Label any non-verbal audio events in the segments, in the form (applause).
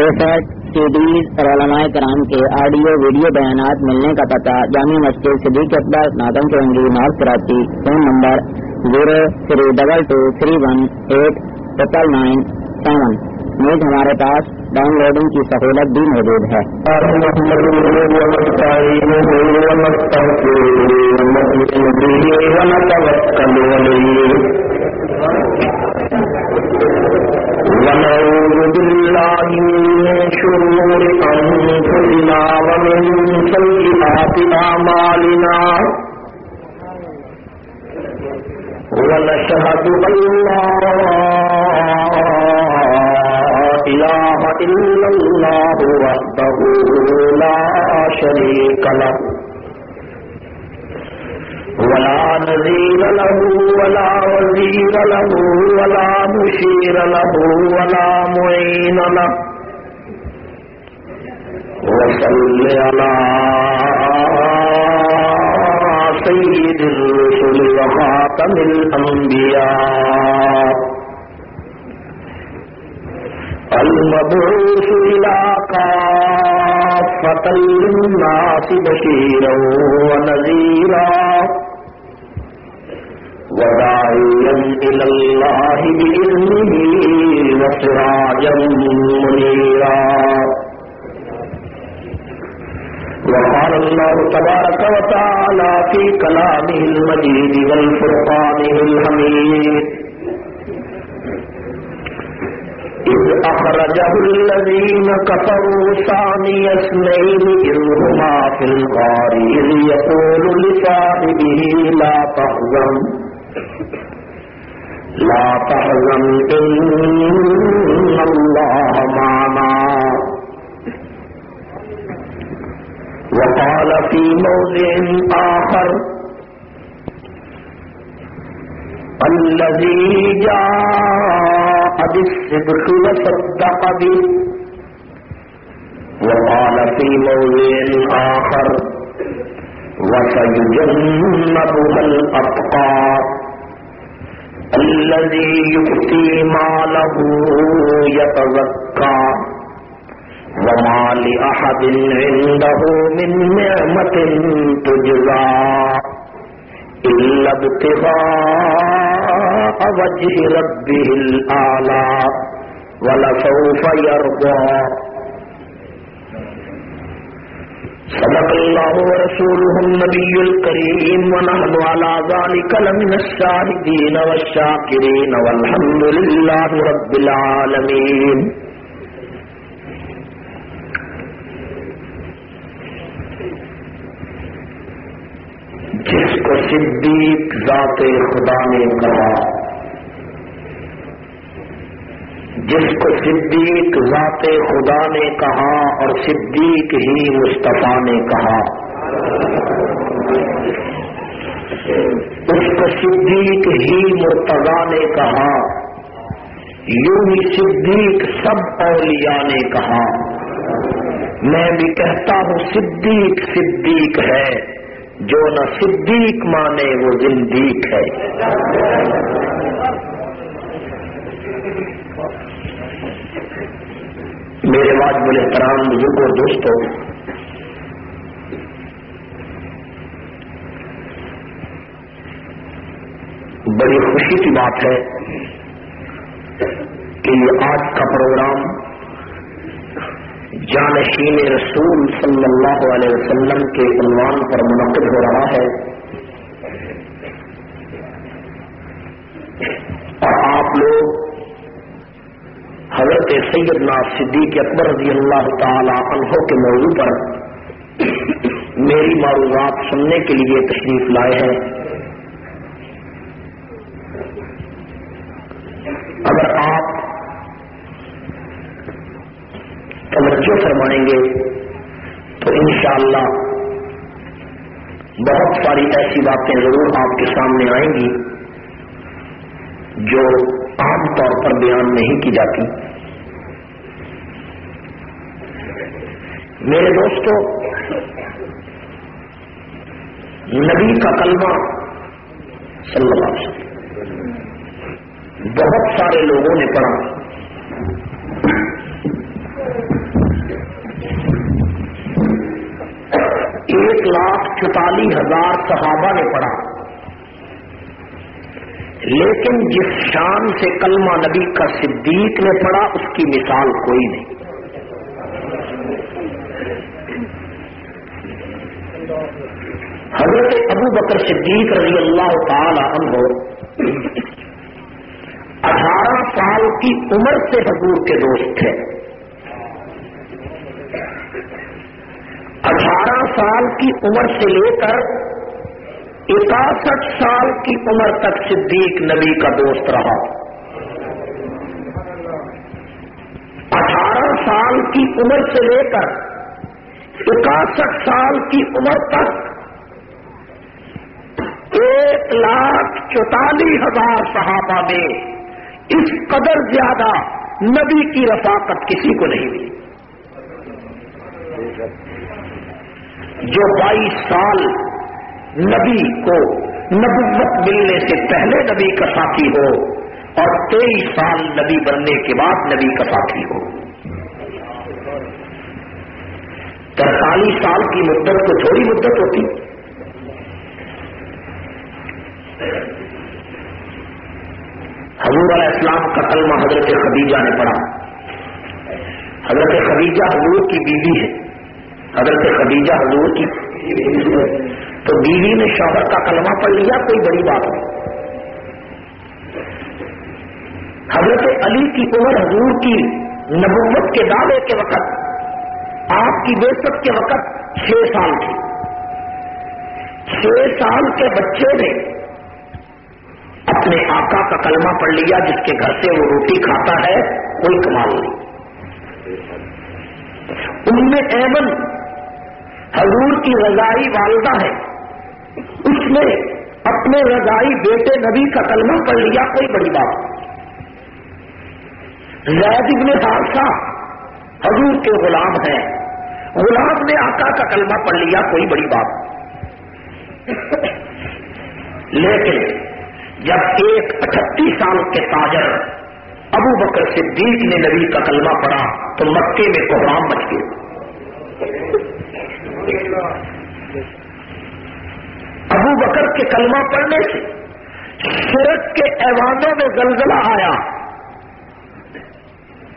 Cassette سی days اور علماء کرام کے آڈیو ویڈیو بیانات ملنے کا پتہ جامع مسجد صدیق اکبر نادم چونگی north Karachi phone number zero three double two three one eight triple nine seven. نیز ہمارے پاس ڈاؤن لوڈنگ کی سہولت بھی موجود ہے۔ ونعوذ بالله من شرور أنفسنا ومن سيئات أعمالنا. ونشهد أن لا إله إلا الله وحده لا شريك له. ولا نذير له، ولا وزير له، ولا مشير له، ولا معين له. وصل على سيد الرسل وخاتم الأنبياء. المبعوث إلى كافة للناس بشيرا ونذيرا. وداعيا إلى الله بإذنه وسراجا منيرا وقال الله تبارك وتعالى في كلامه المجيد والفرقانه الحميد إذ أخرجه الذين كفروا ثاني اثنين إذ هما في الغار إذ يقول لصاحبه لا تحزن لا تحزن، إن الله معنا. وقال في موضع آخر، الذي جاء بالصدق وصدق به. وقال في موضع آخر، وسيجنبها الأتقى. الذي يؤتي ماله يتزكى وما لأحد عنده من نعمة تجزى إلا ابتغاء وجه ربه الأعلى ولسوف يرضى صدق الله ورسوله النبي الكريم ونحن على ذلك لمن الشاهدين والشاكرين والحمد لله رب العالمين. جس کو صدیق ذات خدا نے کہا جس کو صدیق ذات خدا نے کہا اور صدیق ہی مصطفیٰ نے کہا۔ اس کو صدیق ہی مرتضا نے کہا۔ یوں ہی صدیق سب اولیاء نے کہا۔ میں بھی کہتا ہوں صدیق صدیق ہے۔ جو نہ صدیق مانے وہ زندیق ہے۔ میرے بعد بڑے احترام بزرگ اور دوستوں بڑی خوشی کی بات ہے کہ یہ آج کا پروگرام جانشین رسول صلی اللہ علیہ وسلم کے عنوان پر منعقد ہو رہا ہے۔ اور آپ لوگ حضرت سیدنا صدیق اکبر رضی اللہ تعالی عنہ کے موضوع پر میری معروضات سننے کے لیے تشریف لائے ہیں۔ اگر آپ توجہ فرمائیں گے تو انشاءاللہ بہت ساری ایسی باتیں ضرور آپ کے سامنے آئیں گی۔ جو عام طور پر بیان نہیں کی جاتی۔ میرے دوستوں نبی کا کلمہ صلی اللہ علیہ وسلم۔ بہت سارے لوگوں نے پڑھا۔ ایک لاکھ چوتالیس ہزار صحابہ نے پڑھا۔ لیکن جس شان سے کلمہ نبی کا صدیق نے پڑھا، اس کی مثال کوئی نہیں۔ حضرت ابو بکر صدیق رضی اللہ تعالی عنہ اٹھارہ سال کی عمر سے حضور کے دوست تھے۔ اٹھارہ سال کی عمر سے لے کر اکاسٹھ سال کی عمر تک صدیق نبی کا دوست رہا۔ اٹھارہ سال کی عمر سے لے کر اکاسٹھ سال کی عمر تک ایک لاکھ چوتالیس ہزار صحابہ میں اس قدر زیادہ نبی کی رفاقت کسی کو نہیں ملی جو بائیس سال نبی کو نبوت ملنے سے پہلے نبی کا ساتھی ہو اور تیئیس سال نبی بننے کے بعد نبی کا ساتھی ہو۔ ترتالیس سال کی مدت کو تھوڑی مدت ہوتی۔ حضور علیہ السلام کا کلمہ حضرت خدیجہ نے پڑھا۔ حضرت خدیجہ حضور کی بیوی ہے۔ حضرت خدیجہ حضور کی تو بیوی نے شوہر کا کلمہ پڑھ لیا، کوئی بڑی بات نہیں۔ حضرت علی کی عمر حضور کی نبوت کے دعوے کے وقت، آپ کی بےست کے وقت چھ سال تھی۔ چھ سال کے بچے نے اپنے آقا کا کلمہ پڑھ لیا، جس کے گھر سے وہ روٹی کھاتا ہے، کوئی کمال نہیں۔ ان میں ایمن حضور کی رضائی والدہ ہے اس نے اپنے رضائی بیٹے نبی کا کلمہ پڑھ لیا، کوئی بڑی بات۔ زید ابن حادثہ حضور کے غلام ہیں۔ غلام نے آقا کا کلمہ پڑھ لیا، کوئی بڑی بات۔ لیکن جب ایک اٹھتیس سال کے تاجر ابو بکر صدیق نے نبی کا کلمہ پڑھا تو مکے میں کوحرام مچ گئے۔ ابو بکر کے کلمہ پڑھنے سے شرک کے ایوانوں میں زلزلہ آیا۔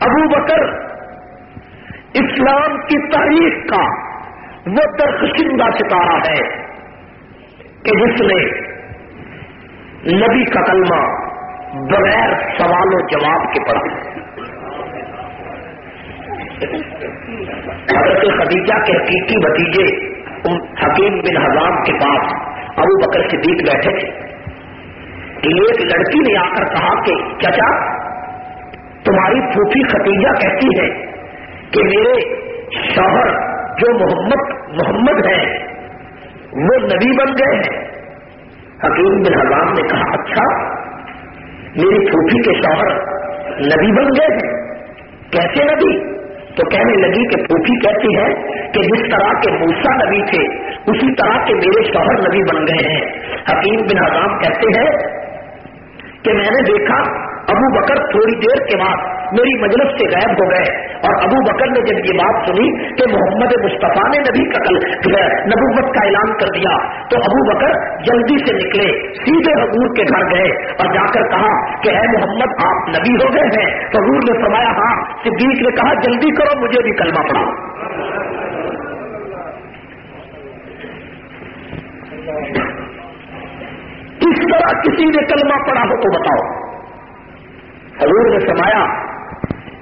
ابو بکر اسلام کی تاریخ کا وہ درخشندہ ستارہ ہے کہ جس نے نبی کا کلمہ بغیر سوال و جواب کے پڑھا۔ حضرت خدیجہ کے حقیقی بتیجے حکیم بن حضام کے پاس ابو بکر صدیق بیٹھے تھے۔ ایک لڑکی نے آ کر کہا کہ، چچا، تمہاری پھوپھی ختیجہ کہتی ہے کہ میرے شوہر جو محمد محمد ہے وہ نبی بن گئے ہیں۔ حکیم بن حضام نے کہا اچھا میری پھوپھی کے شوہر نبی بن گئے ہیں۔ کیسے نبی؟ تو کہنے لگی کہ پوپھی کہتی ہے کہ جس طرح کے موسا نبی تھے، اسی طرح کے میرے شوہر نبی بن گئے ہیں۔ حکیم بن حرام کہتے ہیں کہ میں نے دیکھا ابو بکر تھوڑی دیر کے بعد میری مجلس سے غائب ہو گئے اور ابو بکر نے جب یہ بات سنی کہ محمد مصطفیٰ نے نبی کا نبوت کا اعلان کر دیا، تو ابو بکر جلدی سے نکلے، سیدھے حضور کے گھر گئے اور جا کر کہا کہ اے محمد، آپ نبی ہو گئے ہیں۔ حضور نے فرمایا ہاں۔ صدیق نے کہا، جلدی کرو، مجھے بھی کلمہ پڑا اس طرح کسی نے کلمہ پڑا ہو تو بتاؤ۔ حضور نے سمایا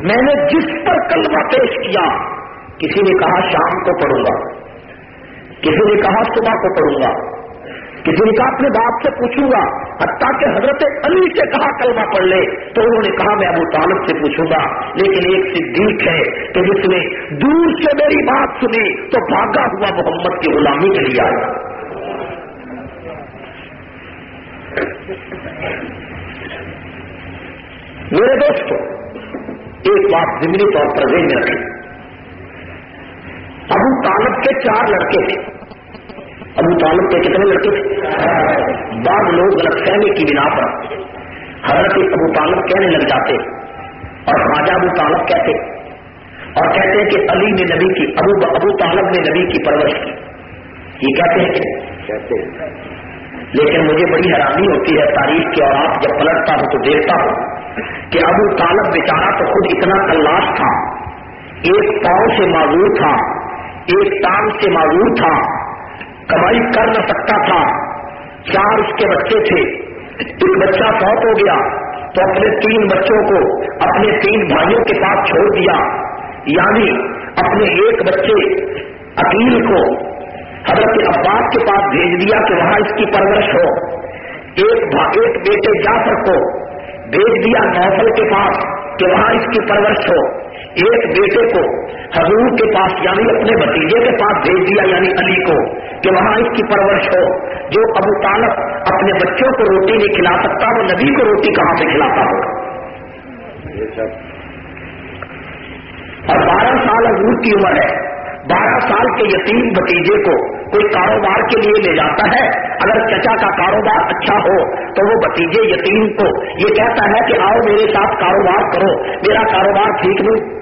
میں نے جس پر کلمہ پیش کیا، کسی نے کہا شام کو پڑھوں گا، کسی نے کہا صبح کو پڑھوں گا، کسی نے کہا اپنے باپ سے پوچھوں گا، حتیٰ کہ حضرت علی سے کہا کلمہ پڑھ لے، تو انہوں نے کہا میں ابو طالب سے پوچھوں گا، لیکن ایک صدیق ہے کہ جس نے دور سے میری بات سنی تو بھاگا ہوا محمد کی غلامی کے لیے آیا۔ میرے دوستوں ایک بات ضمنی طور پر ذہن میں رکھیں۔ ابو طالب کے چار لڑکے تھے۔ ابو طالب کے کتنے لڑکے تھے؟ بعض لوگ غلط فہمی کی بنا پر حضرت ابو طالب کہنے لگ جاتے اور خواجہ ابو طالب کہتے اور کہتے ہیں کہ علی نے نبی کی ابو ابو طالب نے نبی کی پرورش کی۔ یہ کہتے ہیں کہ کہتے ہیں۔ لیکن مجھے بڑی حیرانی ہوتی ہے تاریخ کی اور آپ جب پلٹتا ہوں تو دیکھتا ہوں کہ ابو طالب بیچارہ تو خود اتنا تلاش تھا، ایک پاؤں سے معذور تھا، ایک ٹانگ سے معذور تھا، کمائی کر نہ سکتا تھا۔ چار اس کے بچے تھے۔ ایک بچہ فوت ہو گیا، تو اپنے تین بچوں کو، اپنے تین بھائیوں کے پاس چھوڑ دیا۔ یعنی اپنے ایک بچے عقیل کو حضرت عباس کے پاس بھیج دیا کہ وہاں اس کی پرورش ہو۔ ایک ایک بیٹے جعفر کو بھیج دیا نوفل کے پاس کہ وہاں اس کی پرورش ہو۔ ایک بیٹے کو حضور کے پاس یعنی اپنے بھتیجے کے پاس بھیج دیا یعنی علی کو کہ وہاں اس کی پرورش ہو۔ جو ابو طالب اپنے بچوں کو روٹی نہیں کھلا سکتا، وہ نبی کو روٹی کہاں سے کھلاتا ہوگا؟ اور بارہ سال حضور کی عمر ہے۔ بارہ سال کے یتیم بھتیجے کو کوئی کاروبار کے لیے لے جاتا ہے، اگر چچا کا کاروبار اچھا ہو، تو وہ بتیجے یتیم کو یہ کہتا ہے کہ آؤ میرے ساتھ کاروبار کرو، میرا کاروبار ٹھیک نہیں۔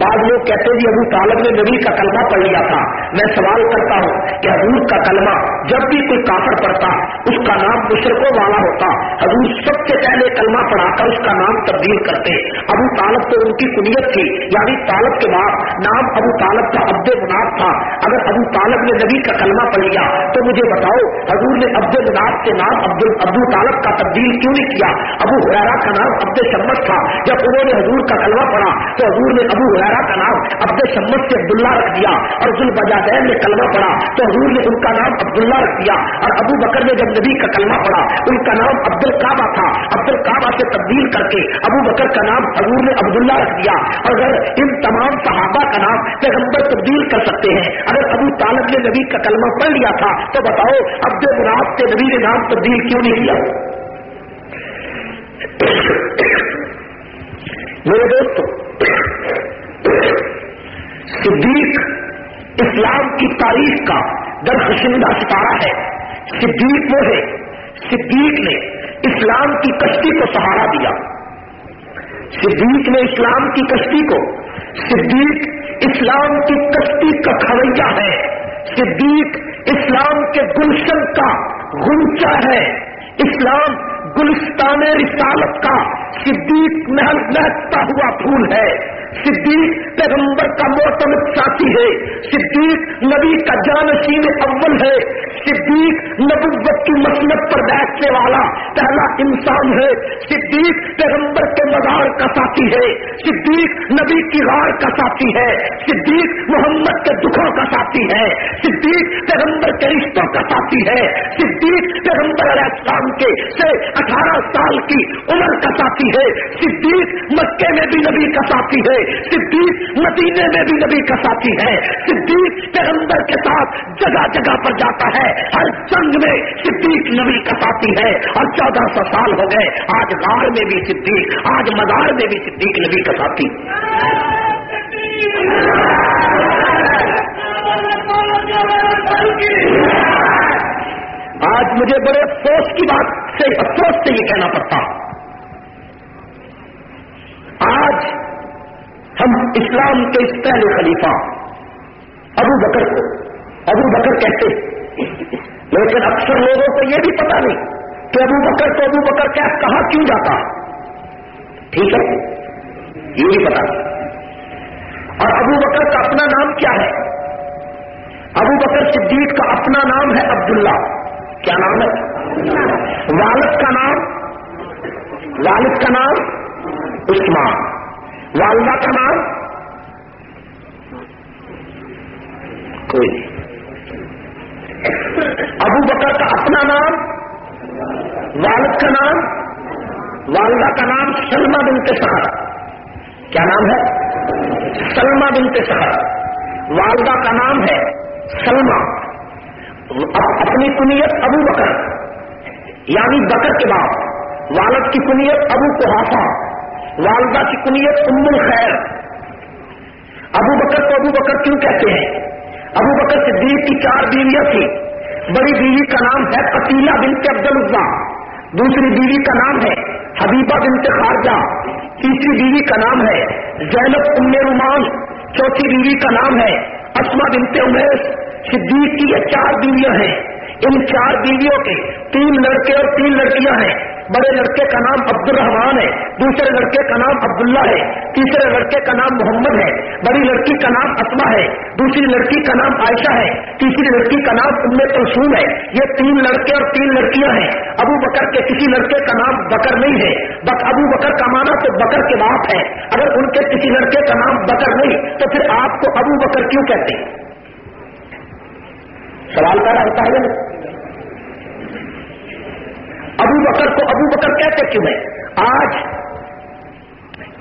بعض لوگ کہتے جی ابو طالب نے نبی کا کلمہ پڑھ لیا تھا۔ میں سوال کرتا ہوں کہ حضور کا کلمہ جب بھی کوئی کافر پڑتا اس کا نام مشرقوں والا ہوتا۔ حضور سب سے پہلے کلمہ پڑھا کر اس کا نام تبدیل کرتے۔ ابو طالب تو ان کی کنیت تھی یعنی طالب کے بعد نام ابو طالب کا عبد مناف تھا۔ اگر ابو طالب نے نبی کا کلمہ پڑھ لیا تو مجھے بتاؤ، حضور نے عبد مناف کے نام عبد ابو طالب کا تبدیل کیوں نہیں کیا؟ ابو حرارا کا نام عبد شمت تھا۔ جب انہوں نے حضور کا کلمہ پڑھا تو حضور نے ابو کا نام عبد شمت سے عبداللہ رکھ دیا اور ذوالبجادین نے کلمہ پڑھا تو حضور نے ان کا نام عبداللہ رکھ دیا اور ابو بکر نے جب نبی کا کلمہ پڑھا ان کا نام عبد القعبہ تھا عبد القعبہ سے تبدیل کر کے ابو بکر کا نام حضور نے عبداللہ رکھ دیا اور اگر ان تمام صحابہ کا نام پیغمبر تبدیل کر سکتے ہیں اگر ابو طالب نے نبی کا کلمہ پڑھ لیا تھا تو بتاؤ عبد مراد کے نبی نے نام تبدیل کیوں نہیں کیا؟ (coughs) میرے دوست صدیق اسلام کی تاریخ کا درخشندہ ستارہ ہے۔ صدیق وہ ہے۔ صدیق نے اسلام کی کشتی کو سہارا دیا۔ صدیق نے اسلام کی کشتی کو۔ صدیق اسلام کی کشتی کا کھویا ہے۔ صدیق اسلام کے گلشن کا گنچا ہے۔ اسلام گلستان رسالت کا صدیق محل مہکتا ہوا پھول ہے۔ صدیق پیغمبر کا موتم ساتھی ہے۔ صدیق نبی کا جانشین اول ہے۔ صدیق نبوت کی مسلط پر بیٹھنے والا پہلا انسان ہے۔ صدیق پیغمبر کے مزار کا ساتھی ہے۔ صدیق نبی کی غار کا ساتھی ہے۔ صدیق محمد کے دکھوں کا ساتھی ہے۔ صدیق پیغمبر کے رشتوں کا ساتھی ہے۔ صدیق پیغمبر علیہ السلام کے سے اٹھارہ سال کی عمر کا ساتھی ہے۔ صدیق مکے میں بھی نبی کا ساتھی ہے۔ صدیق مدینے میں بھی نبی کا ساتھی ہے۔ صدیق پیغمبر کے ساتھ جگہ جگہ پر جاتا ہے۔ ہر جنگ میں صدیق نبی کا ساتھی ہے۔ اور چودہ سو سال ہو گئے۔ آج غار میں بھی صدیق، آج مزار میں بھی صدیق نبی کا ساتھی۔ آج مجھے بڑے افسوس کی بات سے، افسوس سے یہ کہنا پڑتا۔ آج ہم اسلام کے اس پہلے خلیفہ ابو بکر کو، ابو بکر کہتے لیکن اکثر لوگوں کو یہ بھی پتا نہیں کہ ابو بکر کو ابو بکر کیا کہا کیوں جاتا؟ ٹھیک ہے، یہ بھی پتا اور ابو بکر کا اپنا نام کیا ہے؟ ابو بکر صدیق کا اپنا نام ہے عبداللہ۔ کیا نام ہے؟ والد کا نام؟ والد کا نام؟ عثمان۔ والدہ کا نام؟ کوئی ابو بکر کا اپنا نام؟ والد کا نام؟ والدہ کا نام سلما بنت سہر کیا نام ہے؟ سلما بنت سہر والدہ کا نام ہے سلما اپنی کنیت ابو بکر۔ یعنی بکر کے بعد والد کی کنیت ابو کوحافہ والدہ کی کنیت ام الخیر۔ ابو بکر کو ابو بکر کیوں کہتے ہیں؟ ابو بکر صدیق کی چار بیویاں تھیں۔ بڑی بیوی کا نام ہے قتیلہ بنت عبد الزا دوسری بیوی کا نام ہے حبیبہ بنت خارجہ۔ تیسری بیوی کا نام ہے زینب ام رومان۔ چوتھی بیوی کا نام ہے اسما بنتے امیش صدیق کی یہ چار بیویاں ہیں۔ ان چار بیویوں کے تین لڑکے اور تین لڑکیاں ہیں۔ بڑے لڑکے کا نام عبد الرحمان ہے، دوسرے لڑکے کا نام عبداللہ ہے، تیسرے لڑکے کا نام محمد ہے، بڑی لڑکی کا نام اسما ہے، دوسری لڑکی کا نام عائشہ ہے، تیسری لڑکی کا نام ام تلسوم ہے۔ یہ تین لڑکے اور تین لڑکیاں ہیں۔ ابو بکر کے کسی لڑکے کا نام بکر نہیں ہے۔ بک ابو بکر کا مانا تو بکر کے باپ ہے۔ اگر ان کے کسی لڑکے کا نام بکر نہیں، تو پھر آپ کو ابو بکر کیوں کہتے ہیں؟ سوال کر رہا ہے ابو بکر کو ابو بکر کہتے کیوں ہے آج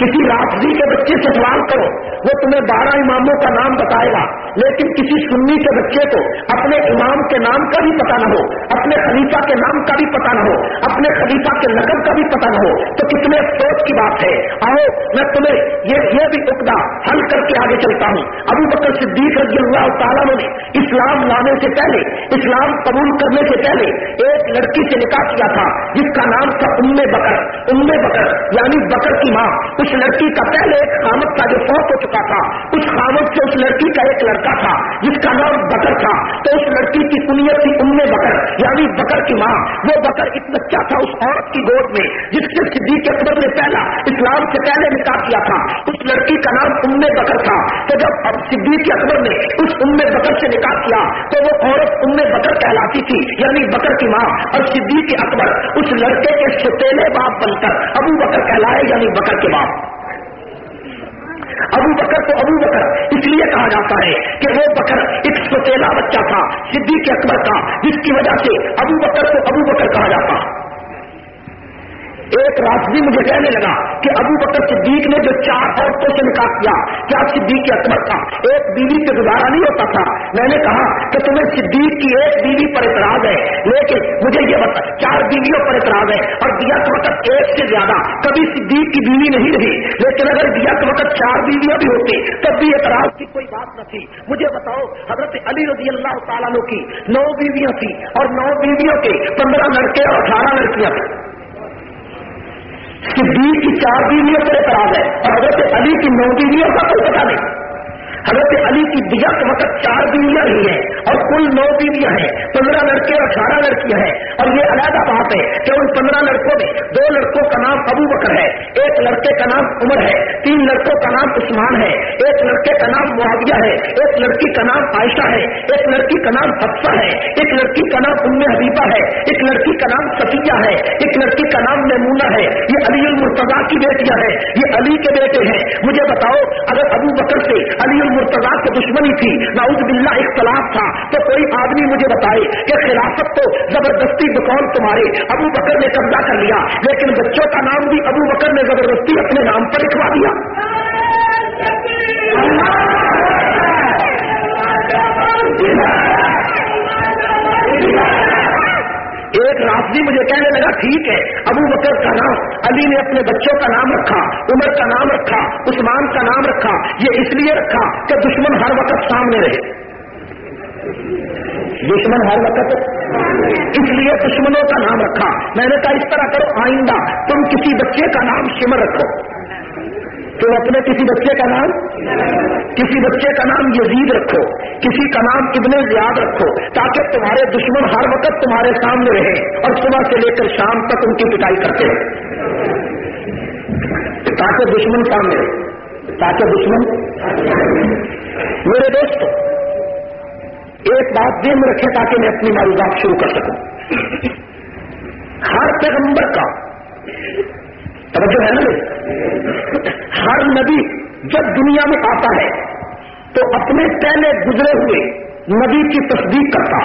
کسی رافضی جی کے بچے سے سوال کرو، وہ تمہیں بارہ اماموں کا نام بتائے گا، لیکن کسی سنی کے بچے کو اپنے امام کے نام کا بھی پتا نہ ہو، اپنے خلیفہ کے نام کا بھی پتا نہ ہو، اپنے خلیفہ کے نقب کا بھی پتا نہ ہو، تو کتنے افسوس کی بات ہے۔ آؤ، میں تمہیں یہ یہ بھی اکدا حل کر کے آگے چلتا ہوں۔ ابو بکر صدیق رضی اللہ تعالیٰ نے اسلام لانے سے پہلے، اسلام قبول کرنے سے پہلے ایک لڑکی سے نکاح کیا تھا، جس کا نام تھا ام بکر ام بکر یعنی بکر کی ماں۔ اس لڑکی کا پہلے ایک خامد تھا جو فوت ہو چکا تھا، اس خامد سے اس لڑکی کا ایک لڑکا تھا، جس کا نام بکر تھا۔ تو اس لڑکی کی کنیت تھی ام بکر یعنی بکر کی ماں۔ وہ بکر ایک بچہ تھا اس عورت کی گود میں، جس سے صدیق اکبر نے پہلا اسلام سے پہلے نکاح کیا تھا۔ اس لڑکی کا نام ام بکر تھا۔ تو جب اب صدیق اکبر نے اس ام بکر سے نکاح کیا، تو وہ عورت ام بکر کہلاتی تھی یعنی بکر کی ماں۔ اور صدیق اکبر اس لڑکے کے ستیلے باپ بن کر ابو بکر کہلائے یعنی بکر کے باپ۔ ابو بکر تو ابو بکر۔ اس لیے کہا جاتا ہے کہ وہ بکر ایک سوتےلا بچہ تھا، صدیق اکبر کا، جس کی وجہ سے ابو بکر کو ابو بکر کہا جاتا۔ ایک راسدی مجھے کہنے لگا کہ ابو بکر صدیق نے جو چار عورتوں سے نکاح کیا کیا صدیق اکبر تھا؟ ایک بیوی سے گزارا نہیں ہوتا تھا۔ میں نے کہا کہ تمہیں صدیق کی ایک بیوی پر اعتراض ہے، لیکن مجھے یہ بتا، چار بیویوں پر اعتراض ہے اور دیا وقت ایک سے زیادہ۔ کبھی صدیق کی بیوی نہیں رہی، لیکن اگر دیا وقت چار بیویاں بھی ہوتی، تب بھی اعتراض کی کوئی بات نہ تھی۔ مجھے بتاؤ، حضرت علی رضی اللہ تعالیٰ کی نو بیویاں تھیں اور نو بیویوں کے پندرہ لڑکے اور اٹھارہ لڑکیاں تھیں۔ صدیق کی چار بیویوں پر اعتراض ہے اور حضرت علی کی نو بیویوں کا کوئی پتا نہیں۔ حضرت علی کی دیا کے وقت چار بیویاں ہی ہیں اور کل نو بیویاں ہیں، پندرہ لڑکے اور اٹھارہ لڑکیاں ہیں۔ اور یہ علیحدہ بات ہے کہ ان پندرہ لڑکوں میں دو لڑکوں کا نام ابو بکر ہے، ایک لڑکے کا نام عمر ہے، تین لڑکوں کا نام عثمان ہے، ایک لڑکے کا نام معاویہ ہے، ایک لڑکی کا نام عائشہ ہے، ایک لڑکی کا نام حفصہ ہے، ایک لڑکی کا نام ام حبیبہ ہے، ایک لڑکی کا نام صفیہ ہے، ایک لڑکی کا نام میمونہ ہے۔ یہ علی المرتضا کی بیٹیاں ہیں، یہ علی کے بیٹے ہیں۔ مجھے بتاؤ، اگر ابو بکر سے علی مرتضا سے دشمنی تھی، نعوذ باللہ اختلاف تھا۔ تو کوئی آدمی مجھے بتائے کہ خلافت تو زبردستی دکان تمہارے ابو بکر نے قبضہ کر لیا، لیکن بچوں کا نام بھی ابو بکر نے زبردستی اپنے نام پر لکھوا دیا۔ ایک راستی مجھے کہنے لگا، ٹھیک ہے. ابو بکر کا نام، علی نے اپنے بچوں کا نام رکھا، عمر کا نام رکھا، عثمان کا نام رکھا، یہ اس لیے رکھا کہ دشمن ہر وقت سامنے رہے۔ دشمن ہر وقت اس لیے دشمنوں کا نام رکھا۔ میں نے کہا، اس طرح کرو آئندہ تم کسی بچے کا نام سمر رکھو۔ تو اپنے کسی بچے کا نام کسی بچے کا نام یزید رکھو، کسی کا نام ابن زیاد رکھو، تاکہ تمہارے دشمن ہر وقت تمہارے سامنے رہے اور صبح سے لے کر شام تک ان کی پٹائی کرتے تاکہ دشمن سامنے رہے۔ تاکہ دشمن میرے دوست ایک بات دن میں رکھے تاکہ میں اپنی معلومات شروع کر سکوں۔ ہر پیغمبر کا توجہ ہے نا ہر نبی جب دنیا میں آتا ہے تو اپنے پہلے گزرے ہوئے نبی کی تصدیق کرتا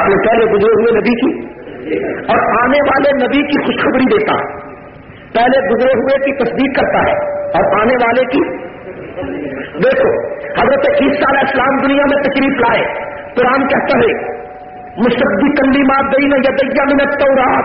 اپنے پہلے گزرے ہوئے نبی کی اور آنے والے نبی کی خوشخبری دیتا پہلے گزرے ہوئے کی تصدیق کرتا ہے اور آنے والے کی دیکھو، حضرت عیسیٰ علیہ السلام دنیا میں تشریف لائے۔ قرآن کہتا ہے مشدی کنڈی مات گئی میں یدیا منت تو رات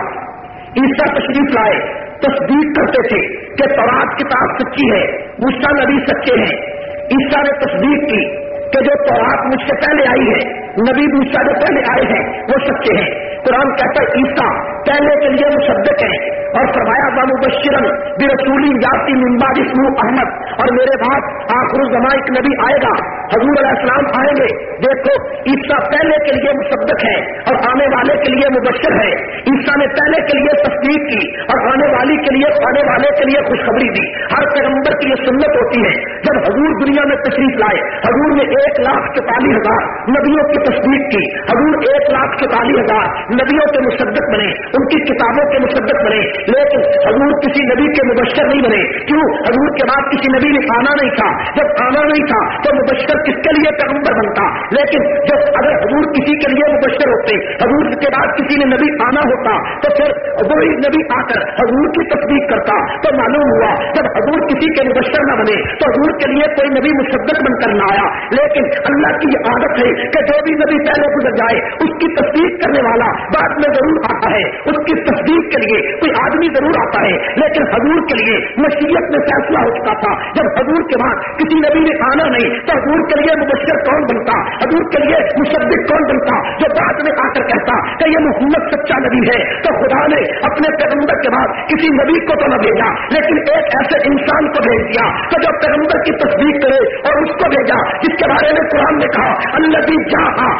عیسیٰ تشریف لائے۔ تصدیق کرتے تھے کہ تورات کتاب سچی ہے مجھا نبی سچے ہیں۔ عیسا نے تصدیق کی کہ جو تورات مجھ سے پہلے آئی ہے، نبی مجھا جو پہلے آئے ہیں، وہ سچے ہیں۔ قرآن کہتا ہے عیسا پہلے کے لیے مصدق ہیں۔ اور فرمایا بابو بشرن بے رسولی یاتی ممباد اسمو احمد. اور میرے بعد آخر الزما ایک نبی آئے گا۔ حضور علیہ السلام آئیں گے۔ دیکھو عیسا پہلے کے لیے مصدق ہے اور آنے والے کے لیے مبشر ہے۔ عیسا نے پہلے کے لیے تصدیق کی اور آنے والی کے لیے، آنے والے کے لیے خوشخبری دی۔ ہر پیغمبر کی یہ سنت ہوتی ہے۔ جب حضور دنیا میں تشریف لائے، حضور نے ایک لاکھ چوتالیس ہزار نبیوں کی تصدیق کی۔ حضور ایک لاکھ چوتالیس ہزار نبیوں کے مصدق بنے، ان کی کتابوں کے مصدق بنے۔ لیکن حضور کسی نبی کے مبشر نہیں بنے۔ کیوں؟ حضور کے بعد کسی نبی نے آنا نہیں تھا جب آنا نہیں تھا تو مبشر کس کے لیے پیغمبر بنتا؟ لیکن جب اگر حضور کسی کے لیے مبشر ہوتے، حضور کے بعد کسی نے نبی آنا ہوتا، تو پھر وہی نبی آ کر حضور کی تصدیق کرتا۔ تو معلوم ہوا، جب حضور کسی کے مبشر نہ بنے، تو حضور کے لیے کوئی نبی مصدق بن کر نہ آیا۔ لیکن اللہ کی یہ عادت ہے کہ جو بھی نبی پہلے گزر جائے، اس کی تصدیق کرنے والا بعد میں ضرور آتا ہے۔ اس کی تصدیق کے لیے کوئی آدمی ضرور آتا ہے۔ لیکن حضور کے لیے مشیت میں فیصلہ ہو چکا تھا۔ جب حضور کے بعد کسی نبی نے آنا نہیں، تو حضور کے لیے مبشر کون بنتا؟ حضور کے لیے مشدق کون بنتا؟ جو بعد میں آ کر کہتا کہ یہ محمد سچا نبی ہے، تو خدا نے اپنے پیغمبر کے بعد کسی نبی کو تو نہ بھیجا، لیکن ایک ایسے انسان کو بھیج دیا کہ جو پیغمبر کی تصدیق کرے اور اس کو بھیجا، جس کے بارے میں قرآن نے کہا اللہ بھی جہاں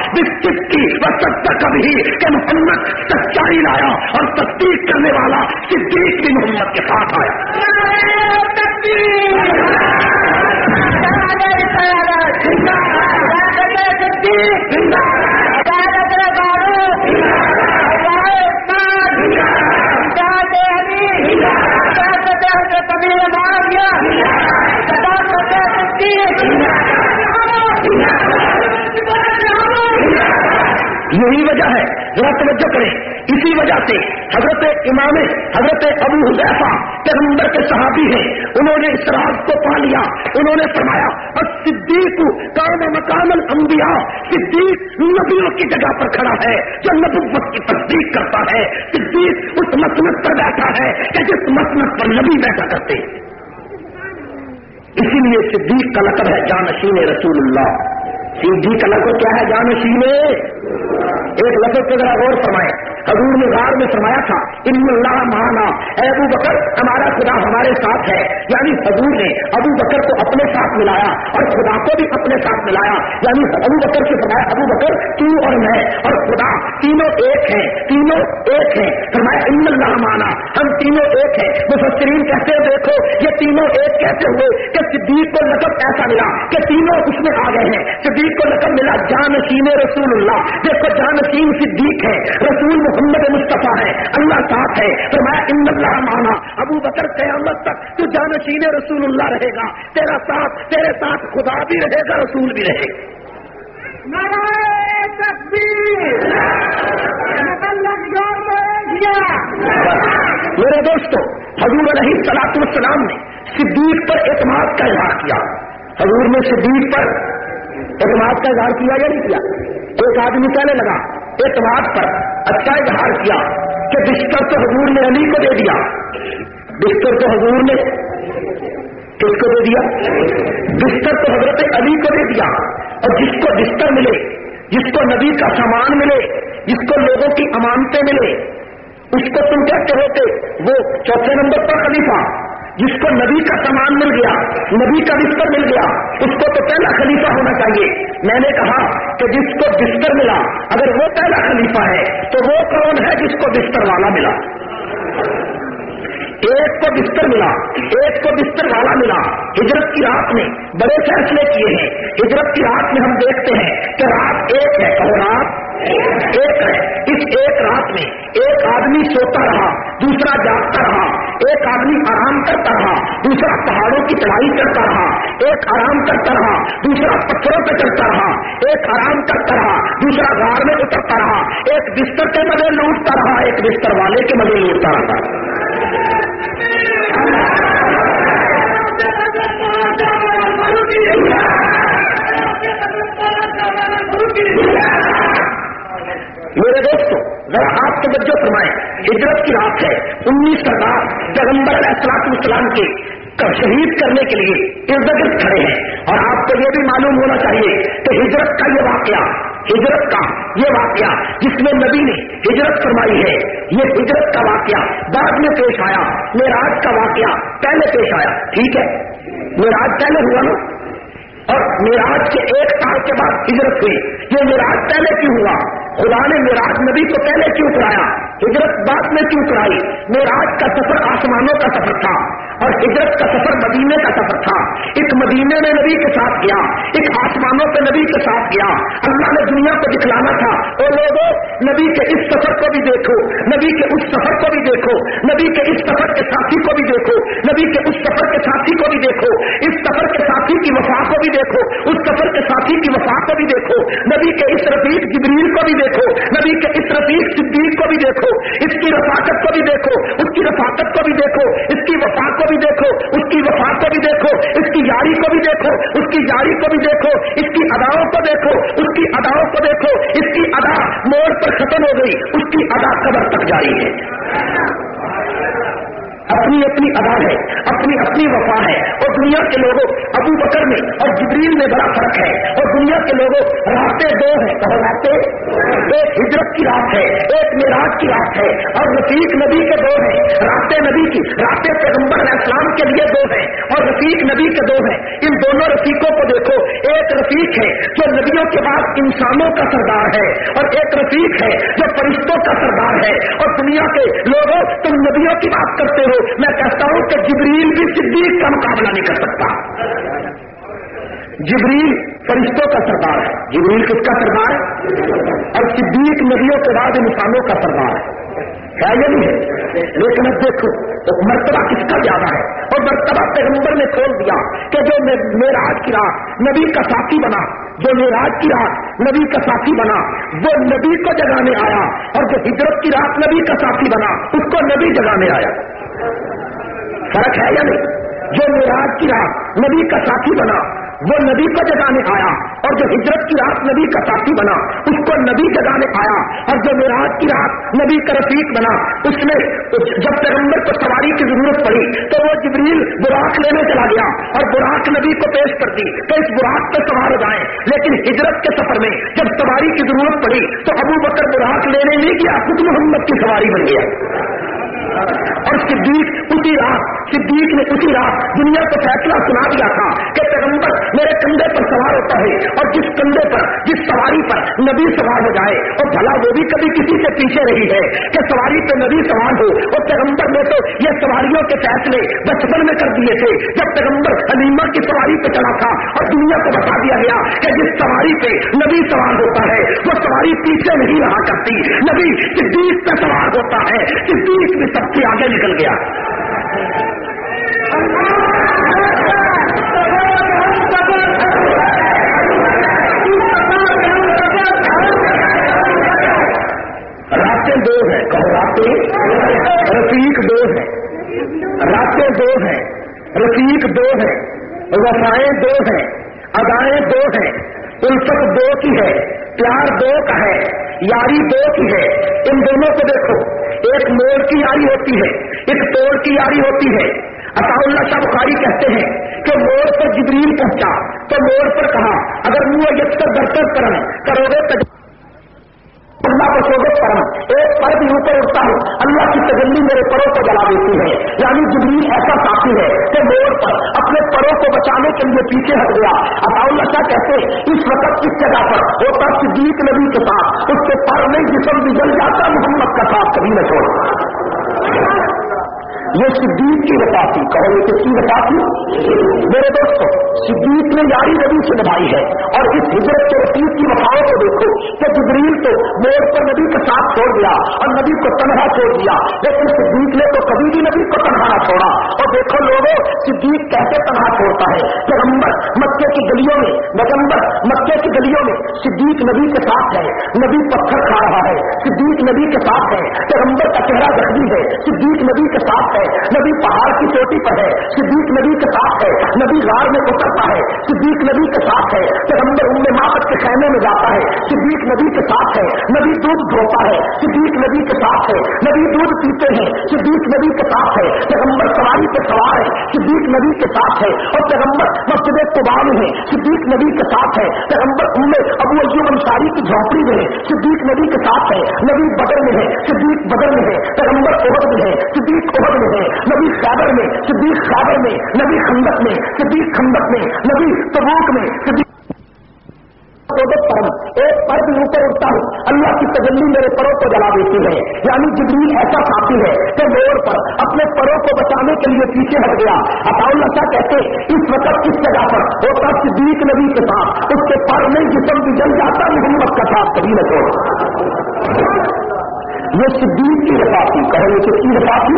کی سب کبھی کہ محمد سچائی لایا اور تصدیق کرنے والا صدیق بھی محمد کے ساتھ آیا Yeah. یہی وجہ ہے، ذرا توجہ کریں۔ اسی وجہ سے حضرت امام، حضرت ابو حضیفہ پیغمبر کے صحابی ہیں۔ انہوں نے اس راز کو پا لیا، انہوں نے فرمایا اور صدیق کام مکان الانبیاء۔ صدیق نبیوں کی جگہ پر کھڑا ہے، جو نبوت کی تصدیق کرتا ہے۔ صدیق اس مسنت پر بیٹھا ہے کہ جس مسنت پر نبی بیٹھا کرتے۔ اسی لیے صدیق کا لقب ہے جانشین رسول اللہ۔ صدیق کا لقب کیا ہے؟ جان جانشین ایک لفظ پہ ذرا غور فرمائے حضور نے غار میں فرمایا تھا، ان اللہ مانا اے ابو بکر، ہمارا خدا ہمارے ساتھ ہے۔ یعنی حضور نے ابو بکر کو اپنے ساتھ ملایا اور خدا کو بھی اپنے ساتھ ملایا۔ یعنی ابو بکر سے فرمایا، ابو بکر، تو اور میں اور خدا تینوں ایک ہیں، تینوں ایک ہیں۔ فرمایا، ان اللہ مانا ہم تینوں ایک ہیں۔ مفسرین کہتے ہیں، دیکھو، یہ تینوں ایک کہتے ہوئے کہ صدیق کو لقب ایسا ملا کہ تینوں اس میں آ گئے ہیں۔ صدیق کو لقب ملا، جانشین رسول اللہ۔ دیکھو، جانشین صدیق ہے، رسول محمد مصطفیٰ ہے، اللہ ساتھ ہے۔ تو میں ان اللہ مانا ابو بکر، قیامت تک تو جانشین رسول اللہ رہے گا۔ تیرا ساتھ، تیرے ساتھ خدا بھی رہے گا، رسول بھی رہے گا۔ میرے دوستو، حضور علیہ سلاط السلام نے صدیق پر اعتماد کا اظہار کیا۔ حضور نے صدیق پر اعتماد کا اظہار کیا یا نہیں کیا؟ ایک آدمی کہنے لگا، اعتماد پر اچھا اظہار کیا کہ بستر تو حضور نے علی کو دے دیا۔ بستر تو حضور نے کس کو دے دیا؟ بستر تو حضرت علی کو دے دیا۔ اور جس کو بستر ملے، جس کو نبی کا سامان ملے، جس کو لوگوں کی امانتیں ملے، اس کو تم کہتے؟ ہوتے وہ چوتھے نمبر پر خلیفہ۔ جس کو نبی کا سامان مل گیا، نبی کا بستر مل گیا، اس کو تو پہلا خلیفہ ہونا چاہیے۔ میں نے کہا کہ جس کو بستر ملا، اگر وہ پہلا خلیفہ ہے، تو وہ کون ہے جس کو بستر والا ملا؟ ایک کو بستر ملا، ایک کو بستر والا ملا۔ ہجرت کی رات میں بڑے فیصلے کیے ہیں۔ ہجرت کی رات میں ہم دیکھتے ہیں کہ رات ایک ہے، کہو رات ایک ہے۔ اس ایک رات میں ایک آدمی سوتا رہا دوسرا جاگتا رہا ایک آدمی آرام کرتا رہا دوسرا پہاڑوں کی چڑھائی کرتا رہا ایک آرام کرتا رہا دوسرا پتھروں پہ چلتا رہا ایک آرام کرتا رہا دوسرا گار میں اترتا رہا ایک بستر کے مزے لوٹتا رہا ایک بستر والے کے مزے لوٹتا رہا میرے دوستوں ذرا آپ توجہ فرمائیں۔ ہجرت کی رات ہے، انیس سردار پیغمبر علیہ السلاط السلام کے شہید کرنے کے لیے ارد گرد کھڑے ہیں۔ اور آپ کو یہ بھی معلوم ہونا چاہیے کہ ہجرت کا یہ واقعہ، ہجرت کا یہ واقعہ جس میں نبی نے ہجرت فرمائی ہے، یہ ہجرت کا واقعہ بعد میں پیش آیا۔ میراج کا واقعہ پہلے پیش آیا، ٹھیک ہے؟ میراج پہلے ہوا نا؟ اور میراج کے ایک سال کے بعد ہجرت ہوئی۔ یہ میراج پہلے کیوں ہوا؟ خدا نے میراج نبی کو پہلے کیوں کرایا؟ ہجرت بعد میں کیوں کرائی؟ میراج کا سفر آسمانوں کا سفر تھا اور ہجرت کا سفر مدینے کا سفر تھا۔ ایک مدینے میں نبی کے ساتھ گیا، ایک آسمانوں پہ نبی کے ساتھ گیا۔ اللہ نے دنیا کو دکھلانا تھا۔ اور لوگوں نبی کے اس سفر کو بھی دیکھو، نبی کے اس سفر کو بھی دیکھو، نبی کے اس سفر کے ساتھی کو بھی دیکھو، نبی کے اس سفر کے ساتھی کو بھی دیکھو۔ اس سفر کے ساتھی کی وفا کو بھی دیکھو اس سفر کے ساتھی کی وفا کو بھی دیکھو نبی کے اس رفیق جبریل کو بھی دیکھو نبی کے اس رفیق صدیق کو بھی دیکھو اس کی رفاقت کو بھی دیکھو اس کی رفاقت کو بھی دیکھو اس کی وفا کو بھی دیکھو اس کی وفا کو بھی دیکھو اس کی یاری کو بھی دیکھو اس کی یاری کو بھی دیکھو اس کی اداؤں کو دیکھو اس کی اداؤں کو دیکھو اس کی ادا موڑ پر ختم ہو گئی اس کی ادا قبر تک جاری ہے اپنی اپنی ادا ہے، اپنی اپنی وفا ہے۔ اور دنیا کے لوگوں، ابو بکر میں اور جبریل میں بڑا فرق ہے۔ اور دنیا کے لوگوں، راستے دو ہیں۔ کہ راستے ایک ہجرت کی رات ہے، ایک میراج کی رات ہے۔ اور رفیق نبی کے دو ہیں۔ راستے نبی کی، راستے پیغمبر اسلام کے لیے دو ہیں۔ اور رفیق نبی کے دو ہیں۔ ان دونوں رفیقوں کو دیکھو، ایک رفیق ہے جو نبیوں کے بعد انسانوں کا سردار ہے، اور ایک رفیق ہے جو فرشتوں کا سردار ہے۔ اور دنیا کے لوگوں، تم نبیوں کی بات کرتے ہو میں کہتا ہوں کہ جبریل بھی صدیق کا مقابلہ نہیں کر سکتا۔ جبریل فرشتوں کا سردار ہے۔ جبریل کس کا سردار ہے؟ اور صدیق نبیوں کے بعد انسانوں کا سردار ہے۔ کیا یہ نہیں ہے؟ لیکن اب دیکھو تو مرتبہ کس کا زیادہ ہے؟ اور مرتبہ پیغمبر نے کھول دیا کہ جو میراج کی رات نبی کا ساتھی بنا۔ جو میراج کی رات نبی کا ساتھی بنا۔ وہ نبی کو جگانے آیا اور جو ہجرت کی رات نبی کا ساتھی بنا، اس کو نبی جگانے آیا۔ فرق ہے یا نہیں؟ جو میراج کی رات نبی کا ساتھی بنا، وہ نبی کو جگانے آیا، اور جو ہجرت کی رات نبی کا ساتھی بنا، اس کو نبی جگانے آیا، اور جو میراج کی رات نبی کا رفیق بنا، اس میں جب پیغمبر کو سواری کی ضرورت پڑی، تو وہ جبریل براق لینے چلا گیا، اور براق نبی کو پیش کر دی، تو اس براق پہ سوار ہو جائیں۔ لیکن ہجرت کے سفر میں جب سواری کی ضرورت پڑی، تو ابو بکر براق لینے نہیں گیا، خود محمد کی سواری بن گیا۔ اور صدیق اسی رات صدیق نے اسی رات دنیا کو فیصلہ سنا دیا تھا کہ پیغمبر میرے کندھے پر سوار ہوتا ہے اور جس کندھے پر، جس سواری پر نبی سوار ہو جائے، اور بھلا وہ بھی کبھی کسی سے پیچھے رہی ہے کہ سواری پہ نبی سوار ہو اور پیغمبر نے تو یہ سواریوں کے فیصلے بچپن میں کر دیے تھے جب پیغمبر حلیمہ کی سواری پہ چلا تھا اور دنیا کو بتا دیا گیا کہ جس سواری پہ نبی سوار ہوتا ہے، وہ سواری پیچھے نہیں رہا کرتی۔ نبی صدیق پہ سوار ہوتا ہے، صدیق بھی سب سے آگے نکل گیا۔ راتیں دو ہیں، کہو راتیں۔ رفیق دو ہیں۔ راتیں دو ہیں۔ رفیق دو ہیں۔ وفائیں دو ہیں۔ ادائیں دو ہیں۔ الفت دو کی ہے۔ پیار دو کا ہے، یاری دو کی ہے۔ ان دونوں کو دیکھو، ایک موڑ کی یاری ہوتی ہے، ایک توڑ کی یاری ہوتی ہے۔ عطا اللہ شاہ بخاری کہتے ہیں کہ موڑ پر جبریل پہنچا، تو موڑ پر کہا، اگر منہ یکسر برتر کریں کرو گے اللہ کو سوگت کرنا۔ ایک پر بھی اوپر اٹھتا ہوں اللہ کی تجلی میرے پروں کو جلا دیتی ہے۔ یعنی جبریل ایسا ساتھی ہے کہ موڑ پر اپنے پروں کو بچانے کے لیے پیچھے ہٹ گیا۔ عطا اللہ کیا کہتے اس وقت کس جگہ پر؟ وہ ہوتا صدیق نبی کے ساتھ، اس کے پر میں جسم بھی جل جاتا محمد کا ساتھ کبھی نہ چھوڑا۔ یہ صدیق کی وفا تھی۔ کہو یہ کس کی وفا تھی؟ میرے دوستوں صدیق نے یاری نبی سے نبھائی ہے۔ اور اس ہجرت کے رسید کی وفاؤں کو دیکھو کہ جبریل تو موڑ پر نبی کے ساتھ چھوڑ دیا اور نبی کو تنہا چھوڑ دیا۔ لیکن صدیق نے تو کبھی بھی نبی کو تنہا نہ چھوڑا۔ اور دیکھو لوگوں صدیق کیسے تنہا چھوڑتا ہے؟ پیغمبر مکے کی گلیوں میں نگمبر مکے کی گلیوں میں صدیق نبی کے ساتھ ہے۔ نبی پتھر کھا رہا ہے۔ صدیق نبی کے ساتھ ہے۔ پیغمبر کا چہرہ زخمی ہے۔ صدیق نبی کے ساتھ ہے۔ نبی پہاڑ کی چوٹی پر ہے، صدیق نبی کے ساتھ ہے، نبی غار میں اترتا ہے، صدیق نبی کے ساتھ ہے، پیغمبر ان میں کے خیمے میں جاتا ہے، صدیق نبی کے ساتھ ہے، نبی دودھ دھوتا ہے، صدیق نبی کے ساتھ ہے، نبی دودھ پیتے ہیں، صدیق نبی کے ساتھ ہے، پیغمبر سواری پہ سوار ہے، صدیق نبی کے ساتھ ہے، اور پیغمبر مسجد قبا میں ہے، صدیق نبی کے ساتھ ہے، پیغمبر ابو ایوب انصاری کی جھونپڑی میں ہے، صدیق نبی کے ساتھ ہے، نبی بدر میں ہے، صدیق بدر میں ہے، پیغمبر عہد میں ہے، صدیق میں ہے نبی خیبر میں، صدیق خیبر میں، نبی خندق میں، صدیق خندق میں، نبی تبوک میں، صدیق ایک پر بھی اوپر اٹھتا ہوں۔ اللہ کی تجلی میرے پروں کو جلا دیتی ہے۔ یعنی جبریل ایسا ساتھی ہے کہ موڑ پر اپنے پروں کو بچانے کے لیے پیچھے ہٹ گیا۔ اطاؤ کیا کہتے اس وقت کس جگہ پر ہوتا صدیق نبی کے ساتھ۔ اس کے پر میں جسم بھی جل جاتا محمد کا ساتھ کبھی نہ چھوڑ یہ صدیق کی رفاقی کہنے کس کی رفاقی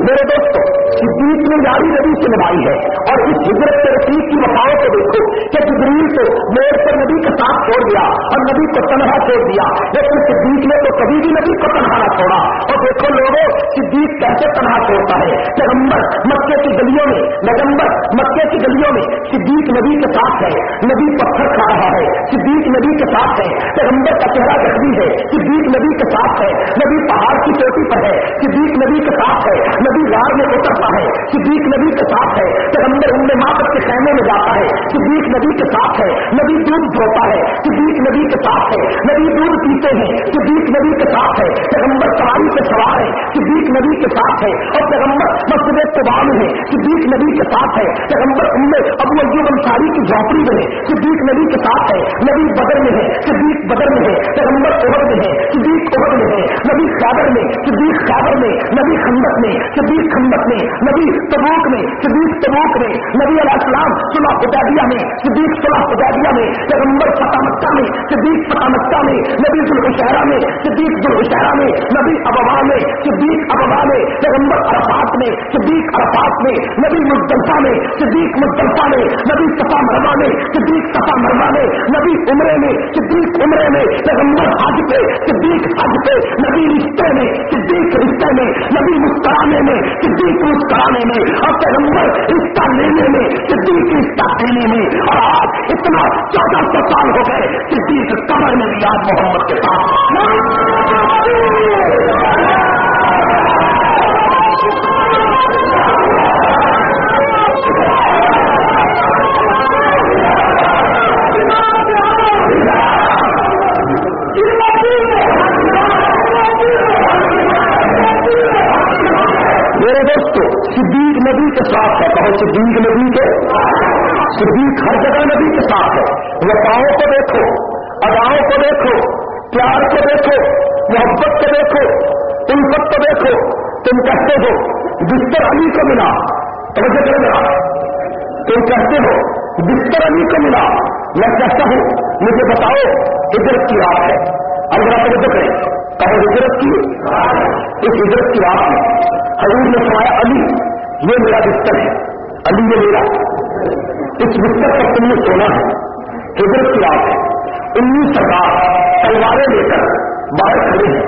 میرے دوستوں صدیق نے یاری نبی سے نبھائی ہے اور اس ہجرت کے رسیق کی وفاؤں کو دیکھو کہ جبریل کو میرے پر نبی کے ساتھ چھوڑ دیا اور نبی کو تنہا چھوڑ دیا۔ لیکن صدیق نے تو کبھی بھی نبی کو تنہا نہ چھوڑا۔ اور دیکھو لوگوں، صدیق کیسے تنہا چھوڑتا ہے؟ پیغمبر مکے کی گلیوں میں نگمبر مکے کی گلیوں میں صدیق نبی کے ساتھ ہے۔ نبی پتھر کھا رہا ہے۔ صدیق نبی کے ساتھ ہے۔ پیغمبر کا چہرہ زخمی ہے۔ صدیق نبی کے ساتھ ہے۔ نبی پہاڑ کی چوٹی پر ہے، صدیق نبی کے ساتھ ہے، نبی غار میں اترتا ہے، صدیق نبی کے ساتھ ہے، پیغمبر ان ماپت کے خیمے میں جاتا ہے، صدیق نبی کے ساتھ ہے، نبی دودھ دھوتا ہے، صدیق نبی کے ساتھ ہے، نبی دودھ پیتے ہیں، صدیق نبی کے ساتھ ہے، پیغمبر سواری کے سوار ہے، صدیق نبی کے ساتھ ہے، اور پیغمبر مسجد قبال ہے، صدیق نبی کے ساتھ ہے، پیغمبر ان ابو ایوب انصاری کی جھونپڑی میں ہے، صدیق نبی کے ساتھ ہے، نبی بدر میں ہے، صدیق بدر میں ہے، پیغمبر عہد میں ہے، صدیق عہد میں ہے نبی خیبر میں صدیق خیبر میں نبی خندق میں صدیق خندق میں نبی تبوک میں صدیق تبوک میں نبی علیہ السلام صلاح حدیبیہ میں صدیق صلاح حدیبیہ میں پیغمبر فتح مکہ میں صدیق فتح مکہ میں نبی ذوالشہرہ میں صدیق ذوالشہرہ میں نبی ابوا میں صدیق ابوا میں پیغمبر عرفات میں صدیق عرفات میں نبی مزدلفہ میں صدیق مزدلفہ میں نبی صفا مروا میں صدیق صفا مروا میں نبی عمرے میں صدیق عمرے میں پیغمبر حج پہ صدیق حج پہ نبی رشتے میں، صدیق رشتے میں، نبی مسکرانے میں، صدیق مسکرانے میں، اور پیغمبر رشتہ لینے میں، صدیق رشتہ دینے میں، اور آج اتنا چودہ سو سال ہو گئے، صدیق قبر میں بھی آج محمد کے ساتھ۔ صدیق نبی کے ساتھ ہے۔ کہو صدیق نبی کے۔ صدیق ہر جگہ نبی کے ساتھ ہے۔ وفاؤں کو دیکھو، اداؤں کو دیکھو، پیار کو دیکھو، محبت کو دیکھو، الفت کو دیکھو، تم کہتے ہو، بستر علی کو ملا۔ توجہ کرے تم کہتے ہو، بستر علی کو ملا۔ میں کہتا ہوں، مجھے بتاؤ، ہجرت کی رات ہے۔ اب ذرا توجہ کریں۔ کہو ہجرت کی اس ہجرت کی رات میں حضور نے فرمایا، علی، یہ میرا بستر ہے۔ علی یہ میرا۔ اس بستر پر تم نے سونا ہے۔ ہجرت کی رات ہے۔ انیس سرکار تلواریں لے کر باہر کھڑے ہیں۔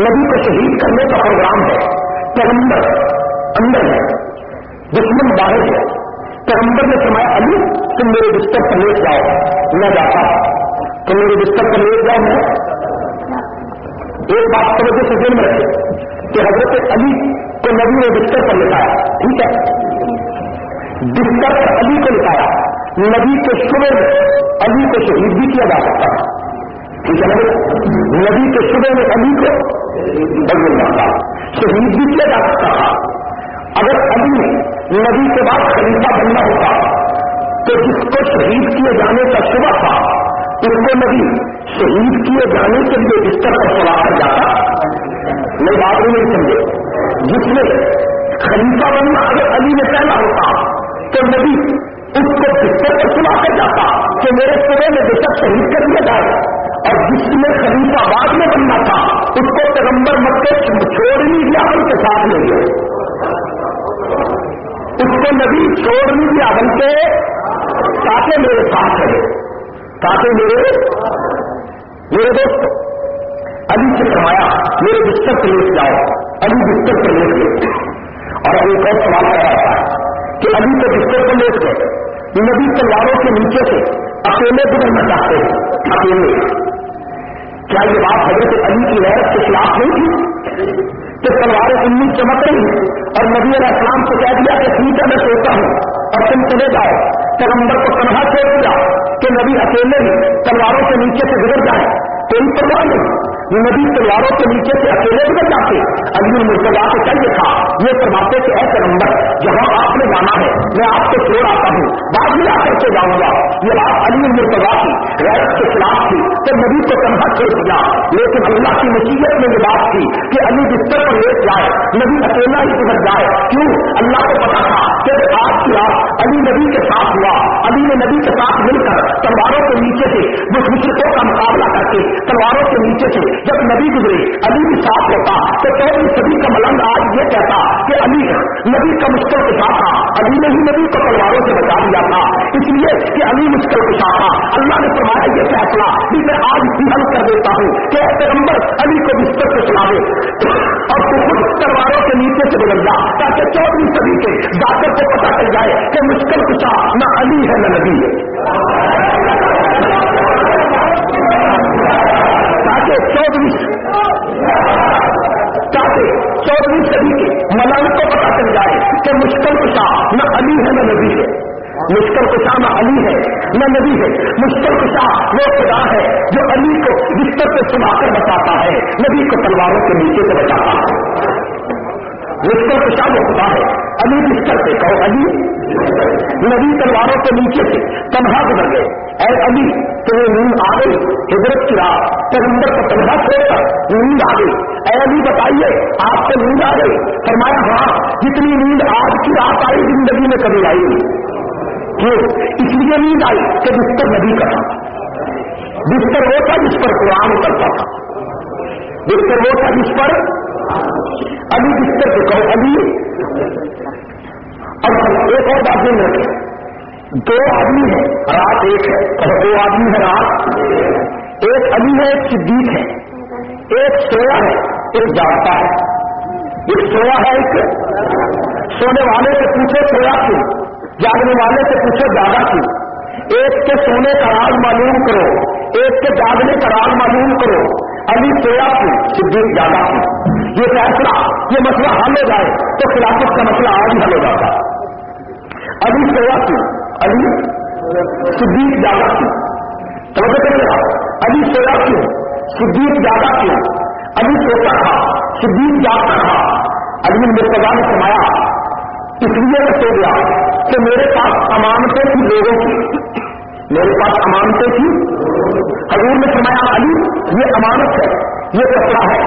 نبی کو شہید کرنے کا پروگرام ہے۔ پیغمبر اندر ہے۔ دشمن باہر ہے۔ پیغمبر نے فرمایا، علی، تم میرے بستر پر لے جاؤ۔ میں جاتا تم میرے بستر پر لے جاؤ۔ میں ایک بات توجہ سے دل میں رکھے، کہ حضرت علی تو نبی نے بستر پر لکھایا ٹھیک ہے؟ بستر پر علی کو لکھایا نبی کے شبے میں علی کو شہید بھی کیا جا سکتا ٹھیک ہے نبی؟ کے شبے میں علی کو بدل جاتا شہید بھی کیا جا سکتا تھا۔ اگر علی نبی کے بعد خلیفہ بننا ہوتا، تو جس کو شہید کیے جانے کا شبہ تھا اس کو نبی شہید کیے جانے کے لیے بستر پر سوا کر جاتا، میں بات نہیں سمجھے۔ جس میں خلیفہ بننا اگر علی میں پہلا ہوتا، تو نبی اس کو بستر پر سنا کر جاتا کہ میرے سرے میں بے شک شہید کر دیا جائے۔ اور جس میں خلیفہ بعد میں بننا تھا، اس کو پیغمبر مکے چھوڑنی دیا بن کے ساتھ لے گئے۔ اس کو نبی چھوڑنی دیا بن کے تاکہ میرے ساتھ رہے تاکہ میرے میرے دوست علی سے فرمایا، میرے بستر سے لے جاؤ ابھی بستر پر لیٹ گئے۔ اور ابھی ایک اور سوال کر رہا تھا کہ ابھی تو بستر پر لیٹ گئے۔ نبی تلواروں کے نیچے سے اکیلے گزرنا چاہتے ہیں، اکیلے۔ کیا یہ بات حضرت علی کی غیرت کے خلاف نہیں تھی؟ تو تلواریں انیس چمک رہی اور نبی علیہ السلام کو کہہ دیا کہ ٹھیک ہے، میں سوچتا ہوں اور تم چلے جاؤ، پیغمبر کو تنہا چھوڑ دیا۔ کہ نبی اکیلے ہی تلواروں کے نیچے سے گزر جائے۔ کوئی پرواہ نہیں۔ نبی تلواروں کے نیچے سے اکیلے گزر جاتے۔ ابھی مرتبہ کو چاہیے تھا یہ فرماتے کہ ایسے نمبر جہاں آپ نے جانا ہے، میں آپ کو چھوڑ آتا ہوں۔ بعد میں آ کر کے جاؤں گا۔ یہ بات علی مرتبہ کی غیرت کے خلاف تھی۔ تو نبی کو تنہا چھوڑ دیا۔ لیکن اللہ کی نصیحت میں یہ بات تھی کہ علی بستر پر لیٹ جائے، نبی اکیلا ہی گزر جائے۔ کیوں؟ اللہ کو پتا تھا کہ آج کی علی نبی کے ساتھ ہوا۔ علی نے نبی کے ساتھ مل کر تلواروں کے نیچے سے مشرقوں کا مقابلہ کر کے تلواروں کے نیچے سے جب نبی گزرے، علی بھی ساتھ ہوتا، تو چودہ سبھی کا ملنگ آج یہ کہتا کہ علی نبی کا مشکل کشا تھا۔ علی نے ہی نبی کو تلواروں سے بچا دیا تھا۔ اس لیے کہ علی مشکل کشا تھا۔ اللہ نے فرمایا یہ فیصلہ بھی میں آج بھی حل کر دیتا ہوں کہ پیغمبر، علی کو بستر سے سناوے اور تو خود تلواروں کے نیچے سے بدل جا، تاکہ چودہ سبھی کے ڈاکٹر کو پتا چل جائے کہ مشکل کشا نہ علی ہے، نہ نبی ہے۔ چودہویں چودہویں صدی کے ملنگ کو پتا چل جائے کہ مشکل کشا نہ علی ہے، نہ نبی ہے۔ مشکل کشا نہ علی ہے، نہ نبی ہے۔ مشکل کشا وہ خدا ہے جو علی کو بستر سے سنا کر بچاتا ہے، نبی کو تلواروں کے نیچے سے بچاتا ہے۔ مشکل کشا وہ خدا ہے۔ علی بستر سے کہو علی نبی تلواروں کے نیچے سے تنہا گزر گئے۔ اے علی تمہیں نیند آ گئی ہجرت کی رات پیغمبر کو تنہا چھوڑ کر نیند آ گئی اے علی، بتائیے، آپ کو نیند آ گئی فرمایا ہاں جتنی نیند آج کی رات آئی، زندگی میں کبھی آئی نہیں۔ کیوں؟ اس لیے نیند آئی کہ بستر نبی کا تھا۔ بستر وہ تھا جس پر قرآن اترتا تھا۔ بستر وہ تھا جس پر علی بستر سے کہو علی۔ اب ایک اور بات نہیں رکھے دو آدمی ہیں، رات ایک ہے۔ اور دو آدمی ہے رات ایک۔ علی ہے، ایک صدیق ہے۔ ایک سویا ہے، ایک جاگتا ہے۔ ایک سویا ہے، ایک سونے والے سے پوچھو سویا کیوں؟ جاگنے والے سے پوچھو جاگا کیوں؟ ایک کے سونے کا راز معلوم کرو۔ ایک کے جاگنے کا راز معلوم کرو۔ علی سویا کیوں؟ صدیق جاگا کیوں؟ یہ فیصلہ، یہ مسئلہ حل ہو جائے تو خلافت کا مسئلہ آج حل ہو جاتا ہے۔ علی سوا کیوں علی صدیق زیادہ کیوں توجہ کرے گا علی سوا کیوں صدیق زیادہ کیوں علی سوتا تھا۔ صدیق جاگتا تھا۔ علی مرتبہ نے سمایا اس لیے میں سو گیا کہ میرے پاس امانتیں تھی لوگوں کی۔ میرے پاس امانتیں تھی حضور نے سمایا علی، یہ امانت ہے، یہ کپڑا ہے،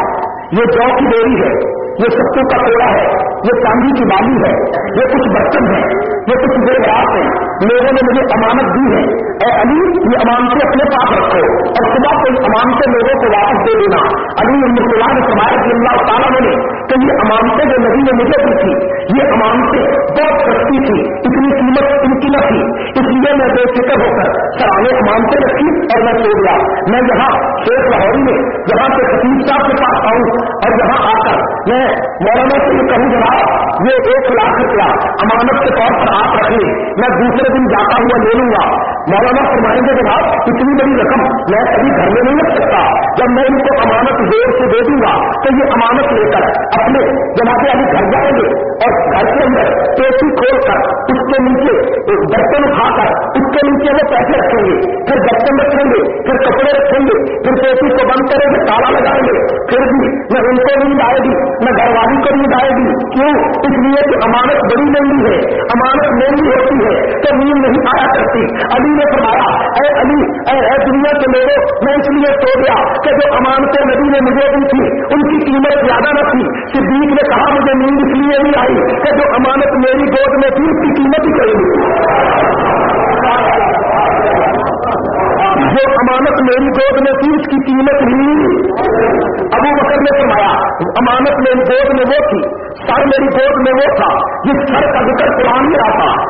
یہ جو کی ڈوری ہے۔ یہ ستو کا توڑا ہے، یہ چاندی کی بالی ہے، یہ کچھ برتن ہے یہ کچھ بے رات ہیں، لوگوں نے مجھے امانت دی ہے۔ اے علی، یہ امانتیں اپنے پاس رکھو اور صبح کو امانتیں لوگوں کو واپس دے دینا۔ علی اللہ نے سمایا کہ اللہ تعالیٰ نے کہ یہ امانتیں جو نبی نے مجھے دی تھی، یہ امانتیں بہت سستی تھی، اتنی قیمت ان کی نہ تھی۔ اس لیے میں بے فکر ہو کر سرانے امانتیں رکھی اور میں سو گیا۔ میں یہاں شیخ لاہوری میں جہاں سے خطیب صاحب کے پاس آؤں اور یہاں آ کر میں مولانا سے یہ کہوں جناب، یہ ایک لاکھ روپیہ امانت کے طور پر آپ رکھ لیں میں دوسرے دن جاتا ہوا لے لوں گا۔ مولانا فرمائیں گے جناب، اتنی بڑی رقم میں کبھی گھر میں نہیں رکھ سکتا۔ جب میں ان کو امانت زور سے دے دوں گا، تو یہ امانت لے کر اپنے جناب ابھی گھر جائیں گے اور گھر کے اندر پیٹی کھول کر اس کے نیچے ایک برتن اٹھا کر اس کے نیچے وہ پیسے رکھیں گے۔ پھر برتن رکھیں گے، پھر کپڑے رکھیں گے، پھر پیٹی کو بند کریں گے، تالا لگائیں گے۔ پھر بھی نہ ان کو نیند آئے گی نہ گھر والی کو نیند آئے گی۔ کیوں؟ اس لیے کہ امانت بڑی مہنگی ہے، امانت مہنگی ہوتی ہے، تو نیند نہیں آیا کرتی۔ علی نے فرمایا، اے علی، اے اے دنیا کے لوگوں، میں اس لیے سو گیا کہ جو امانتیں نبی نے مجھے دی تھی، ان کی قیمت زیادہ نہ تھی۔ صدیق نے کہا، مجھے نیند اس لیے نہیں آئی کہ جو امانت میری گود میں تھی، اس کی قیمت ہی کوئی نہیں جو امانت میری گود میں تھی، اس کی قیمت نہیں ابو بکر نے فرمایا، امانت میری گود میں وہ تھی، سر میری گود میں وہ تھا، جس سر کا ذکر قرآن میں آتا۔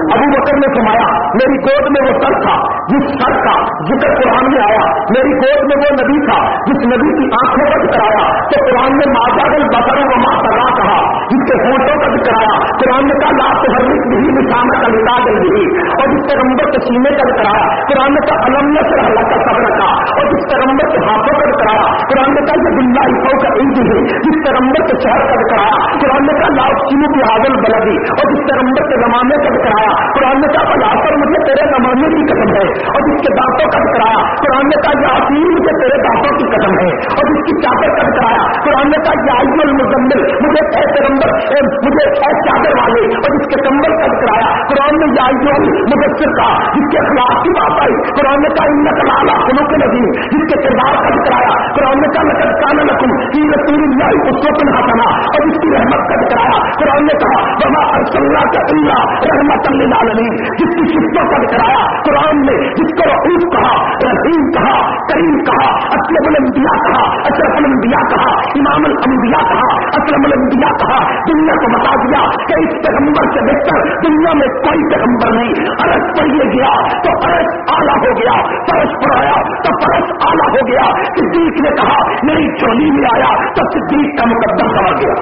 ابو بکر نے فرمایا، میری گود میں وہ سر تھا، جس سر کا ذکر قرآن میں آیا۔ میری گود میں وہ نبی تھا، جس نبی کی آنکھوں کا ذکر آیا۔ تو قرآن نے ماتا گل بسر و ماتا کہا جس کے ہوٹوں کا کرایا قرآن نے کہا لاپ ہر بھی نشانہ کا لٹا دیں گی اور جس پیغمبر کے سینے کا کرایا قرآن نے کہا علم سے اللہ کا سب رکھا اور جس پیغمبر کے ہاتھوں کا کرایا قرآن نے کہا، یہ بلّہ عیسو کا عید ہے جس پیغمبر کے شہر کا کرایا قرآن نے کہا لاؤ چینو کی حاضل بلدی اور جس پیغمبر کے زمانے کا کرایا قرآن نے کہا پلاثر مجھے تیرے زمانے کی قسم ہے۔ اور جس کے دانتوں کا کرایا قرآن نے کہا یہ آسین مجھے تیرے دانتوں کی قسم ہے اور جس کی چادر کا کرایا قرآن نے کہا یہ آئی المزمل، مجھے اے پیغمبر مجھے اے چادر والے اور جس کے کمبل کا کرایا قرآن نے یہ آئی مدثر کہا جس کے خلاف کی بات آئی۔ قرآن نے کہا ان نقل اعلیٰ سنوں کے نظیم جس کے کردار کا کرایا قرآن نے کہا نقل کان لکم کی رسول اللہ اسوت حسنا اور جس کی رحمت کا کرایا قرآن نے کہا، وما ارسلنا کا اللہ رحمت للعالمین۔ جس کی شفتوں کا کرایا قرآن نے جس کو رعوف کہا، رحیم کہا، کریم کہا۔ اسلم الانبیاء کہا اشرف الانبیاء کہا، امام الانبیاء کہا اسلم الانبیاء کہا، دنیا کو بتا دیا کہ اس پیغمبر سے بہتر دنیا میں کوئی پیغمبر نہیں۔ ارس پر یہ گیا تو ارس آلہ ہو گیا، فرش پر آیا تو فرش آلہ ہو گیا۔ صدیق نے کہا، میری چولی میں آیا تو صدیق کا مقدم سمجھ گیا۔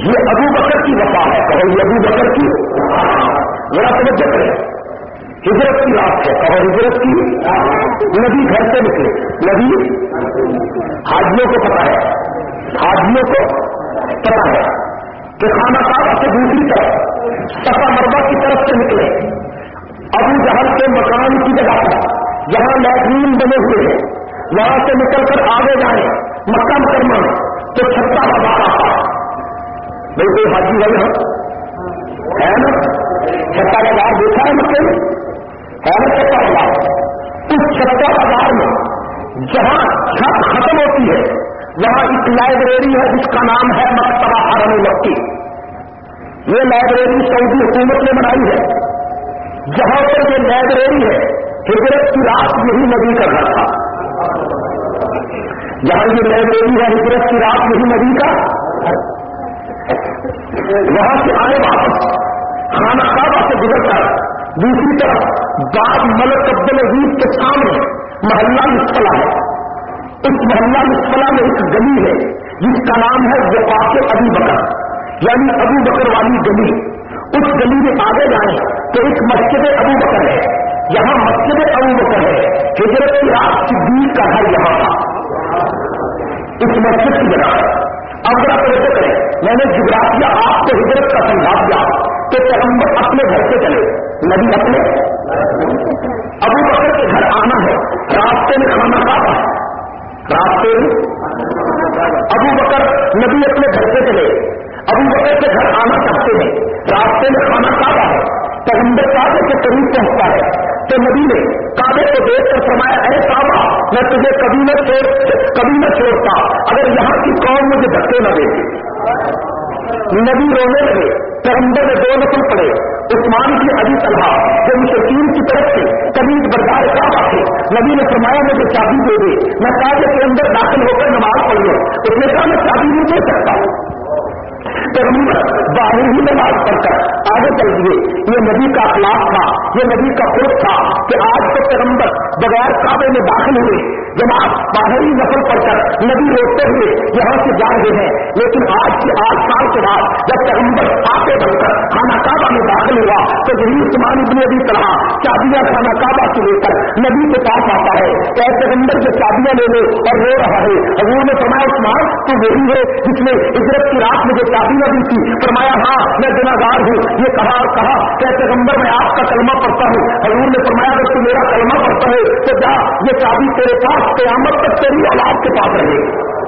یہ ابو بکر کی ہے ابو بکر کی. ذرا توجہ کریں. ہجرت کی رات ہے. کہو ہجرت کی نبی گھر سے نکلے. نبی حاجیوں کو پتا ہے. حاجیوں کو پتا ہے کہ خانہ کعبہ سے دوسری طرف سفا مربع کی طرف سے نکلے. ابو جہل کے مکان کی جگہ پر جہاں لیٹرین بنے ہوئے ہیں. وہاں سے نکل کر آگے جائیں. مکہ مکرمہ تو چھتا بازار آتا ہے بالکل حاجی بھائی ہے نا چھتا بازار دیکھا ہے مکے ہے نا چھتا بازار اس چھتا بازار میں جہاں چھت ختم ہوتی ہے، وہاں ایک لائبریری ہے، جس کا نام ہے مکتبہ حرم مکی۔ یہ لائبریری سعودی حکومت نے بنائی ہے۔ جہاں پر یہ لائبریری ہے، ہجرت کی رات یہی نبی کا گھر تھا۔ جہاں یہ لائبریری ہے، ہجرت کی رات یہی نبی کا وہاں سے آئے واپس، خانہ کعبہ سے گزر کر دوسری طرف بعد ملک عبد العزیز کے سامنے محلہ مسفلا ہے۔ اس محلہ مسفلا میں ایک گلی ہے، جس کا نام ہے وفاق ابو بکر یعنی ابو بکر والی گلی۔ اس گلی میں آگے جائیں تو ایک مسجد ابو بکر ہے۔ یہاں مسجد ابو بکر ہے۔ ہجرت کی رات صدیق کا گھر یہاں تھا۔ اس مسجد کی جگہ اب ذرا توجہ کریں۔ میں نے جغرافیہ آپ کو ہجرت کا سمجھا دیا کہ پیغمبر اپنے گھر سے چلے، نبی اپنے۔ ابو بکر کے گھر آنا ہے، راستے میں کھانا کھاتا ہے۔ راستے میں ابو بکر نبی اپنے گھر سے چلے۔ ابو بکر کے گھر آنا چاہتے ہیں، راستے میں کھانا کھاتا ہے۔ پیغمبر کعبے کے قریب پہنچتا ہے۔ تو نبی نے کعبے کو دیکھ کر فرمایا، اے کعبہ، میں تجھے کبھی نہ چھوڑ، کبھی نہ چھوڑتا۔ اگر یہاں کی قوم مجھے دھکے نہ دیتی نبی رونے لگے۔ پیغمبر نے دو نسل پڑے عثمان کی علی طلحہ، جو مشکین کی طرف سے کبھی بردار کعبہ تھے۔ نبی نے فرمایا، مجھے چابی دے دے۔ میں کعبے کے اندر داخل ہو کر نماز پڑھ لوں۔ اس نے کہا، میں چابی نہیں دے سکتا۔ پیغمبر باہر ہی نماز پڑھ کر آگے چل دیے یہ نبی کا اخلاق تھا، یہ نبی کا خود تھا کہ آج تو پیغمبر بغیر کعبے میں داخل ہوئے، جماعت باہر ہی نفل پڑھ کر نبی روکتے ہوئے یہاں سے جا رہے ہیں۔ لیکن آج کے آٹھ سال کے بعد جب پیغمبر آتے بن کر خانہ کعبہ میں داخل ہوا تو یہی عثمان ابن ابھی طرح چابیاں خانہ کعبہ سے لے کر نبی کے پاس آتا ہے۔ کہ پیغمبر سے چابیاں لے لو اور رو رہا ہے۔ حضور نے فرمایا، عثمان، تو وہی ہے جس نے ہجرت کی رات مجھے چابی دی تھی۔ فرمایا ہاں میں گناگار ہوں۔ یہ کہا اور کہا کہ پیغمبر، میں آپ کا کلمہ پڑھتا ہوں۔ حضور نے فرمایا، اگر تو میرا کلمہ پڑھتا ہے، تو جا، یہ چابی تیرے پاس قیامت تک تیری اولاد کے پاس رہے۔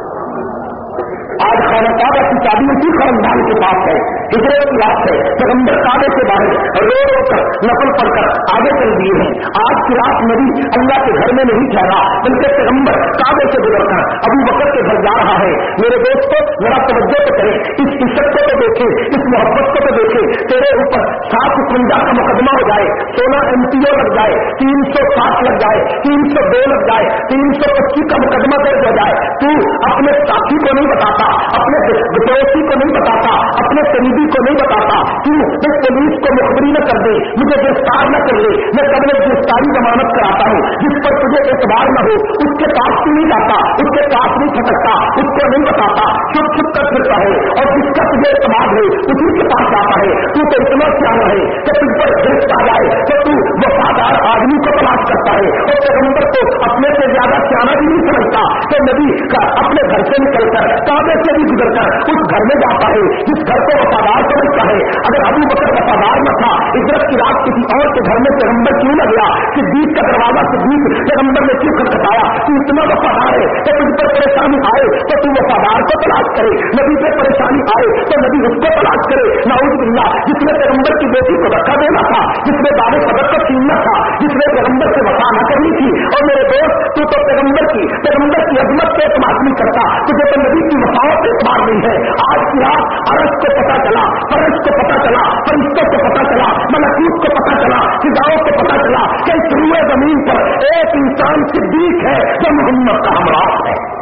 آج خانہ کعبہ کی چابی اسی خاندان کے پاس ہے ہجرت کی رات ہے، پیغمبر کعبے سے باہر رو رو کر نفل پڑھ کر آگے چل دیے ہیں۔ آج کی رات نبی اللہ کے گھر میں نہیں ٹھہرا، بلکہ پیغمبر کعبے سے گزر کر ابو بکر کے گھر جا رہا ہے۔ میرے دوستوں میرا توجہ تو کرے اس عزت کو تو دیکھے اس محبت کو تو دیکھے تیرے اوپر سات کنجا کا مقدمہ ہو جائے، سولہ ایم پی او لگ جائے، تین سو سات لگ جائے، تین سو دو لگ جائے، تین سو پچیس کا مقدمہ درج ہو جائے۔ تو اپنے ساتھی کو نہیں بتاتا اپنے پڑوسی کو نہیں بتاتا، اپنے قریبی کو نہیں بتاتا تو ہوں میں پولیس کو مخبری نہ کر دے، مجھے گرفتار نہ کر لے میں کب میں گرفتاری ضمانت کراتا ہوں، جس پر تجھے اعتبار نہ ہو، اس کے پاس بھی نہیں جاتا، اس کے پاس نہیں پھٹکتا اس کو نہیں بتاتا، چھپ چھپ کر پھرتا ہے، اور جس کا تجھے اعتماد ہے، اسی کے پاس جاتا ہے، تو تو اتنا سیاح ہے کہ تم پر گرفت آ جائے تو تو وفادار آدمی کو تلاش کرتا ہے، اور پیغمبر کو اپنے سے زیادہ سیاح بھی نہیں سمجھتا کہ نبی کا اپنے گھر سے نکل کر کابے سے بھی گزر کر اس گھر میں جاتا ہے، جس گھر کو وفادار سمجھتا ہے۔ اگر ابھی بکر وفادار نہ تھا، عزت کی رات کسی اور کے گھر میں پیغمبر کیوں نہ گیا؟ صدیق کا دروازہ صدیق پیغمبر نے کیوں کھٹکھٹایا؟ تو اتنا وفادار ہے کہ تجھ پر پریشانی آئے تو تو وفادار کو تلاش کرے۔ نبی پہ پریشانی آئے تو نبی اس کو تلاش کرے۔ نعوذ باللہ، جس نے پیغمبر کی بیٹی کو دھکا دینا تھا، جس نے دانے سبق کا چھیننا تھا، جس نے پیغمبر سے وفا نہ کرنی تھی، اور میرے دوست، تو تو پیغمبر کی پیغمبر کی عظمت سے اعتماد نہیں کرتا، تجھے تو نبی کی وفاوت بہت اعتبار نہیں ہے۔ آج کی رات عرض کو پتا چلا فرض کو پتا چلا، فرشتوں کو پتا چلا، ملکوت کو پتا چلا فضاؤں کو پتا چلا کہ اس روئے زمین پر ایک انسان صدیق ہے جو محمد کا ہمراہ ہے۔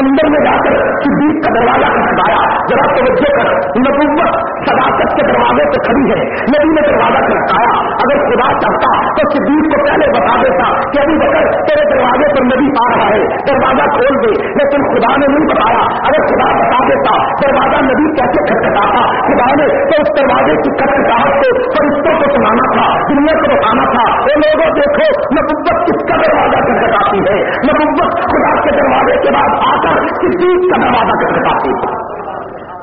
پیغمبر میں جا کر صدیق کا دروازہ کھٹکھٹایا ذرا توجہ کر نبوت صداقت کے دروازے پہ کھڑی ہے، نبی نے دروازہ کھٹکھٹایا اگر خدا چاہتا تو صدیق کو پہلے بتا دیتا کہ ابھی بکر تیرے دروازے پر نبی آ رہا ہے، دروازہ کھول دے۔ لیکن خدا نے نہیں بتایا۔ اگر خدا بتا دیتا، دروازہ نبی کیسے کھٹکھٹاتا؟ خدا نے تو اس دروازے کی کھٹکھٹاہٹ کو، فرشتوں کو سنانا تھا، دنیا کو بتانا تھا۔ وہ لوگوں، دیکھو، نبوت کس کا دروازہ کھٹکھٹاتی ہے؟ نبوت خدا کے دروازے کے بعد آ کر صدیق کا دروازہ کھٹکھٹاتی ہے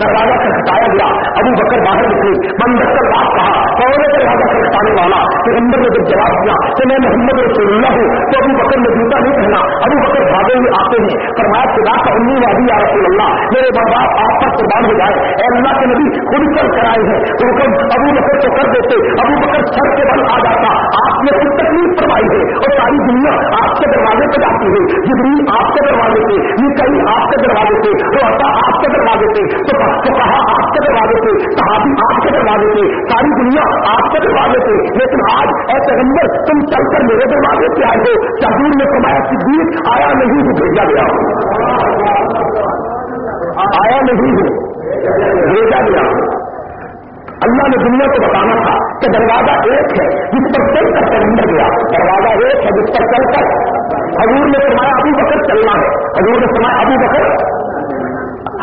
دروازہ کھٹکھٹایا گیا۔ ابو بکر باہر نکلی۔ بند کر بات کہا، کون ہے دروازہ کھٹکھٹانے والا؟ پیغمبر نے جب جواب دیا کہ میں محمد رسول اللہ ہوں، تو ابو بکر نے جوتا نہیں پہنا۔ ابو بکر بھاگے ہوئے آتے ہیں۔ فرمایا، خدا کا امی وادی یا رسول اللہ، میرے ماں باپ آپ پر قربان ہو جائے۔ اے اللہ کے نبی، خود کر آئے ہیں۔ حکم ابو بکر کو کر دیتے ابو بکر چھڑ کے بل آ جاتا آپ نے خود تکلیف فرمائی ہے اور ساری دنیا آپ کے جاتی ہے جبریل آپ کے دروازے پہ یہ کئی آپ کے دروازے پہ تو اللہ آپ کے دروازے پہ تو کہا آپ کے دروازے پہ صحابی آپ کے دروازے پہ ساری دنیا آپ کے دروازے پہ لیکن آج اے پیغمبر، تم چل کر میرے دروازے پہ آئے ہو۔ چادور میں فرمایا، صدیق، آیا نہیں ہوں، بھیجا گیا آیا نہیں ہوں، بھیجا گیا اللہ نے دنیا کو بتانا تھا کہ دروازہ ایک ہے جس پر چل کر پیغمبر گیا۔ دروازہ ایک ہے جس پر چل کر حضور نے فرمایا ابو بکر چلنا ہے۔ حضور نے فرمایا ابو بکر۔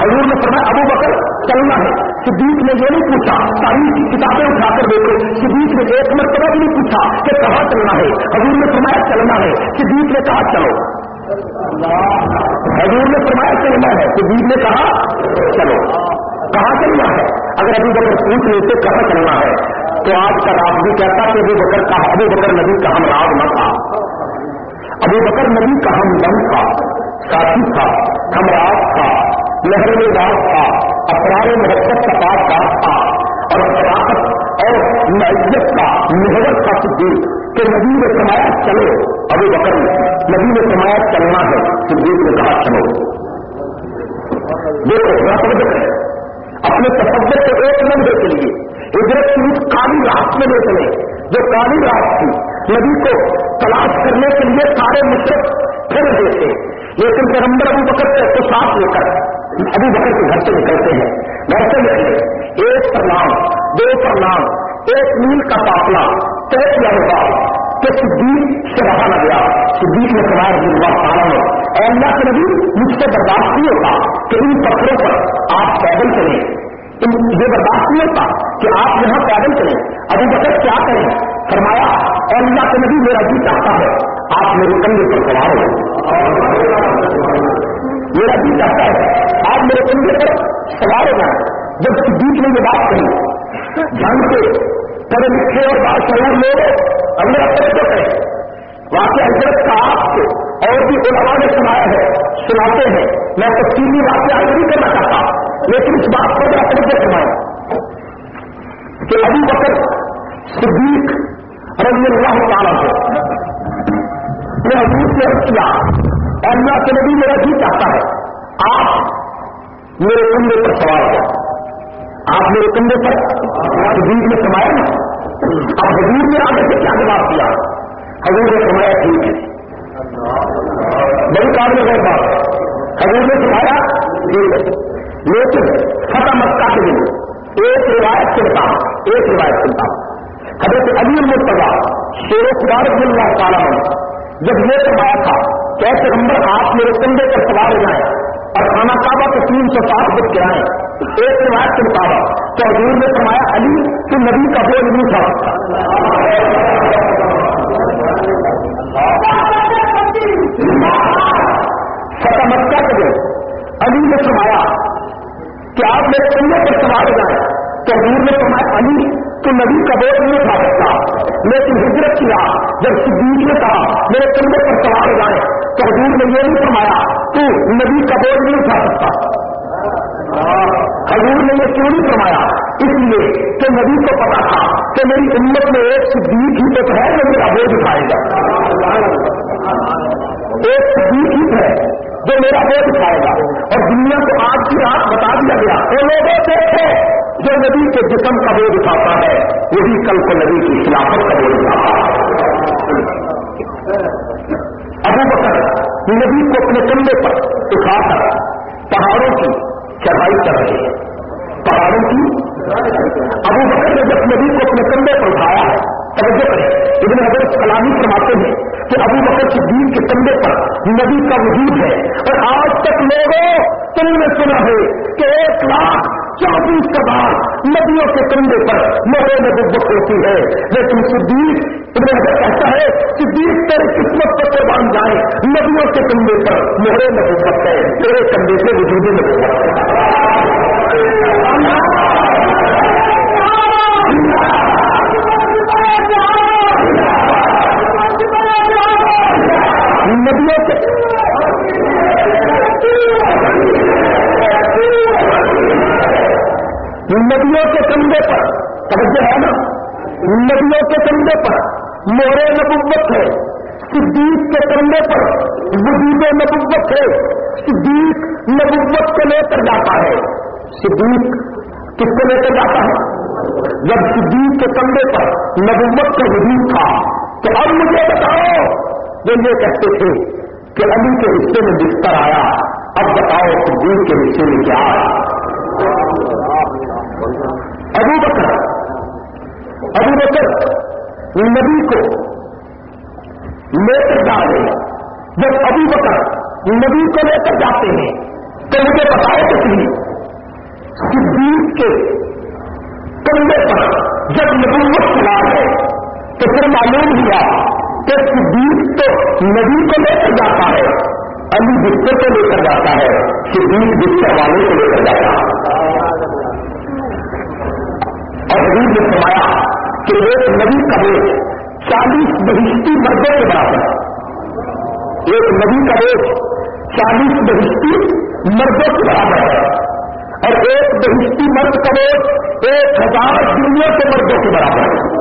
حضور نے فرمایا ابو بکر چلنا ہے۔ صدیق نے یہ نہیں پوچھا، تاریخ کتابیں اٹھا کر دیکھو۔ صدیق نے ایک مرتبہ بھی نہیں پوچھا کہ کہاں چلنا ہے۔ حضور نے فرمایا چلنا ہے۔ صدیق نے کہا چلو۔ حضور نے فرمایا چلنا ہے۔ صدیق نے کہا چلو۔ کہاں چلنا ہے؟ اگر ابھی بکر پوچھ لیتے کہاں چلنا ہے، تو آج کا رات بھی کہتا کہ ابو بکر کا ابو بکر نبی کا ہم راز نہ تھا۔ ابو بکر نبی کا ہم دم تھا، ساتھی تھا ہمراج تھا لہر راز تھا افراد محبت کا پاس دار تھا، اور صداقت اور معیت کا، محبت کا صدیق، کہ نبی نے سمایا چلو، ابو بکر، نبی نے سمایا چلنا ہے، صدیق نے کہا چلو۔ دیکھو رقم اپنے تصور سے ایک لمحے کے لیے اجرت صرف کالی رات میں لے چلے، جو کالی رات تھی نبی کو تلاش کرنے کے لیے سارے مشرق پھر رہے تھے۔ لیکن پیغمبر ابو بکر سے تو ساتھ لے کر ابو بکر کے گھر سے نکلتے ہیں۔ گھر سے نکلے ایک پرنام دو پرنام ایک میل کا پاپلا طے کیا ہوگا کہ صدیق سے رہا گیا۔ صدیق نے فرمایا، رضی اللہ تعالیٰ نے اللہ کے نبی، مجھ سے برداشت نہیں ہوتا کہ ان پتھروں پر آپ پیدل چلیں۔ یہ برداشت نہیں ہوتا کہ آپ یہاں پیدل چلیں۔ ابھی بکر کیا کریں؟ فرمایا، اے اللہ کے نبی، میرا جی چاہتا ہے، آپ میرے کندھے پر سوار ہو میرا جی چاہتا ہے، آپ میرے کندھے پر سوار ہو جائیں جب صدیق نے یہ بات کہی، جان کے پڑھے لکھے اور باشعور لوگ اب میرا توجہ کریں واقعہ حضرت کا آپ سے اور بھی علماء نے سنایا ہے، سناتے ہیں۔ میں تفصیلی واقعہ نہیں کرنا چاہتا، لیکن اس بات کو میں اپنے سے سناؤں کہ ابھی بکر صدیق رضی اللہ تعالیٰ کو میں حضور سے عرض کیا اللہ کے نبی میرا جی چاہتا ہے۔ آپ میرے کندھے پر سوار ہو آپ میرے کندھے پر صدیق نے سمایا نا اب حضور نے آگے سے کیا جواب دیا؟ حضور نے فرمایا ٹھیک ہے۔ بڑے کوئی کام نہیں ہے بات۔ حضور نے سکھایا لیکن ختم مکہ کے دن ایک روایت چلتا ایک روایت چلتا حضرت علی مرتبہ شیر خدار اللہ تعالیٰ جب یہ فرمایا تھا کہ ایسے نمبر آپ میرے کندھے پر سوار ہو جائیں اور کھانا کعبہ کو تین سو سات بج کے آئے ایک روایت کے مطابق تو حضور نے فرمایا، علی تو نبی کا بوجھ نہیں تھا۔ فتح مکہ کے دن علی نے فرمایا کہ آپ میرے کندھے پر سوار ہو جائیں۔ تو حضور نے فرمایا، علی تو نبی کا بوجھ نہیں لیکن ہجرت کیا جب صدیق نے کہا، میرے کندھے پر سوار ہو جائے تو حضور نے یہ نہیں فرمایا، تو نبی کا بوجھ نہیں اٹھا سکتا. حضور نے یہ کیوں نہیں فرمایا؟ اس لیے کہ نبی کو پتا تھا کہ میری امت میں ایک صدیق ہی تو ہے جو میرا بوجھ اٹھائے گا۔ ایک صدیق ہی ہے جو میرا بوجھ اٹھائے گا۔ اور دنیا کو آج کی رات بتا دیا گیا۔ وہ لوگوں دیکھے۔ جو نبی کے جسم کا بوجھ اٹھاتا ہے، وہی کل کو نبی کی خلافت کا بوجھ اٹھاتا ہے۔ ابو بکر نبی کو اپنے کندھے پر اٹھا کر پہاڑوں کی چڑھائی کر رہے ہیں۔ پہاڑوں کی؟ ابو بکر نے جب نبی کو اپنے کندھے پر اٹھایا ہے توجہ کریں۔ ابن حضرت کلامی فرماتے ہیں کہ ابو بکر صدیق کے کندھے پر نبی کا وجود ہے اور آج تک لوگوں، تم نے سنا ہے کہ ایک لاکھ چوبیس ہزار ندیوں کے کندھے پر موہے نبوت ہوتی ہے۔ لیکن صدیق، ابن حضرت کہتا ہے، صدیق تیرے قسمت پر قربان جائے ندیوں کے کندھے پر موہرے نبوت ہے۔ تیرے کندھے سے وجودی نبوت ہے۔ ندیوں کے ندیوں کے کندھے پر، توجہ ہے نا؟ ندیوں کے کندھے پر مورے نبوت ہے۔ صدیق کے کندھے پر وجود نبوت ہے۔ صدیق نبوت کو لے کر جاتا ہے۔ صدیق کس کو لے کر جاتا ہے؟ جب صدیق کے کندھے پر نبوت کا وجود تھا، تو اب مجھے بتاؤ وہ یہ کہتے تھے کہ علی کے حصے میں بستر آیا، اب بتاؤ صدیق کے حصے میں کیا آیا۔ ابو بکر ابو بکر نبی کو لے کر جا رہے جب ابو بکر نبی کو لے کر جاتے ہیں، تو مجھے بتاؤ کہ صدیق کے کندھے پر جب نبوت چلا ہے، تو پھر معلوم ہوا کہ صدیق تو نبی کو لے کر جاتا ہے، علی بستر کو لے کر جاتا ہے، صدیق بستر والے کو لے کر جاتا ہے۔ اور حدیث نے فرمایا کہ ایک نبی کا چالیس بہشتی مردوں کے برابر۔ ایک نبی کا ریٹ چالیس بہشتی مردوں کے برابر ہے۔ اور ایک بہشتی مرد کا ایک ہزار دنیا کے مردوں کے برابر ہے۔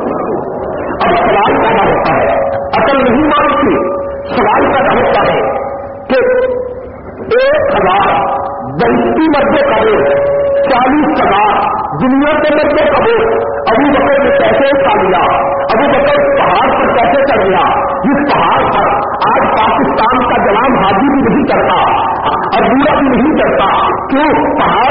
اب سوال پیدا ہوتا ہے۔ عقل نہیں مانتی سوال پیدا ہوتا ہے کہ ایک ہزار بہتی مردوں کا چالیس ہزار دنیا کے مردوں کا ابھی بکر نے کیسے اٹھا لیا؟ ابھی بکر پہاڑ پر کیسے چڑھ گیا؟ جس پہاڑ پر آج پاکستان کا جوان حاجی بھی نہیں کرتا اور بورا بھی نہیں کرتا کیوں؟ پہاڑ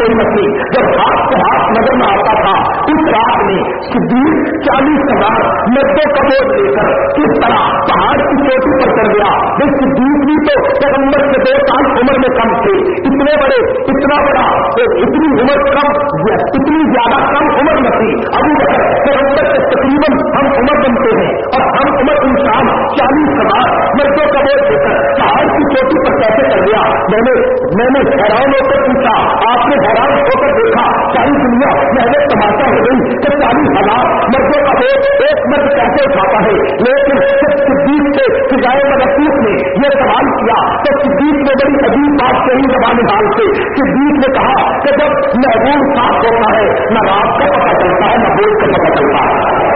کوئی نہ جب ہاتھ سے ہاتھ نظر میں آتا تھا، اس رات میں صدیق چالیس ہزار نبے کپڑے لے کر کس طرح پہاڑ چوٹی پر چڑھ گیا وہ صدیق تو پیغمبر سے دو سال عمر میں کم تھے اتنے بڑے، اتنا بڑا اتنی عمر کم، اتنی زیادہ کم عمر نہ تھی۔ ابھی بکر پیغمبر سے تقریباً ہم عمر بنتے ہیں اور ہم عمر انسان چالیس ہزار مردوں کا ووٹ دے کر پہاڑ کی چوٹی پر کیسے کر دیا؟ میں نے میں نے حیران ہو کر پوچھا، آپ نے حیران ہو کر دیکھا، ساری دنیا محنت تماشا ہو گئی کہ چالیس ہزار مردوں کا ووٹ ایک مرد کیسے اٹھاتا ہے؟ لیکن جب صدیق سے فضائے مدفوس نے یہ سوال کیا تو صدیق نے بڑی عجیب بات کہی زبان حال سے۔ صدیق نے کہا کہ جب محبوب صاف ہوتا ہے، نہ رات کا پتہ چلتا ہے، نہ بوجھ کا پتہ چلتا ہے۔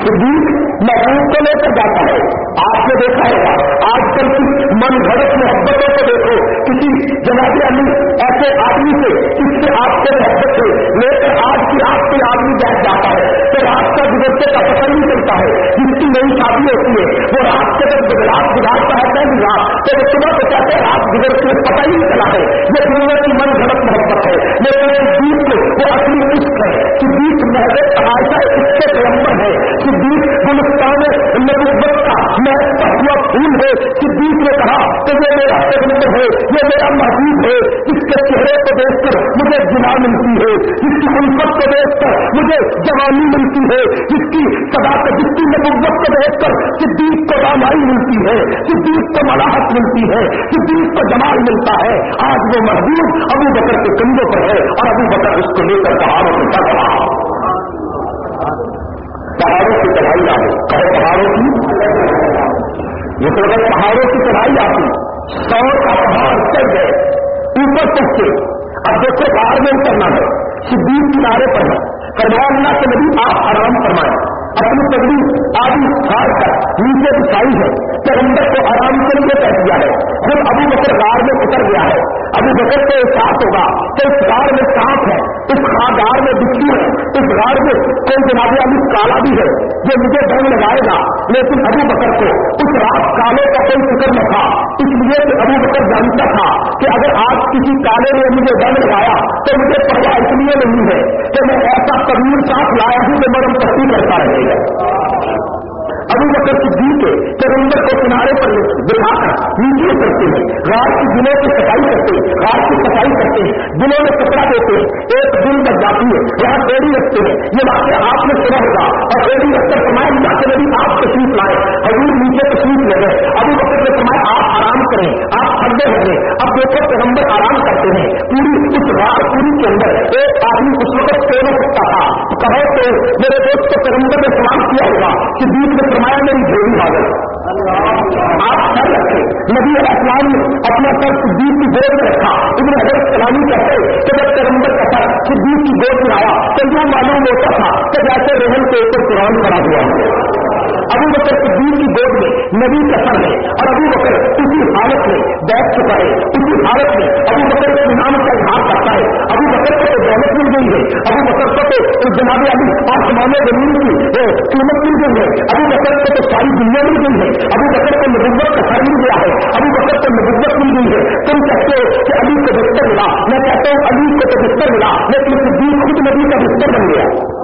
صدیق محبوب کو لے کر جاتا ہے۔ آپ نے دیکھا ہے، آج کل کی من گھڑت محبتوں کو دیکھو۔ کسی جناب علی، ایسے آدمی سے جس سے آپ سے محبت سے لے کر آج کی آپ کے آدمی بیٹھ جاتا ہے۔ تو رات کا گزرتے کا پتہ نہیں چلتا ہے۔ جن کی نئی شادی ہوتی ہے، وہ رات کے جب رات گزارتا ہے، پہلی رات۔ تو وہ صبح سے کہتے ہیں، رات گزرتے پتہ ہی نہیں چلا ہے۔ یہ دنیا کی من گھڑت محبت ہے۔ یہ دین کو وہ اصلی عشق ہے۔ کہ بیچ محبت عائشہ ہے، صدیق گلستان نبوت کا محبت ہوا پھول ہے۔ صدیق نے کہا کہ یہ میرا پیغمبر ہے، یہ میرا محبوب ہے۔ اس کے چہرے کو دیکھ کر مجھے جنا ملتی ہے۔ اس کی الفت کو دیکھ کر مجھے جوانی ملتی ہے۔ جس کی صداقت جس کی نبوت کو دیکھ کر صدیق کو رامائی ملتی ہے۔ صدیق کو ملاحت ملتی ہے۔ صدیق کو جمال ملتا ہے۔ آج وہ محبوب ابو بکر کے کندھوں پر ہے اور ابو بکر اس کو لے کر پہاڑوں سے چڑھ رہا پہاڑوں کی چڑھائی آ کہے پہاڑوں کی، یہ تو اگر پہاڑوں کی چڑھائی آتی، سو کا پہاڑ چڑھ گئے، اوپر تک کے۔ اب دیکھو باہر میں اترنا ہے صدیق کنارے پر ہے۔ فرمایا اللہ کے نبی آپ آرام فرمائے اپنی پگڑی آدھی کھاڑ کر نیچے بچائی ہے پیغمبر کو آرام کے لیے کہہ دیا ہے۔ خود ابو بکر غار میں اتر گیا ہے۔ ابو بکر کو احساس ہوگا۔ کہ اس غار میں سانپ ہے، اس غار میں بچی ہے۔ اس غار میں کوئی جناب علی کالا بھی ہے، جو مجھے ڈنگ لگائے گا۔ لیکن ابو بکر کو اس رات کالے کا کوئی فکر نہ تھا۔ اس لیے کہ ابو بکر جانتا تھا کہ اگر آج کسی کالے نے مجھے ڈنگ لگایا، تو مجھے پرواہ اس لیے نہیں ہے کہ میں ایسا طویل ساتھ لایا ہوں جو مرم پتی کرتا رہے۔ گا ابو بکر صدیق کے چرندر کو کنارے پر بٹھا کر نیچے کرتے ہیں رات کی دنوں کی صفائی کرتے ہیں رات کی صفائی کرتے ہیں دنوں میں کپڑا دیتے ہیں، ایک دن تک جاتی ہے، یہاں ڈیری رکھتے ہیں، یہ واقعہ آپ نے سنا ہوگا۔ اور ڈیری رکھ کر سمائے جا کے بھی آپ تشریف لائے، حضور نیچے تشریف لے گئے۔ ابو بکر نے سمائے آپ آرام کریں، آپ کھڑے ہو گئے اب دیکھو، پیغمبر آرام کرتے ہیں۔ پوری اس رات پوری کے اندر ایک آدمی اس وقت سو سکتا تھا۔ کہو تو، میرے دوست کو پیغمبر نے سوال کیا ہوگا کہ بیچ میں فرمایا، میری بھیڑی حاضر آپ سر رکھے نبی اسلام نے اپنا سر صدیق کی گود میں رکھا. ابن حضرت سلامی کہتے کہ جب پیغمبر کا سر صدیق کی گود میں آیا تو یہ معلوم ہوتا تھا کہ جیسے روحن کے اوپر قرآن کرا ہوا ابو بکر صدیق کی گود میں نبی کا سر ہے اور ابو بکر اسی حالت میں بیٹھ چکا ہے، اسی حالت میں ابو بکر کے نام کا اظہار کرتا ہے۔ ابو بکر کو تو دولت مل گئی ہے۔ ابو بکر کو تو جناب علی آسمان زمین کی قیمت مل گئی ہے۔ ابو بکر کو تو ساری دنیا مل گئی ہے۔ ابو بکر کو نبوت کا سر مل گیا ہے۔ ابو بکر کو نبوت مل گئی ہے۔ تم کہتے ہو کہ علی کو بستر ملا۔ میں کہتا ہوں علی کو تو بستر ملا۔ لیکن صدیق خود نبی کا بستر بن گیا۔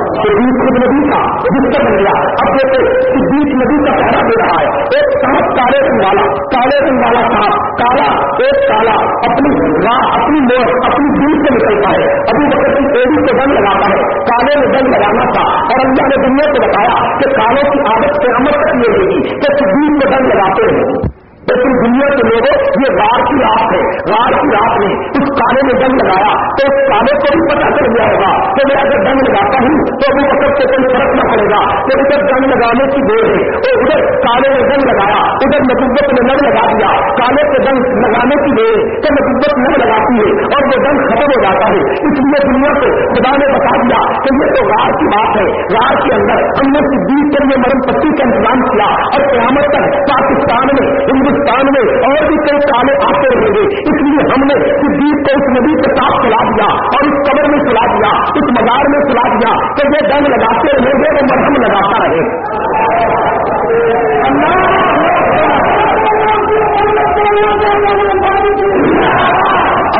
صدیق خود نبی کا بستر بن گیا۔ اب صدیق نبی کا پہرا دے رہا ہے۔ ایک صاحب کالے رنگ والا، کالے رنگ والا صاحب، کالا، ایک کالا، اپنی راہ، اپنی مور اپنی دل سے نکلتا ہے۔ ابھی بکر کی ایڈی سے دن لگاتا ہے، کالے میں دن لگانا تھا۔ اور اللہ نے دنیا کو بتایا کہ کالوں کی عادت سے عمل تک یہ ہوگی کہ صدیق میں دن لگاتے ہیں لیکن دنیا کے لوگوں، یہ رات کی رات ہے رات کی رات نے اس کالے میں دن لگایا، تو اس کالے کو بھی پتا چل گیا ہوگا کہ میں اگر دن لگاتا ہوں تو ابھی وقت سے کوئی فرق نہ پڑے گا کہ ادھر دن لگانے کی دیر ہے اور ادھر کالے میں دن لگایا، ادھر نبوت نے نل لگا دیا، کالے سے دن لگانے کی دیر تو نبوت نل لگاتی ہے اور وہ دن ختم ہو جاتا ہے، اس لیے دنیا کو خدا نے بتا دیا کہ یہ تو رات کی بات ہے رات کے اندر ہم نے صدیق کے لیے مرم پتی کا انتظام کیا اور قیامت تک پاکستان میں ہندوستان ہندوستان میں اور بھی کئی کالے آتے رہیں گے اس لیے ہم نے صدیق کو اس ندی کے ساتھ چلا دیا اور اس قبر میں چلا دیا، اس مزار میں چلا دیا کہ یہ دن لگاتے رہیں گے وہ مرہم لگاتا رہے۔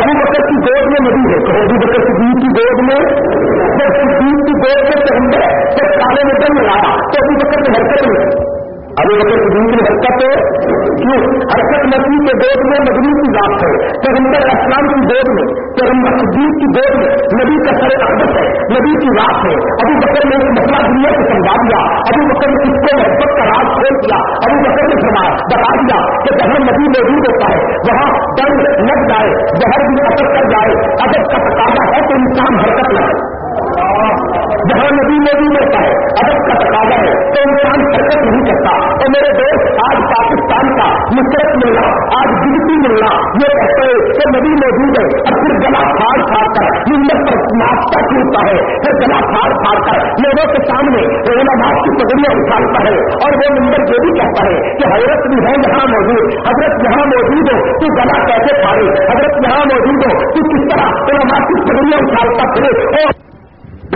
ابو بکر کی گود میں ندی ہے۔ تو ابو بکر صدیق کی گود میں جب صدیق کی گود میں چہندے جب کالے میں دن لگایا۔ تو ابو بکر کی حرکت میں ابھی بکر صدیق کی حرکت کیوں؟ حرکت نبی کے گود میں نبی کی ذات ہے۔ پیغمبر اسلام کی گود میں، پیغمبر صدیق کی گود میں نبی کا سر اقدس ہے، نبی کی ذات ہے۔ ابھی بکر نے ایک مسئلہ دنیا کو سمجھا دیا۔ ابھی بکر نے اس کو محبت کا راز کھول دیا۔ ابھی بکر نے فرمایا، بتا دیا کہ جہاں نبی موجود ہوتا ہے، وہاں دنگ لگ جائے، زہر بھی اثر کر جائے۔ اگر کا تقاضا ہے تو انسان حرکت لگائے جہاں نبی موجود ہوتا ہے ادب کا تقاضا ہے تو انسان حرکت نہیں کرتا۔ اور میرے دوست، آج پاکستان کا نصرت ملنا، آج گنتی ملنا، یہ کہتے ہیں کہ نبی موجود ہے اور پھر گلا پھاڑ پھاڑ کر ملت پر ناشتہ ٹوٹتا ہے، پھر گلا پھاڑ پھاڑ کر لوگوں کے سامنے علماء کی پگڑیاں اچھالتا ہے، اور وہ نمبر یہ بھی کہتا ہے کہ حضرت بھی ہے یہاں موجود، حضرت یہاں موجود ہو، تو گلا کیسے پھاڑے؟ حضرت یہاں موجود ہو، تو کس طرح علماء کی پگڑیاں اچھالتا پھرے؟ اور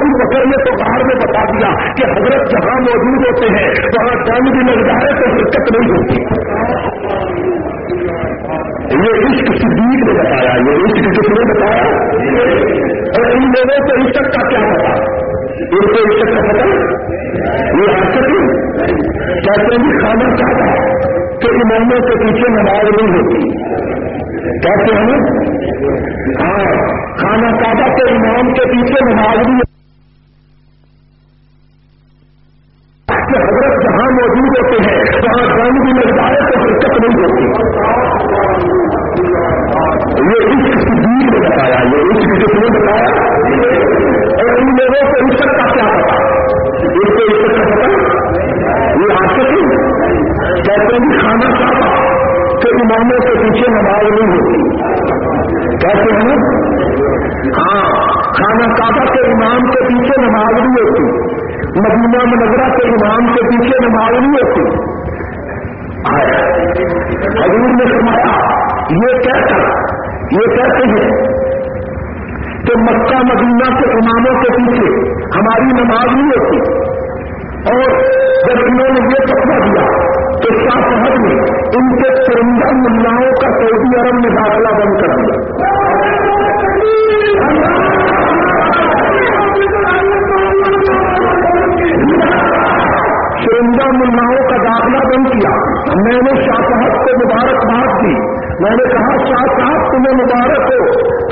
اگر یہ تو باہر میں بتا دیا کہ حضرت جہاں موجود ہوتے ہیں، وہاں جنگ بھی لگ جائے تو حرکت نہیں ہوتی۔ یہ عشق صدیق نے بتایا، یہ عشق کس نے بتایا؟ اور ان لوگوں کو عشق کا کیا پتا؟ ان کو عشق کا پتا؟ یہ آ کہتے ہیں کھانا چاہتا کہ اماموں کے پیچھے نماز نہیں ہوتی۔ کہتے ہیں ہاں کھانا چاہتا کہ امام کے پیچھے نماز نہیں جہاں موجود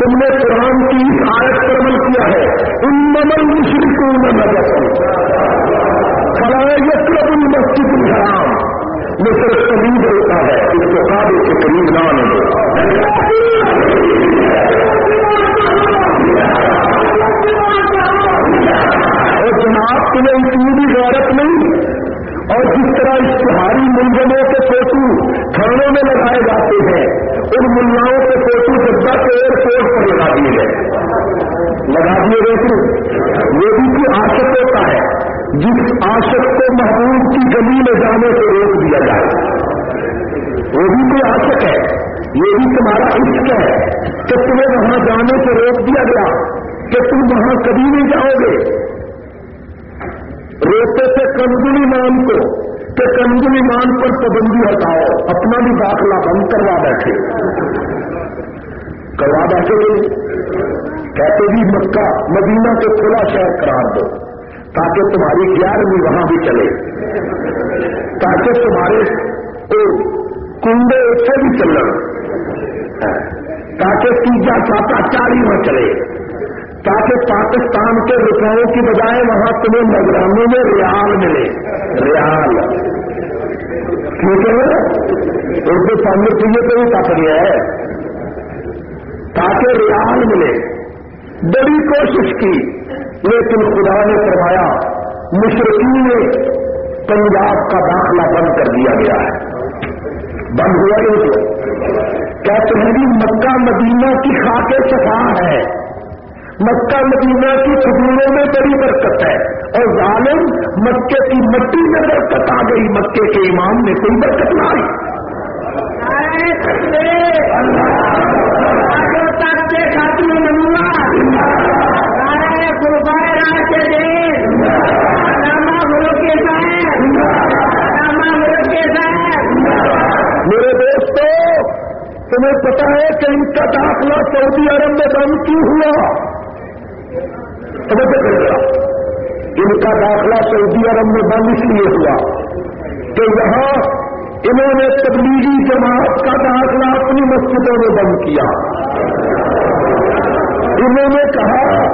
تم نے قرآن کی آیت پر عمل کیا ہے۔ ان نمل مشرق میں نظر خرائے یقر المسجد الحرام۔ میں صرف قریب ہوتا ہے۔ اس کو قابل کے قریب نہ آنے اور جناب، تمہیں اتنی بھی غیرت نہیں۔ اور جس طرح اشتہاری ملزموں کے فوٹو تھانوں میں لگائے جاتے ہیں، ان ملاؤں کے فوٹو جدہ کے ایئرپورٹ پر لگا دیے گئے لگا دیے گئے یہ بھی کوئی عاشق ہوتا ہے جس عاشق کو محبوب کی گلی میں جانے سے روک دیا جائے وہ بھی کوئی عاشق ہے یہ بھی تمہارا عشق ہے کہ تمہیں وہاں جانے سے روک دیا گیا کہ تم وہاں کبھی نہیں جاؤ گے روتے تھے کنزل ایمان کو کہ کنزل ایمان پر پابندی ہٹاؤ اپنا بھی داخلہ بند کروا بیٹھے۔ کروا بیٹھے کہتے بھی مکہ، مدینہ کو کھلا شہر قرار دو، تاکہ تمہاری گیارہویں وہاں بھی چلے۔ تاکہ تمہارے کنڈے اتنے بھی چلن۔ تاکہ تیجا چاچا چالی میں چلے۔ تاکہ پاکستان کے روپوں کی بجائے وہاں تمہیں نگرانی میں ریال ملے۔ ریال۔ ٹھیک ہے اردو سامنے چاہیے تو بھی پک گیا ہے تاکہ ریال ملے۔ بڑی کوشش کی، لیکن خدا نے فرمایا مشرقی میں پنجاب کا داخلہ بند کر دیا گیا ہے۔ بند ہوا یہ کیا تمہاری مکہ مدینہ کی خاکے صفا ہے؟ مکہ مدینہ کی قبولوں میں بڑی برکت ہے اور ظالم مکے کی مٹی میں برکت آ گئی مکے کے امام میں کوئی برکت نہ آئی۔ میرے دوستو، تمہیں پتا ہے کہ ان کا داخلہ سعودی عرب میں بند کیوں ہوا؟ سمجھ گا ان کا داخلہ سعودی عرب میں بند اس لیے ہوا کہ یہاں انہوں نے تبلیغی جماعت کا داخلہ اپنی مسجدوں میں بند کیا۔ انہوں نے کہا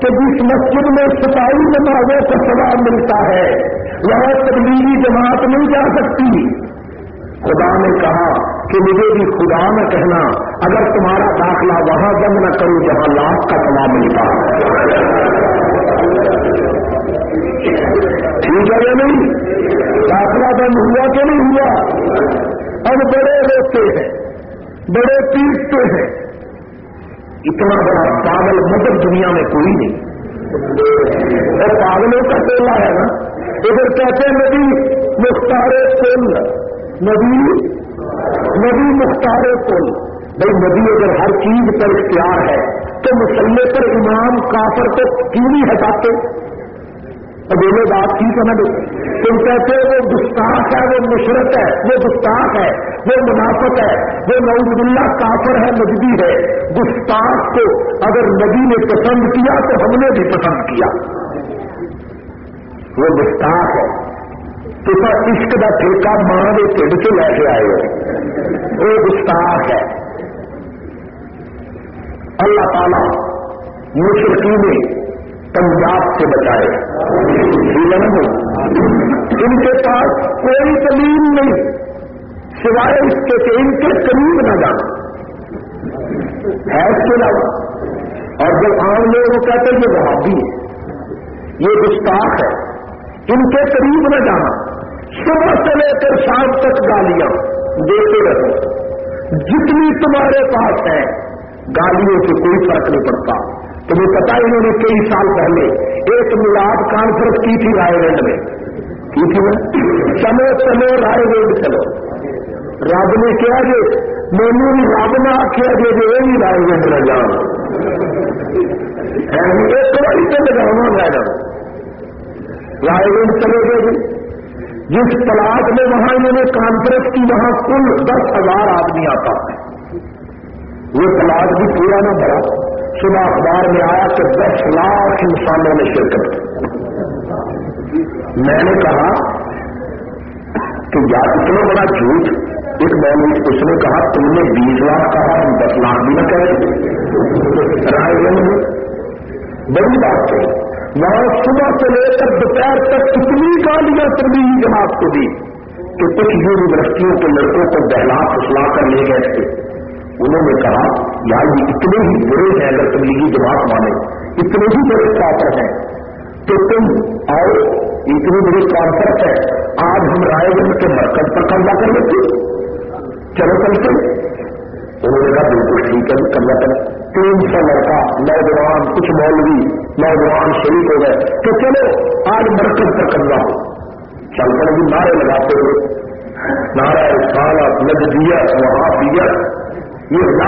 کہ جس مسجد میں ستائی نمازوں کا سواب ملتا ہے وہاں تبلیغی جماعت نہیں جا سکتی۔ خدا نے کہا کہ مجھے بھی خدا نہ کہنا اگر تمہارا داخلہ وہاں بند نہ کروں جہاں لاکھ کا سواب ملتا ٹھیک ہے یا نہیں؟ داخلہ بند ہوا کہ نہیں ہوا؟ اب بڑے روتے ہیں، بڑے پیٹتے ہیں۔ اتنا بڑا پاگل مدد دنیا میں کوئی نہیں۔ اور پاگلوں کا ٹولہ ہے نا؟ ادھر کہتے ہیں نبی مختار کل، نبی نبی مختار کل۔ بھائی نبی اگر ہر چیز پر اختیار ہے تو مسلح پر امام کافر کو کیوں نہیں ہٹاتے؟ ابھی بات کی سمجھ تم کہتے وہ گستاخ ہے، وہ مشرت ہے، وہ گستاخ ہے، وہ منافق ہے، وہ نعوذ اللہ کافر ہے نجدی ہے۔ گستاخ کو اگر نبی نے پسند کیا تو ہم نے بھی پسند کیا۔ وہ گستاخ ہے۔ تو عشق کا ٹھیکہ ماں کے ٹھنڈ سے لے کے آئے ہو۔ وہ گستاخ ہے۔ اللہ تعالیٰ مشرقی میں پنجاب سے بچائے۔ ان کے پاس کوئی دلیل نہیں۔ سوائے اس کے کہ ان کے قریب نہ جانا۔ ہے اس کے علاوہ۔ اور جب عام لوگ وہ کہتے ہیں یہ وہابی ہے یہ گستاخ ہے۔ ان کے قریب نہ جانا۔ صبح سے لے کر شام تک گالیاں دیتے رہو۔ جتنی تمہارے پاس ہے گالیوں سے کوئی فرق نہیں پڑتا۔ تمہیں پتا انہوں نے کئی سال پہلے ایک ملاد کانفرنس کی تھی رائے گنج میں۔ کی تھی چلو چلو رائے گنج چلو۔ رب نے کیا جی؟ مینو بھی رب نہ آخیا جی یہ بھی رائے گنج نہ جان ایک بار تو لگاؤں رہ رائے گنج چلے گئے جی۔ جس پلاٹ میں وہاں انہوں نے کانفرنس کی، وہاں کل دس ہزار آدمی آتا ہے یہ پلاٹ بھی پورا نہ بڑا صبح اخبار میں آیا کہ دس لاکھ انسانوں نے شرکت۔ کی میں نے کہا کہ یا اتنا بڑا جھوٹ ایک مولوی اس نے کہا، تم نے بیس لاکھ کہا، ہم دس لاکھ بھی نہ کہے رائے گنج بڑی بات ہے۔ وہاں صبح سے لے کر دوپہر تک کتنی گالیاں تبدیلی جماعت کو دی کہ کچھ یونیورسٹیوں کے لڑکوں کو بہلا پھسلا کر لے گئے تھے۔ انہوں نے کہا، یار یہ اتنے ہی برے ہیں اگر تبلیغی جماعت مانے اتنے ہی بڑے کافر ہیں۔ تو تم آؤ اتنی بڑی کانفرنس ہے۔ آج ہم رائے گنج کے مرکز پر قبضہ کر لیتے چلو چلتے انہوں نے کہا، بالکل ٹھیک ہے، قبضہ کریں تین سو لڑکا، نوجوان، کچھ مولوی، نوجوان شریک ہو گئے۔ تو چلو، آج مرکز پر قبضہ ہو۔ چل کر بھی نعرے لگاتے ہوئے۔ نعرہ سالہ نجدیت وہاں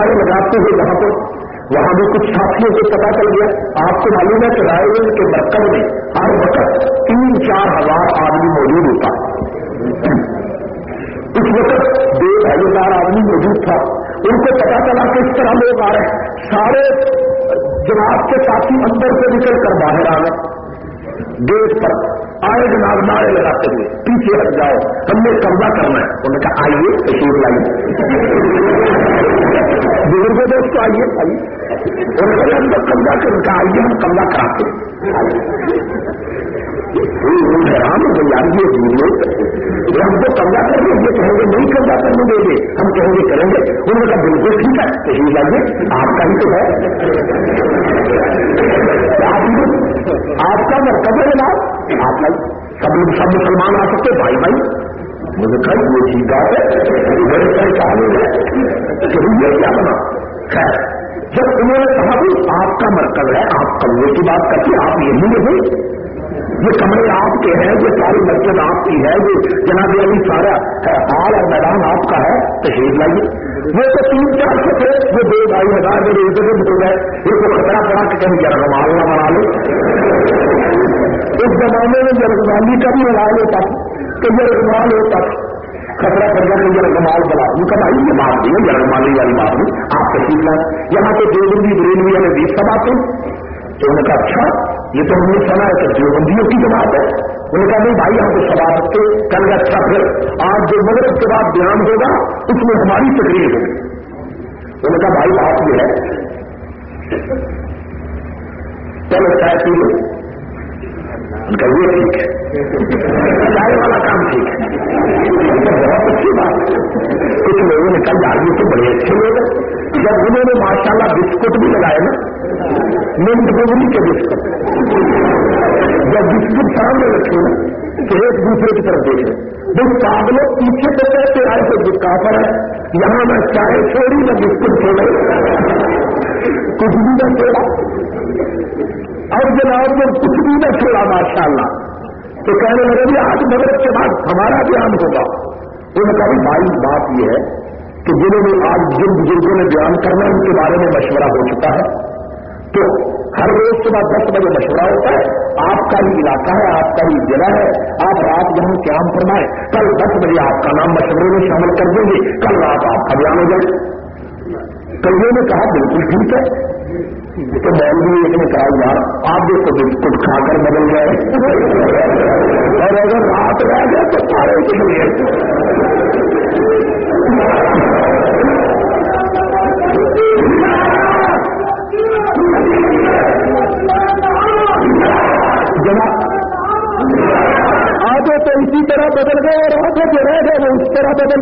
نعرے لگاتے ہوئے وہاں پر وہاں بھی کچھ ساتھیوں کو پتا چل گیا۔ آپ کو معلوم ہے کہ رائے گنج کے مرکز میں ہر وقت تین چار ہزار آدمی موجود ہوتا۔ اس وقت دو ڈھائی ہزار آدمی موجود تھا۔ ان کو پتا چلا کہ اس طرح لوگ آ رہے ہیں۔ سارے جناب کے ساتھی اندر سے نکل کر باہر آ گئے۔ دیش پر آئے جناب، نعرے لگاتے ہوئے۔ پیچھے ہٹ جاؤ۔ ہم نے قبضہ کرنا ہے۔ انہوں نے کہا، آئیے تشریف لائیے۔ بزرگ دوست آئیے آئیے انہوں نے ہم تو قبضہ کر کہا آئیے ہم قبضہ کراتے حیران ہو گئی یار یہ ہم تو قبضہ کر گے یہ کہیں گے نہیں قبضہ کرنے دیں گے ہم کہیں گے کریں گے۔ انہوں نے کہا، بالکل ٹھیک ہے۔ تشریف لائیے آپ کا ہی تو ہے۔ آپ کا مرکز ہے جناب۔ آپ سب سب مسلمان آ سکتے بھائی بھائی۔ مجھے کہا یہ ٹھیک ہے میرے پریشان ہے۔ کیا بنا؟ خیر، جب انہوں نے کہا بھی آپ کا مرکز ہے، آپ کمرے کی بات کرتے آپ یہی نہیں یہ کمرے آپ کے ہیں، یہ ساری مرکز آپ کی ہے، یہ جناب علی سارا ہال اور میدان آپ کا ہے۔ تشریف لائیے۔ وہ تو تین چار سو تھے، وہ دو ڈھائی ہزار میرے ادھر سے گئے۔ ان کو خطرہ پڑا کہ کہیں ذرا رومال نہ بنا لو اس زمانے میں جرگمالی کا بھی علاج ہوتا تو جرگمال ہوتا خطرہ کر کے جرگمال بنا۔ ان کا بھائی یہ بات نہیں ہے، یہ جرگمالی والی بات نہیں۔ آپ کا سیکھنا یہاں پہ دیوبندی، بریلوی والے بیس سب آتے تو انہوں نے کہا اچھا یہ تو ہم نے سنا ہے کہ دیوبندیوں کی جو بات ہے۔ انہوں نے کہا، نہیں بھائی، ہم کو سب سکتے، کل اچھا پھر آج جو مغرب کے بعد بیان ہوگا، اس میں ہماری تقریر ہوگی۔ انہوں نے کہا، بھائی، بات یہ ہے۔ چلو چائے پی لو۔ ان کا یہ ٹھیک ہے۔ چائے والا کام ٹھیک ہے۔ بہت اچھی بات ہے۔ کچھ لوگوں نے کہا یار یہ تو بڑے اچھے لوگ ہیں۔ جب انہوں نے ماشاء اللہ بسکٹ بھی لگائے نا، منٹ گوبری کے بسکٹ۔ جب بسکٹ سامنے رکھے نا تو ایک دوسرے کی طرف دیکھے جو پاگلوں پیچھے تو کہتے آئے تو دکا پر ہے، یہاں میں چائے چھوڑی نہ بسکٹ چھوڑے۔ کچھ بھی نہ چھوڑا۔ اور جناب نے کچھ بھی نہ چھوڑا ماشاء اللہ تو کہنے لگے بھی آج مغرب کے بعد ہمارا بیان ہوگا۔ انہوں نے کہا بھائی، بات یہ ہے کہ جنہوں نے آج جن بزرگوں نے بیان کرنا ان کے بارے میں مشورہ ہو چکا ہے۔ تو ہر روز صبح دس بجے مشورہ ہوتا ہے، آپ کا ہی علاقہ ہے، آپ کا ہی ضلع ہے، آپ رات جہاں قیام فرمائے کل دس بجے آپ کا نام مشورے میں شامل کر دیں گے، کل رات آپ کا بیان ہو جائے۔ کئیوں نے کہا، بالکل ٹھیک ہے۔ تو مولوی ایک نے کہا، یار، آپ دیکھو بسکٹ کھا کر بدل گئے۔ اور اگر رات رہ گئے تو سارے کے لیے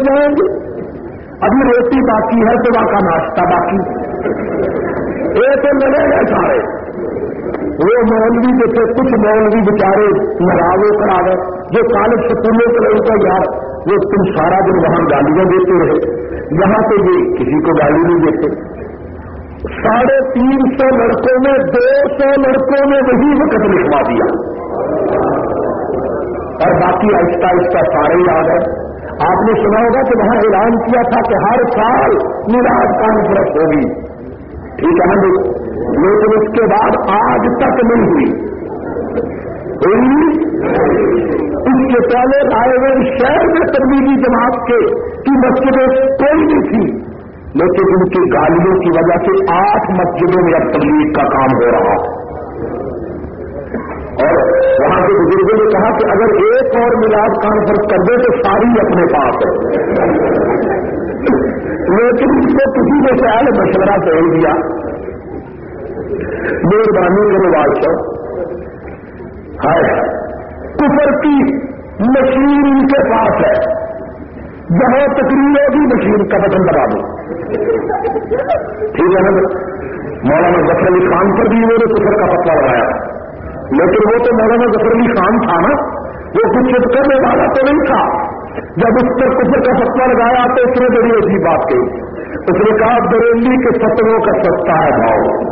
جائیں گے؟ ابھی روٹی باقی ہے صبح کا ناشتہ باقی۔ ایک تو لگے گئے سارے۔ وہ مولوی جو تھے کچھ مولوی بچارے ناراض ہو کر گئے۔ جو کالج سکولوں کے لوگ کا یار، وہ تم سارا دن وہاں گالیاں دیتے رہے۔ یہاں پہ یہ کسی کو گالی نہیں دیتے۔ ساڑھے تین سو لڑکوں میں، دو سو لڑکوں میں وہی وقت لکھوا دیا۔ اور باقی آہستہ آہستہ سارے ہی آ گئے۔ آپ نے سنا ہوگا کہ وہاں اعلان کیا تھا کہ ہر سال میراج کانفرنس ہوگی۔ ٹھیک ہے نا لیکن اس کے بعد آج تک نہیں ہوئی۔ اس کے پہلے آئے ہوئے شہر میں تبدیلی جماعت کے کی مسجدیں کوئی نہیں تھی۔ لیکن ان کی گالیوں کی وجہ سے آٹھ مسجدوں میں اب تبلیغ کا کام ہو رہا۔ ہے اور وہاں کے بزرگوں نے کہا کہ اگر ایک اور ملاد کانفرنس کر دے تو ساری اپنے پاس ہے۔ لیکن اس کو کسی نے شاید مشورہ کہہ دیا۔ مہربانی کرو بادشاہ ہے کفر کی مشین ان کے پاس ہے۔ جہاں تقریر ہوگی، مشین کا بٹن دبا دو۔ ٹھیک ہے نا؟ مولانا ظفر علی خان پر بھی انہوں نے کفر کا پتہ لگایا لیکن وہ تو مولانا ظفر علی خان تھا نا، وہ کچھ چپ کرنے والا تو نہیں تھا۔ جب اس پر کفر کا فتوا لگایا تو اس نے بڑی عجیب بات کہی۔ اس نے کہا، بریلی کے فتووں کا سستا ہے بھاؤ۔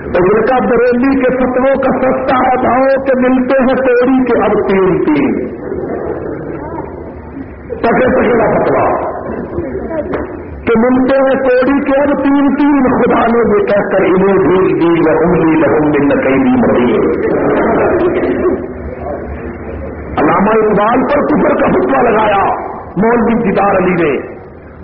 اس نے کہا، بریلی کے فتووں کا سستا ہے بھاؤ کہ ملتے ہیں توڑی کے اب تین تین پکے پکے کا فتوا کہ ملتے ہیں کوڑی کے اب تین تین خدا نے یہ کہہ کر انہیں بھیج دی لہنگی لہم دن کئی مری علامہ اقبال پر کفر کا فتوا لگایا، مولوی جدار علی نے۔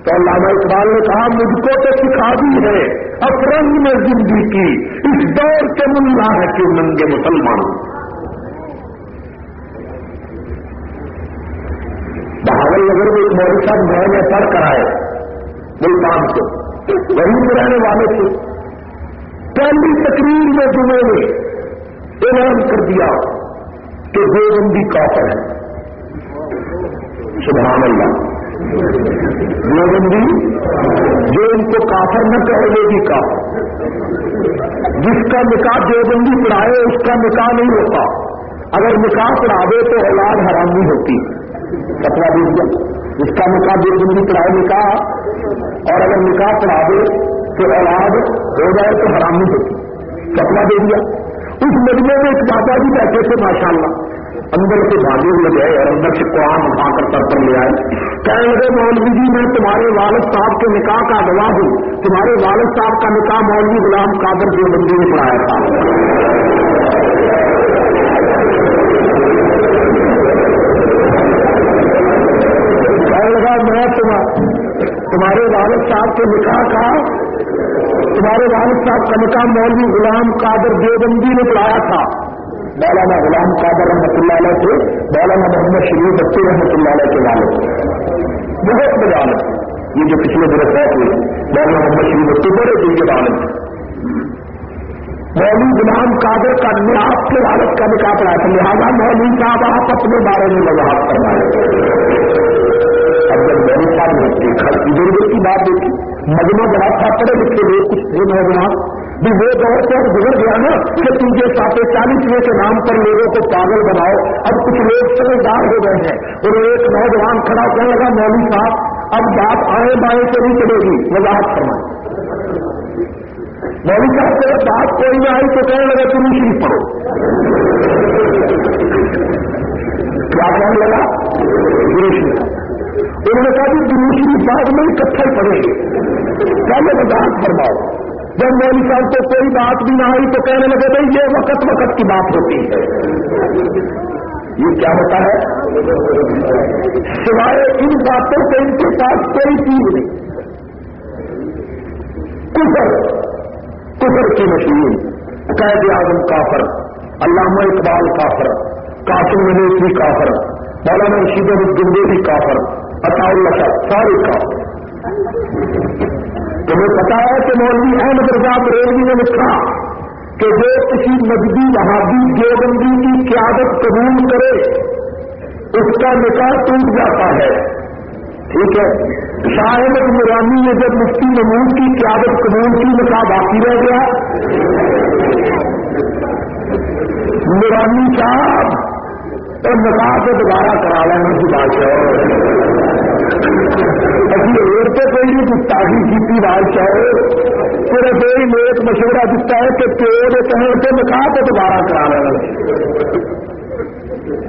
تو علامہ اقبال نے کہا، مجھ کو تو سکھا دی ہے افرنگ میں زندگی کی، اس دور کے ملا ہے کہ ننگے مسلمان۔ بہاول نگر میں ایک مودی صاحب گھر میں پڑھ کر آئے۔ ملتان سے۔ وہیں پہ رہنے والے تھے۔ پہلی تقریر میں جمعے نے اعلان کر دیا کہ دو بندی کافر ہے۔ سبحان اللہ۔ دو بندی جو ان کو کافر نہ کہے وہ بھی کافر۔ جس کا نکاح دو بندی پڑھائے، اس کا نکاح نہیں ہوتا۔ اگر نکاح پڑھا دے تو اولاد حرام نہیں ہوتی کپڑا دیا۔ جس کا نکاح دو بندی پڑھائے نکاح، اور اگر نکاح پڑھا دے تو اولاد ہو جائے تو حرام نہیں ہوتی۔ کپڑا دے دیا۔ اس مجمے میں ایک دادا بھی بیٹھے تھے ماشاء اللہ اندر سے بھاگے ہوئے گئے اور اندر سے قرآن اٹھا کر سر پر لے آئے۔ کہنے لگے، مولوی جی میں تمہارے والد صاحب کے نکاح کا گواہ ہوں۔ تمہارے والد صاحب کا نکاح مولوی غلام قادر جو بندی نے پڑھایا تھا میں تمہارے والد صاحب کے نکاح کا تمہارے والد صاحب کا نکاح مولوی غلام قادر دیوبندی نے پڑھایا تھا۔ مولانا غلام قادر رحمت اللہ علیہ سے مولانا محمد شریف بچے رحمت اللہ علیہ کے والد۔ بہت بڑے عالم یہ جو پچھلے دن فوت ہوئے مولانا محمد شریف بچے بڑے دن کے والد مولوی غلام قادر کا آپ کے والد کا نکاح پڑھایا تھا۔ لہٰذا مولوی صاحب آپ اپنے بارے میں وضاحت کروائے اب جب مولوی صاحب نے دیکھا ادھر ادھر کی بات دیکھی، مجمع بڑا تھا پڑھے لکھے لوگ، کچھ تھے نوجوان، بھی وہ دور سے گزر گیا نا کہ تجھے ساتھ چالیسویں کے نام پر لوگوں کو پاگل بناؤ۔ اب کچھ لوگ سمجھدار ہو گئے ہیں۔ اور ایک نوجوان کھڑا کہنے لگا، مولوی صاحب، اب بات آئے بائیں سے نہیں چلے گی۔ وضاحت فرمائے مولوی صاحب سے بات کوئی نہ آئی تو کہنے لگا، تم شریف پڑھو۔ کیا کہنے لگا؟ گرو شریف انہوں نے کہا جی کہ دوسری بات میں اکٹھے پڑے گی پہلے وضاحت فرماؤ۔ جب میری سال کو کوئی بات بھی نہ آئی تو کہنے لگے بھائی یہ وقت وقت کی بات ہوتی ہے۔ یہ کیا ہوتا ہے؟ سوائے ان باتوں سے ان کے پاس کوئی چیز نہیں۔ کفر کفر کی مشین، قید اعظم کافر، علامہ اقبال کافر، قاسم منیش بھی کافر، مولانا رشید الدین بھی کافر۔ بتاؤ نشا تمہیں پتا ہے کہ مولوی احمد رضا بریلوی نے لکھا کہ جو کسی مذہبی جو دیوبندی کی قیادت قبول کرے، اس کا نکاح ٹوٹ جاتا ہے۔ ٹھیک ہے۔ شاہد نورانی نے جب مفتی نمون کی قیادت قبول کی نکاح باقی رہ گیا۔ نورانی صاحب، اور نکاح کو دوبارہ کرا لینا کی بات ہے۔ ابھی اور تو کوئی نہیں گستاخی کی بات چاہے صرف یہی ایک مشورہ دیتا ہے کہ پیڑ کہیں سے نکاح تو دوبارہ کرا لینا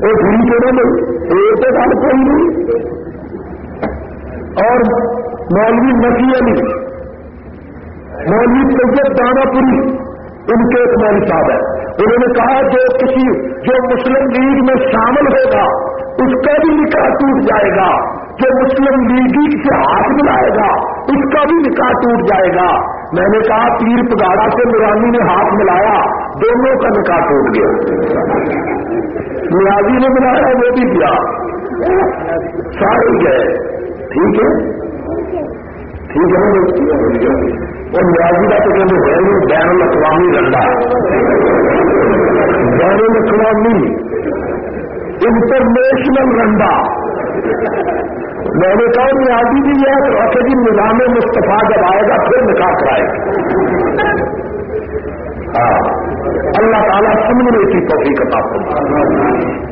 وہ ٹھیک ہے نا اور تو گل کوئی نہیں۔ اور مولوی نسی علی، مولوی سید دانا پوری، ان کے ایک مول صاحب ہے انہوں نے کہا جو کسی، جو مسلم لیگ میں شامل ہوگا، اس کا بھی نکاح ٹوٹ جائے گا۔ جو مسلم لیگی سے ہاتھ ملائے گا، اس کا بھی نکاح ٹوٹ جائے گا۔ میں نے کہا، پیر پگاڑا سے نورانی نے ہاتھ ملایا، دونوں کا نکاح ٹوٹ گیا۔ نیازی نے ملایا، وہ بھی کیا سارے گئے۔ ٹھیک ہے؟ ٹھیک ہے اور نیازی کا تو کہتے ہیں بین الاقوامی رنڈا۔ بین الاقوامی انٹرنیشنل رنڈا۔ میں نے کہا نیازی بھی ہے تو رکھے جی نظام مصطفیٰ جب آئے گا، پھر نکاح کرائے گا. ہاں۔ اللہ تعالیٰ سمجھنے کی توفیق عطا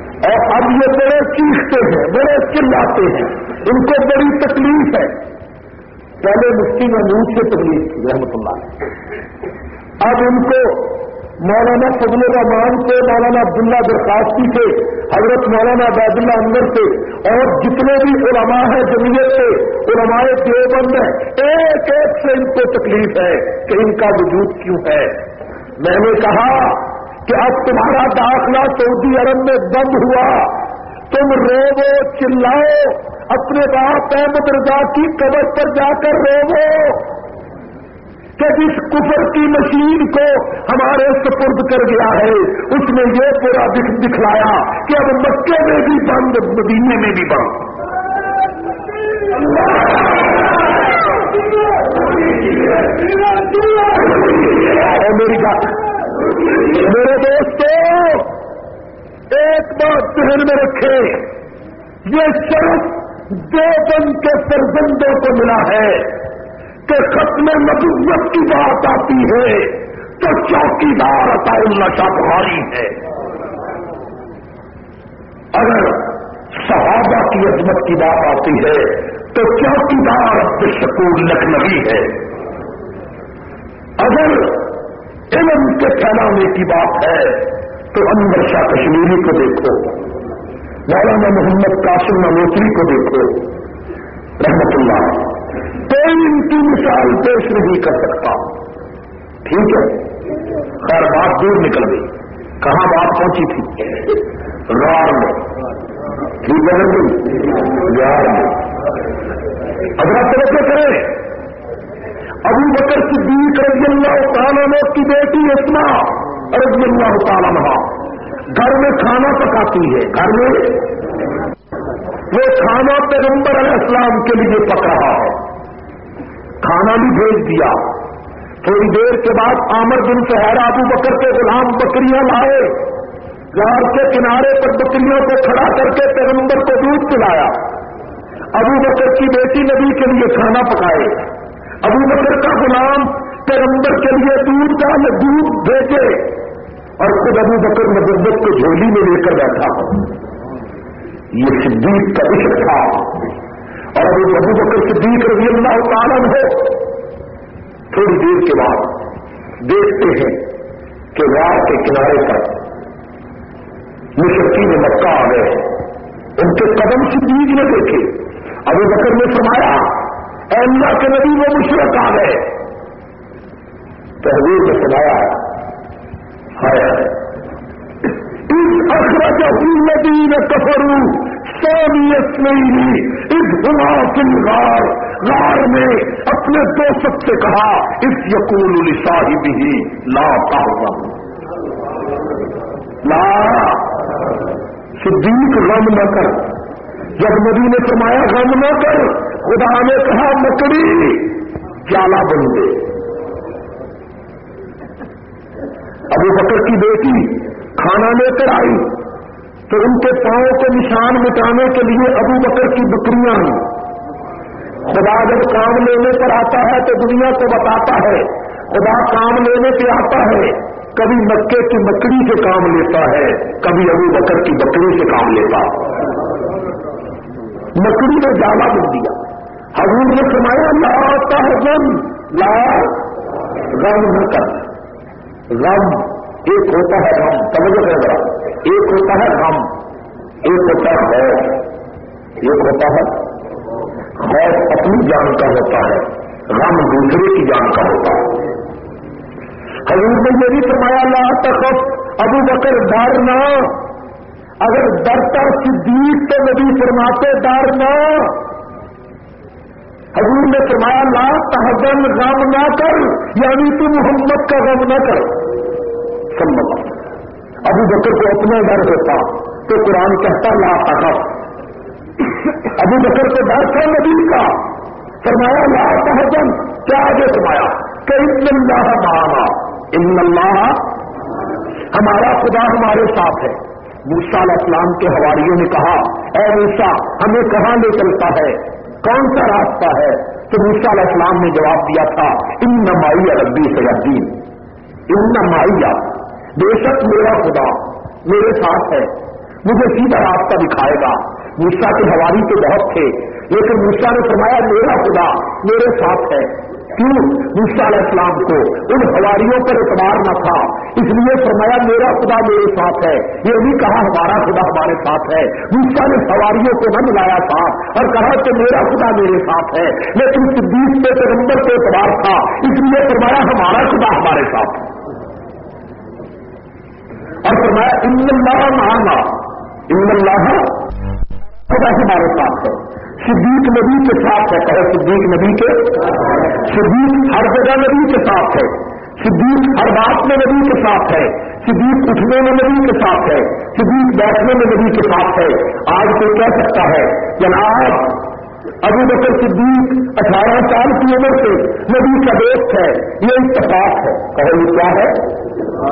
اور اب یہ بڑے چیختے ہیں، بڑے چلاتے ہیں۔ ان کو بڑی تکلیف ہے۔ پہلے مفتی محمود سے تکلیف تھی رحمت اللہ اب ان کو مولانا فضل الرحمان سے مولانا عبداللہ درخواستی سے حضرت مولانا عبید اللہ اندر سے، اور جتنے بھی علماء ہیں جمعیت سے علماء دیوبند ہیں، ایک ایک سے ان کو تکلیف ہے کہ ان کا وجود کیوں ہے۔ میں نے کہا کہ اب تمہارا داخلہ سعودی عرب میں بند ہوا۔ تم رو چلاؤ، اپنے باپ احمد رضا کی قبر پر جا کر رو کہ جس کفر کی مشین کو ہمارے سپرد کر گیا ہے، اس نے یہ پورا دکھلایا کہ اب مکے میں بھی بند مدینے میں بھی بند۔ اور میری بات میرے دوستو، ایک بات ذہن میں رکھے، یہ شرط دو بند کے فرزندوں کو ملا ہے۔ کہ ختم نبوت کی بات آتی ہے تو چوکی دار عطا اللہ بھاری ہے۔ اگر صحابہ کی عظمت کی بات آتی ہے تو چوکی دار عبد شکور لکھنوی ہے۔ اگر علم کے پھیلانے کی بات ہے تو انور شاہ کشمیری کو دیکھو، مولانا محمد قاسم ملوتری کو دیکھو، رحمت اللہ۔ کوئی ان کی مثال پیش نہیں کر سکتا۔ ٹھیک ہے؟ خیر، بات دور نکل گئی۔ کہاں بات پہنچی تھی؟ رار میں۔ ٹھیک ہے یار جی؟ میں۔ اگر طرح کریں۔ ابو بکر صدیق رضی اللہ تعالیٰ نے کی بیٹی اسما رضی اللہ تعالیٰ گھر میں کھانا پکاتی ہے۔ گھر میں؟ وہ کھانا پیغمبر علیہ السلام کے لیے پک رہا ہے۔ کھانا بھی بھیج دیا۔ تھوڑی دیر کے بعد آمر بن سہارا ابو بکر کے غلام بکریاں لائے۔ گار کے کنارے پر بکریوں کو کھڑا کر کے پیغمبر کو دودھ پلایا۔ ابو بکر کی بیٹی نبی کے لیے کھانا پکائے۔ ابو بکر کا غلام پیغمبر کے لیے دودھ کا دودھ بھیجے۔ اور خود ابو بکر مدت کو جھولی میں لے کر بیٹھا۔ یہ صدیق کا عشق تھا۔ اور ابھی ابو بکر صدیق رضی اللہ تعالیٰ ہو تھوڑی دیر کے بعد دیکھتے ہیں کہ راہ کے کنارے پر مشرقی میں مکہ آ گئے ان کے قدم صدیق نے دیکھے۔ ابو بکر نے فرمایا اللہ کے نبی وہ مشرق آ گئے۔ تو حضور نے سنایا ہے اس اخرج الذین کفروا ثانیت نہیں اس گنا کن غار غار میں اپنے دوست سے کہا اس یقول صاحب ہی لا تحزن لا، صدیق غم نہ کر جب نبی نے فرمایا غم نہ کر خدا نے کہا مکڑی جالا بن گئے ابو بکر کی بیٹی کھانا لے کر آئی. تو ان کے پاؤں کے نشان مٹانے کے لیے ابو بکر کی بکریاں ہیں۔ خدا جب کام لینے پر آتا ہے تو دنیا کو بتاتا ہے۔ خدا کام لینے پہ آتا ہے۔ کبھی مکے کی مکڑی سے کام لیتا ہے۔ کبھی ابو بکر کی بکری سے کام لیتا مکڑی نے جالا بن دیا۔ حضور نے فرمایا، لا ہے غم لا غم نہ کر۔ غم ایک ہوتا ہے غم سمجھ رہے ذرا ایک ہوتا ہے غم، ایک ہوتا ہے خوف، ایک ہوتا ہے خوف اپنی جان کا ہوتا ہے، غم دوسرے کی جان کا ہوتا ہے۔ حضور نے یہ بھی فرمایا، لا تخف، ابو بکر ڈرنا اگر ڈرتا صدیق تو نبی فرماتے ڈرنا حضور نے فرمایا، لا تحزن، غم نہ کر یعنی تو محمد کا غم نہ کر۔ سمجھ ابو بکر کو اپنا ڈر ہوتا تو قرآن کہتا، لا تحف ابو بکر کو ڈر تھا، نبی کا فرمایا، لا تحجن کیا آگے فرمایا؟ کہ ان اللہ مانا ان اللہ ہمارا خدا ہمارے ساتھ ہے. موسا علیہ السلام کے حواریوں نے کہا، اے موسا ہمیں کہاں لے چلتا ہے؟ کون سا راستہ ہے؟ تو موسا علیہ السلام نے جواب دیا تھا ان نمائی ربی سیدین ان نمائیا بے شک میرا خدا میرے ساتھ ہے۔ مجھے سیدھا راستہ دکھائے گا۔ موسا کے حواری تو بہت تھے، لیکن موسا نے فرمایا، میرا خدا میرے ساتھ ہے۔ کیوں؟ موسا علیہ السلام کو ان حواریوں پر اعتبار نہ تھا، اس لیے فرمایا، میرا خدا میرے ساتھ ہے۔ یہ بھی کہا، ہمارا خدا ہمارے ساتھ ہے۔ موسا نے حواریوں کو نہ ملایا تھا اور کہا کہ میرا خدا میرے ساتھ ہے، لیکن صدیق کے پیغمبر کو اعتبار تھا۔ اس لیے فرمایا، ہمارا خدا ہمارے ساتھ ہے۔ اور فرمایا، ان اللہ مہانا. ان اللہ خدا ہمارے ساتھ ہے۔ صدیق نبی کے ساتھ ہے کہے صدیق نبی کے۔ صدیق ہر جگہ نبی کے ساتھ ہے۔ صدیق ہر بات میں نبی کے ساتھ ہے۔ صدیق اٹھنے میں نبی کے ساتھ ہے۔ صدیق بیٹھنے میں نبی کے ساتھ ہے۔ آج کوئی کہہ سکتا ہے جناب ابو بکر صدیق اٹھارہ سال کی عمر سے نبی کا دوست ہے، یہ اتفاق ہے۔ کہو یہ کیا ہے؟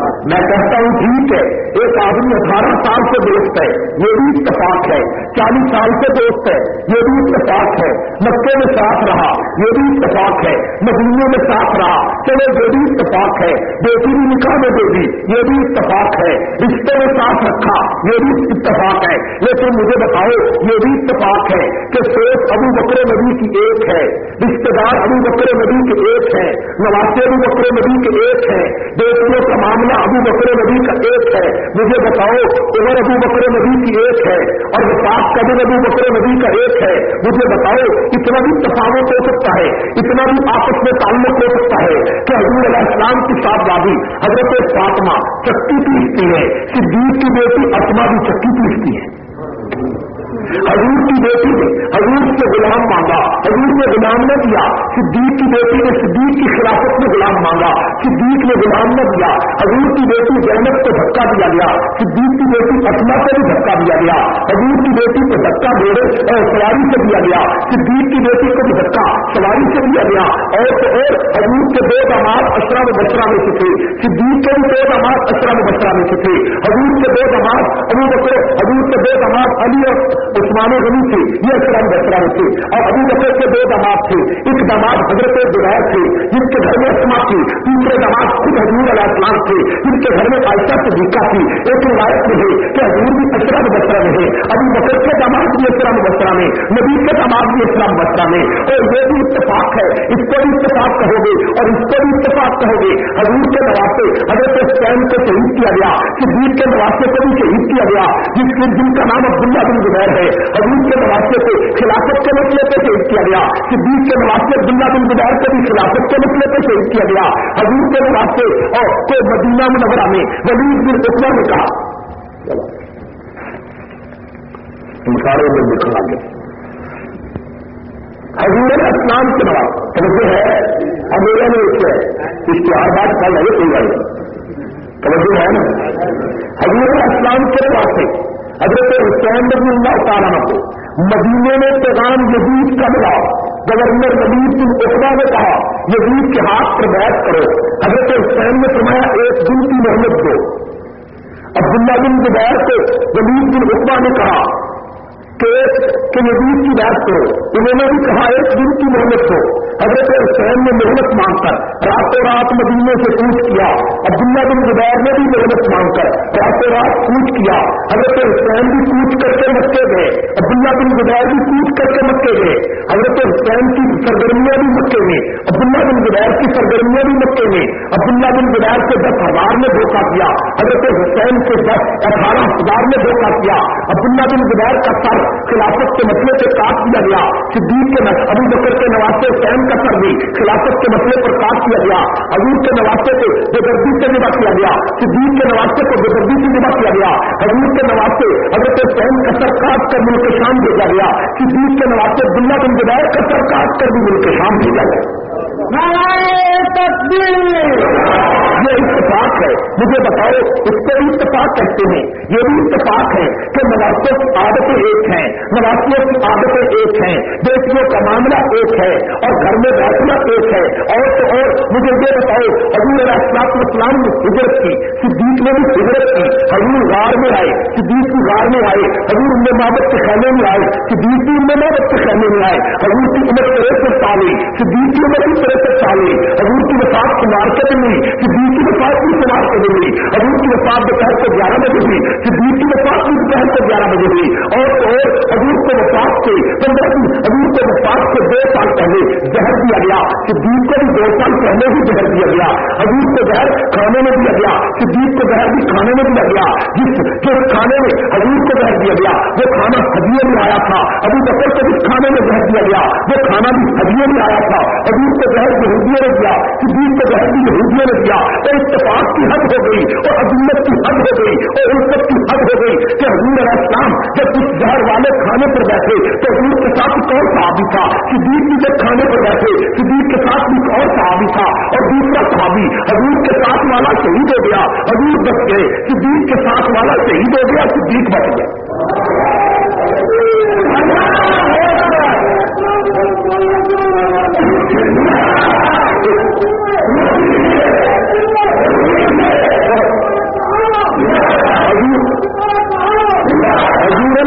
میں کہتا ہوں ٹھیک ہے، ایک آدمی اٹھارہ سال سے دوست ہے، یہ بھی اتفاق ہے۔ چالیس سال سے دوست ہے، یہ بھی اتفاق ہے۔ مکے میں ساتھ رہا، یہ بھی اتفاق ہے۔ مدینے میں ساتھ رہا، چلو یہ بھی اتفاق ہے۔ بیٹی بھی نکاح میں دے دی، یہ بھی اتفاق ہے۔ رشتے میں ساتھ رکھا، یہ بھی اتفاق ہے۔ لیکن مجھے بتاؤ، یہ بھی اتفاق ہے کہ سوچ ابو بکر نبی کی ایک ہے رشتے دار ابو بکر نبی کے ایک ہے نواسی ابو بکر نبی کے ایک ہے، بیٹیوں کا معاملہ معاملہ ابو بکر نبی کا ایک ہے۔ مجھے بتاؤ، عمر ابو بکر نبی کی ایک ہے اور وفاق کا دن ابو بکر نبی کا ایک ہے۔ مجھے بتاؤ، اتنا بھی تفاوت ہو سکتا ہے، اتنا بھی آپس میں تعلق ہو سکتا ہے کہ حضور علیہ السلام کی ساتھ دادی حضرت فاطمہ چکی پیستی ہے، صدیق کی بیٹی اسما بھی چکی پیستی ہے۔ حضور کی بیٹی نے حضور سے غلام مانگا، حضور نے غلام نہ دیا، صدیق کی بیٹی نے صدیق کی خلافت میں غلام مانگا، صدیق نے غلام نہ دیا، حضور کی بیٹی جنت کو دھکا دیا گیا، صدیق کی بیٹی اسما کو بھی دھکا دیا گیا، حضور کی بیٹی کو دھکا دے سواری سے دیا گیا، صدیق کی بیٹی کو بھی دھکا، سواری سے دیا گیا، اور تو اور حضور کے دو داماد اشرا و بچرا میں سے تھے، صدیق کے بھی دو داماد اشرا و بچرا میں سے تھے، حضور کے دو داماد ابو بکر، حضور کے دو داماد علی اور عثمان غنی تھے یہ اسلام دسرام تھے اور ابو بکر کے دو دماغ تھے، ایک دماغ حضرت بغیر تھے جن کے گھر میں اسما تھی، دوسرے دماغ خود حضور علیہ السلام تھے جن کے گھر میں عائشہ سے دکھا تھی، ایک روایت میں ہے کہ حضور بھی اسلام بسرا میں ہے، ابو بکر کے دماغ بھی اسلام بسرا میں نبی کے دماغ بھی اسلام بسرا میں اور یہ بھی اتفاق ہے، اس کو بھی اتفاق کہو گے، اور اس کو بھی اتفاق کہو گے، حضور کے نواسے، حضرت سین کو شہید کیا گیا کہ دیر کے نواسے کو بھی شہید کیا گیا، جس کے جن کا نام عبداللہ بن زبیر ہے حضور کے نواسے سے خلافت کے مطلب مسئلے پہ شہید کیا گیا، صدیق کے نواسے دنیا بن گزار کے بھی خلافت کے مطلب مسئلے پہ شہید کیا گیا۔ حضور کے نواسے اور کو مدینہ منورہ میں ولید بن اتنا نے کہا۔ تم میں لوگ دکھا گے حضور اسلام کے نواز توجہ ہے امیروں میں اس ہے اس کے ہر بات کا نہیں کوئی گاڑی توجہ ہے نا؟ حضور اسلام کے نواز سے حضرت حسین رضی اللہ تعالیٰ کو مدینے میں پیغام یزید کا ملا۔ گورنر نبید بن اقبا نے کہا، یزید کے ہاتھ پر بیعت کرو۔ حضرت حسین نے فرمایا، ایک دن کی محنت دو عبداللہ بن زبیر کو ولید بن اقبا نے کہا کہ کہ مزید کی بات کرو، انہوں نے بھی کہا ایک دن کی محنت ہو حضرت حسین نے محنت مانگ کر راتوں رات مدینے سے کوچ کیا، عبداللہ بن زبیر نے بھی محنت مانگ کر راتوں رات کوچ کیا۔ حضرت حسین بھی کوچ کر کے مکے گئے، عبداللہ بن زبیر بھی کوچ کر کے مکے گئے۔ حضرت حسین کی سرگرمیاں بھی مکے میں عبداللہ بن زبیر کی سرگرمیاں بھی مکے میں عبداللہ بن زبیر کے دس ہزار نے دھوکا دیا حضرت حسین کے دس، اٹھارہ ہزار نے دھوکا کیا۔ عبداللہ بن زبیر کا سر خلافت کے مسئلے سے کاٹ دیا گیا صدیق کے ابو بکر کے نواسے سہن کا سر بھی خلافت کے مسئلے پر کاٹ دیا گیا۔ حضور کے نواسے کو بے دردی سے نبا کیا گیا۔ صدیق کے نواسے کو بے دردی سے نبا کیا گیا۔ حضور کے نواسے حضرت سہن کا سر کاٹ کر ملک شام بھیجا گیا۔ صدیق کے نواسے دنیا بن بدائے کا سر کاٹ کر بھی ملک شام بھیجا گیا۔ یہ اتفاق ہے۔ مجھے بتاؤ، اس کو بھی اتفاق کہتے ہیں؟ یہ بھی اتفاق ہے کہ مناسب عادتیں ایک ہیں مناسب عادتیں ایک ہیں، بیٹیوں کا معاملہ ایک ہے اور گھر میں بیٹھنا ایک ہے۔ اور تو اور، مجھے یہ بتاؤ ابھی میرا اسلام نے ہجرت کی، صدیق نے بھی ہجرت کی، حضور غار میں آئے، صدیق کی غار میں آئے، حضور ان محبت کے خیمے میں آئے، صدیق کی ان محبت کے خیمے میں آئے، حضور کی عمر تریسٹھ سال ہوئی، صدیق کی عمر کم طرح سے چالے۔ حضور کی وفات کو مارکیٹ ہوئی، کہ کی وفات کی سماج کو ہوئی۔ حضور کی وفات دوپہر کو گیارہ بجے ہوئی صدیق کی وفات بھی دوپہر کو گیارہ بجے ہوئی۔ اور حضور کو وفات کے پندرہ دن صدیق کو بھی دو سال پہلے بھی زہر دیا گیا۔ حبیب کو زہر کھانے میں دیا گیا۔ صدیق کو زہر بھی کھانے میں دیا گیا۔ جس جو کھانے میں حضور کو زہر دیا گیا، وہ کھانا حجیے میں آیا تھا۔ ابو بکر کو بھی کھانے میں زہر دیا گیا۔ وہ کھانا بھی حجیے میں آیا تھا۔ حضور کو زہر یہودیوں نے دیا۔ صدیق کو زہر بھی یہودیوں نے دیا۔ اور اتفاق کی حد ہو گئی، اور عدلت کی حد ہو گئی، اور الفت کی حد ہو گئی کہ حضور علیہ السلام جب اس زہر والے کھانے پر بیٹھے تو حضور کے ساتھ کون صحابی تھا؟ صدیق بھی جب کھانے پر بیٹھے، صدیق حضور کے ساتھ ایک اور صحابی تھا اور دوسرا صحابی حضور کے ساتھ والا شہید ہو گیا۔ حضور بچ گئے۔ صدیق کے ساتھ والا شہید ہو گیا۔ صدیق بچ گیا۔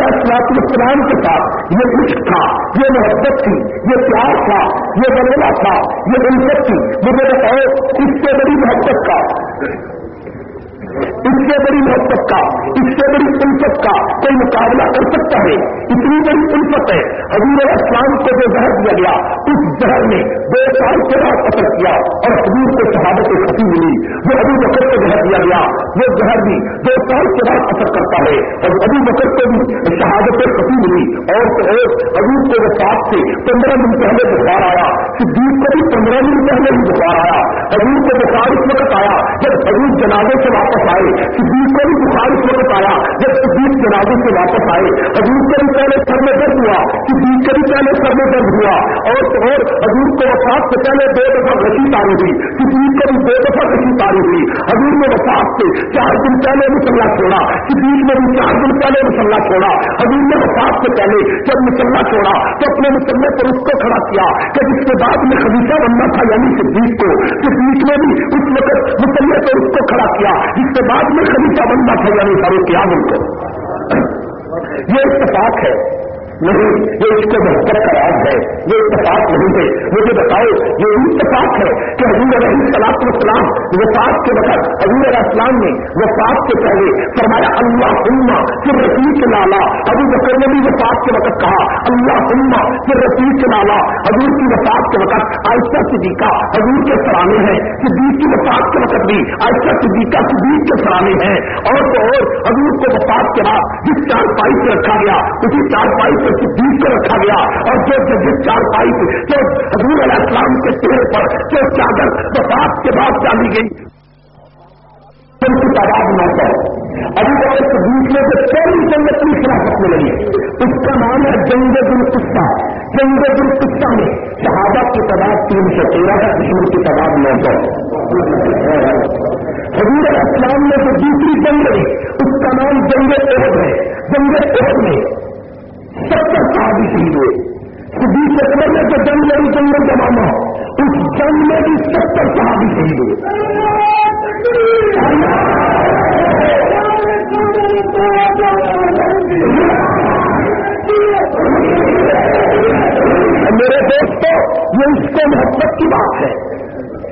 علیہ السلام کے ساتھ، یہ عشق تھا، یہ محبت تھی، یہ پیار تھا، یہ بلیلا تھا، یہ دلچسپ تھی مجھے بتاؤ اس سے بڑی محبت کا۔ اس سے بڑی محبت کا، اس سے بڑی الفت کا کوئی مقابلہ کر سکتا ہے؟ اتنی بڑی الفت ہے۔ حضور اسلام کو جو زہر دیا گیا، اس زہر نے دو سال کے بعد اثر کیا اور حضور کو شہادت ختم ملی۔ وہ ابو بکر کو زہر دیا گیا۔ وہ زہر بھی دو سال کے بعد اثر کرتا ہے۔ اور ابو بکر کو بھی شہادت ختم ملی۔ اور حضور کو وفاق سے پندرہ دن پہلے بخار آیا۔ صدیق کو بھی پندرہ دن پہلے بھی بخار آیا۔ حضور کو بخار اس وقت آیا جب حضور جنازے سے واپس آئے، صدیق کو بھی بخار اس وقت آیا، جب صدیق جنازے سے واپس آئے، حضور کو بھی پہلے سر میں درد ہوا، صدیق کو بھی پہلے سر میں درد ہوا، اور اور حضور کو وفات سے پہلے دو دفعہ رسی تاری ہوئی، صدیق کو بھی دو دفعہ رسی تاری ہوئی، حضور نے وفات سے چار دن پہلے مسلح چھوڑا، صدیق نے بھی چار دن پہلے مسلح چھوڑا، حضور نے وفات سے پہلے جب مسلح چھوڑا، تو اپنے مسلح پر اس کو کھڑا کیا کہ جس کے بعد میں خدیشہ بننا تھا یعنی صدیق کو، صدیق نے بھی اس وقت مسلح پر اس کو کھڑا کیا، جس کے بعد میں خلیفہ بننا تھا یعنی فاروق کیا ملک یہ اتفاق ہے۔ نہیں، یہ اس کو بہتر کا ہے، یہ اتفاق نہیں ہے۔ مجھے بتاؤ، یہ اتفاق ہے کہ حضور علیہ سلاط اسلام وفاق کے وقت حضور علیہ السلام نے وفاق کے پہلے فرمایا اللہ عما پھر رفیق لالا ابو بکر نے بھی وفاق کے وقت کہا اللہ عما پھر رفیق لالا حضور کی وفاق کے وقت آہستہ صدیقہ حضور کے سرانے ہیں، صدیق کی وفاق کے وقت بھی آہستہ صدیقہ صدیق کے سرانے ہیں۔ اور تو اور، حضور کو وفاق کے بعد جس چار پائی سے رکھا گیا، اسی چار پائی سے صدیق کو رکھا گیا اور جو جس چار پائی جو حضور علیہ السلام کے چہرے پر جو چادر وفاق کے بعد ڈالی گئی، ان کی تعداد نہ سو ابھی تک صدیق میں سے چوبیس جنگ اپنی خلافت میں لگی۔ اس کا نام ہے جنگ دلکستہ جنگ دلکستہ میں شہادت کی تعداد تین سو تیرہ ہے دشمن کی تعداد نو سو حضور اسلام میں جو دوسری جنگ لگی اس کا نام جنگ عہد ہے۔ جنگ عہد میں جنگ میں بھی ستر صحابی شہید ہوئے۔ میرے دوستوں یہ اس کو محبت کی بات ہے۔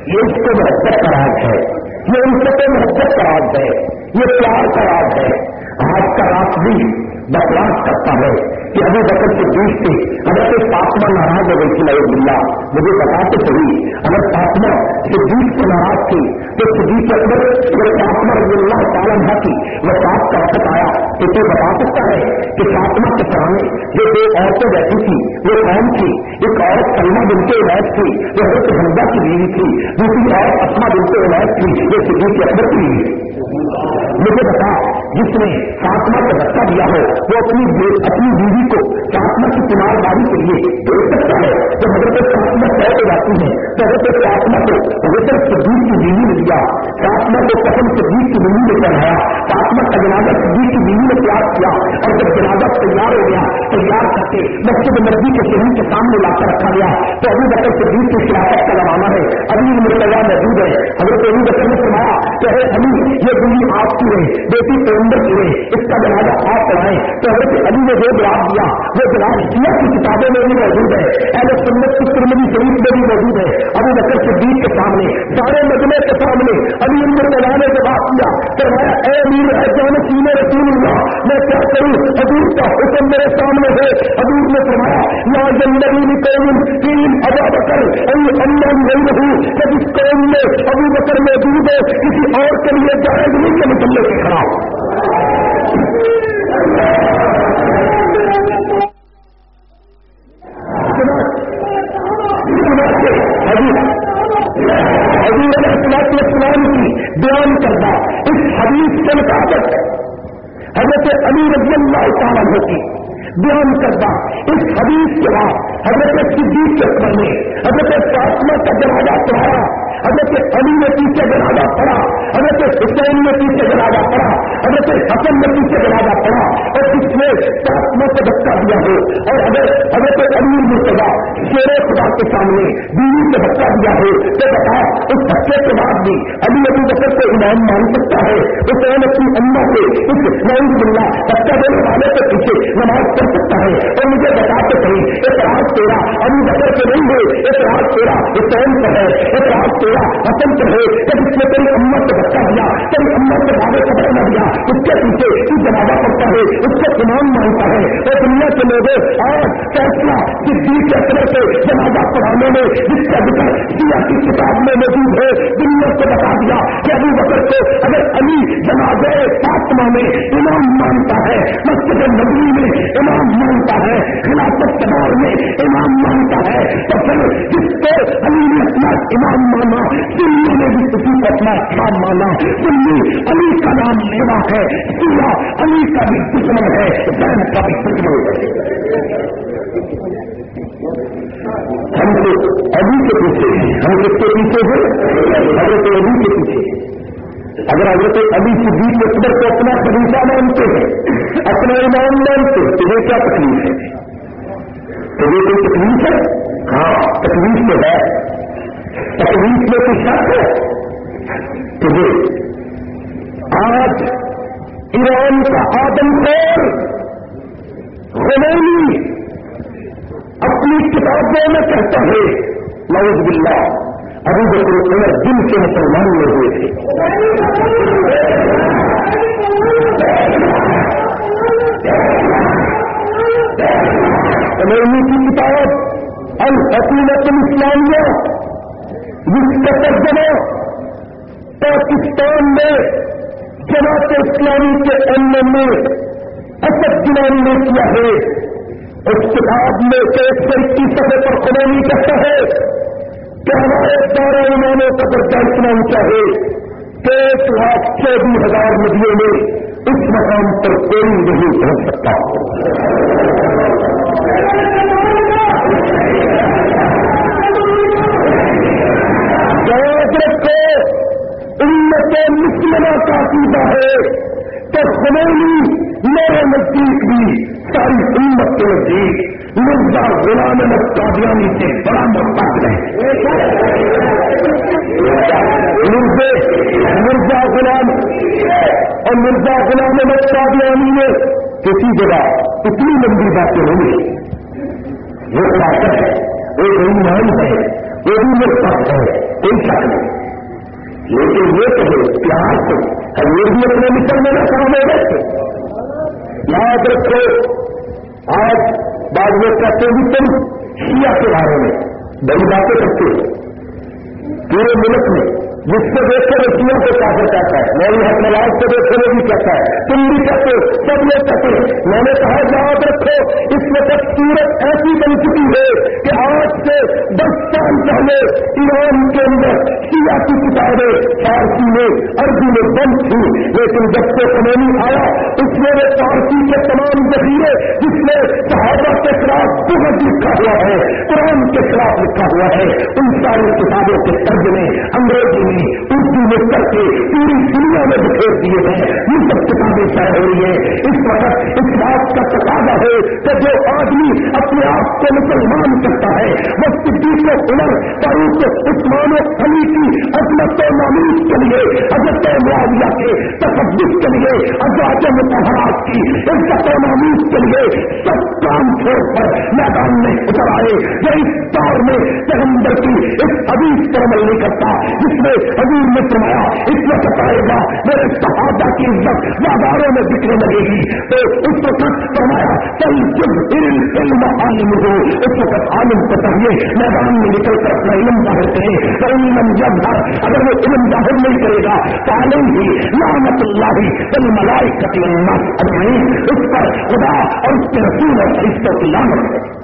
یہ اس کو محبت کا راج ہے۔ یہ ان سے محبت کا راج ہے۔ یہ پیار کا راج ہے۔ آج کا راج بھی بکواس کرتا ہے۔ کہ ابھی بکر سے بیچ تھے اگر کوئی پاتما ناراض ہو گئی تھی نئے بلا مجھے بتا تو صحیح اگر پاتما سے بیچ سے ناراض تھی، تو صدیق اکبر اگر پاتما رضی اللہ تعالیٰ نہ کی وہ پاپ کا وقت آیا، تو تو بتا سکتا ہے کہ فاطمہ کے سامنے جو دو عورتیں بیٹھی تھی وہ کون تھی ایک عورت سلما بن کے علاج تھی وہ حضرت حمزہ کی بیوی تھی۔ دوسری عورت اسما بن کے علاج تھی وہ صدیق اکبر کی بیوی تھی۔ مجھے بتا۔ جس نے فاطمہ کا بچہ دیا ہو، وہ اپنی اپنی بیوی کو فاطمہ کی کنار باری کے لیے دے سکتا ہے۔ تو حضرت فاطمہ طے ہو جاتی ہے تو حضرت فاطمہ کو حضرت صدیق کی بیوی نے دیا۔ فاطمہ کو قسم صدیق کی بیوی نے چڑھایا فاطمہ کا جنازہ صدیق کی بیوی نے تیار کیا۔ اور جب جنازہ تیار ہو گیا، تیار کر کے مسجد مرضی کے شہید کے سامنے لا کر رکھا گیا۔ تو ابھی بکر صدیق کی خلافت کا زمانہ ہے۔ ابھی مرتبہ موجود ہے۔ حضرت ابھی بکر نے فرمایا کہ ابھی یہ بیوی آپ کی رہے بیٹی پیمبر کی اس کا جنازہ آپ پڑھائیں تو حضرت علی نے جو جواب دیا، وہ جواب سیاح کی کتابوں میں بھی موجود ہے، اہل سنت کی ترمنی شریف میں بھی موجود ہے۔ ابھی بکر صدیق کے سامنے سارے مجمے کے سامنے ابھی ان مرتبہ نے جواب دیا۔ فرمایا، اے امیر ہے سینے رسول اللہ، میں کیا کروں؟ حضور کا حکم میرے سامنے ہے۔ حضور نے فرمایا یا زندگی قوم تین ابا بکر، ای اللہ نہیں رہوں کہ جس قوم میں ابو بکر موجود ہے، کسی اور کے لیے جائز نہیں کے متعلق سے کھڑا کے مطابق حضرت بیان اس حدیث کے بعد صدیق کے نے حضرت فاطمہ کا جنازہ پڑھایا حضرت علی نے پیچھے جنازہ پڑھا حضرت حسین نے پیچھے جنازہ پڑھا حضرت حسن نے پیچھے جنازہ پڑھا اور جس نے فاطمہ کو دھکا دیا ہو اور اگر حضرت علی مرتبہ شیر خدا کے سامنے بیوی سے دھکا دیا ہو تو بتا، اس دھکے کے بعد بھی علی ابھی بکر کو امام مان سکتا ہے حسین اپنی اما سے اس نئی بلّہ دھکا دینے والے کے پیچھے نماز پڑھ سکتا ہے؟ اور مجھے بتا کے صحیح، ایک تیرا ابھی بکر کے نہیں ہوئے، ایک تیرا، حسین پر ہے، ایک تیرا حسن پر ہے کہ جس نے تیری اما سے دھکا دیا، تیری اما سے بھاگے کا بچنا دیا، اس کے پیچھے تو جنازہ پڑتا ہے، اس کو امام مانتا ہے۔ اور دنیا کے لوگوں اور فیصلہ جس صدیق کے اثر سے جنازہ پڑھانے میں، جس کا ذکر سیاہ کی کتاب میں موجود ہے، دنیا کو بتا دیا کہ ابھی وقت کو اگر علی جنازے فاطمہ میں امام مانتا ہے، مسجد نبی میں امام مانتا ہے، خلافت کے دور میں امام مانتا ہے، تو پھر جس کو علی نے اپنا امام مانا سنی نے بھی کسی کو اپنا امام مانا سنی علی کا نام لیوا ہے۔ سیا علی کا بھی دشمن ہے۔ بہن کا بھی دشمن ہے۔ ہم تو ابھی کے پیچھے ہم کس کے پیچھے ہیں؟ حضرت ابھی کے پیچھے اگر حضرت ابھی صدیق اکبر کو اپنا خلیفہ مانتے ہیں، اپنا امام مانتے تمہیں کیا تکلیف ہے؟ تمہیں کوئی تکلیف ہے؟ ہاں تکلیف تو ہے۔ تکلیف میں کوئی شک ہے۔ تمہیں آج ایران کا آدم خور غلومی کتابوں میں کہتا ہے نوز بلّہ ابھی بکر عمر دل کے مسلمان میں ہوئے تھے۔ کی کتاب الحکومت اسلامیہ جس کا ترجمہ پاکستان میں جماعت اسلامی کے ایم میں اسد جنانی نے کیا ہے اس کتاب میں ایک سو اکیس سفر پر قومی کہتا ہے کہ ہمارے دورہ انہوں کا درجہ اتنا اونچا ہے؟ کہ ایک لاکھ چودہ ہزار ندیوں میں اس مقام پر کوئی نہیں پہنچ سکتا۔ یاد رکھو امت مسلمہ کا عقیدہ ہے تو خمینی میرے نزدیک بھی ساری امت کے نزدیک مرزا غلام احمد قادیانی سے بڑا مقابل ہے مرزا غلام، اور مرزا غلام احمد قادیانی نے کسی جگہ اتنی لمبی باتیں ہوئی وہ طاقت ہے۔ وہ ایمان ہے، وہ بھی مستق ہے، کوئی شک نہیں۔ لیکن یہ کہے پیار سے یہ بھی اپنے نکلنے کا کام ہے یاد رکھو، آج بعد میں کہتے ہیں تم شیعہ کے بارے میں بڑی باتیں کرتے ہو۔ پورے ملک میں جس کو دیکھ کر رسیوں کو کافر کہتا ہے میں حق نواز کو دیکھ کر بھی کہتا ہے۔ تم بھی کہتے سب لوگ کہتے میں نے کہا، یاد رکھو، اس وقت سورت ایسی بن چکی ہے کہ آج سے دس سال پہلے ایران کے اندر شیعہ کی کتابیں فارسی میں، عربی میں بند تھی لیکن جب سے کمونی آیا، اس میں فارسی کے تمام ذخیرے جس میں صحابہ کے خلاف بہت لکھا ہوا ہے، قرآن کے خلاف لکھا ہوا ہے، ان ساری کتابوں کے ترجمے انگریزی میں اردو میں کر کے پوری دنیا میں بکھیر دیے ہیں۔ یہ سب کتابیں طے ہو رہی ہیں۔ اس وقت اس بات کا تقاضا ہے کہ جو آدمی اپنے آپ کو مسلمان کرتا ہے، وہ صدیق و عمر فاروق عثمان و علی کی عظمت و کے لیے، حضرت معاویہ کے تقدس کے لیے، ازواج متحرات کی عزت و معمول کے لیے سب کام چھوڑ کر میدان میں اتر آئے۔ جو اس دور میں پیغمبر کی اس حدیث پر عمل نہیں کرتا، جس میں حضور نے فرمایا، اس وقت آئے گا میرے صحابہ کی عزت بازاروں میں بکنے لگے گی۔ تو اس وقت فرمایا کل جب علم علم عالم ہو۔ اس وقت عالم کو چاہیے، میدان میں نکل کر اپنا علم ظاہر کرے۔ تو علم جب بھر اگر وہ علم ظاہر نہیں کرے گا تو عالم ہی لامت اللہ کل ملائی کتی اللہ اس پر خدا اور اس کے رسول اور فرشتوں کی لامت ہے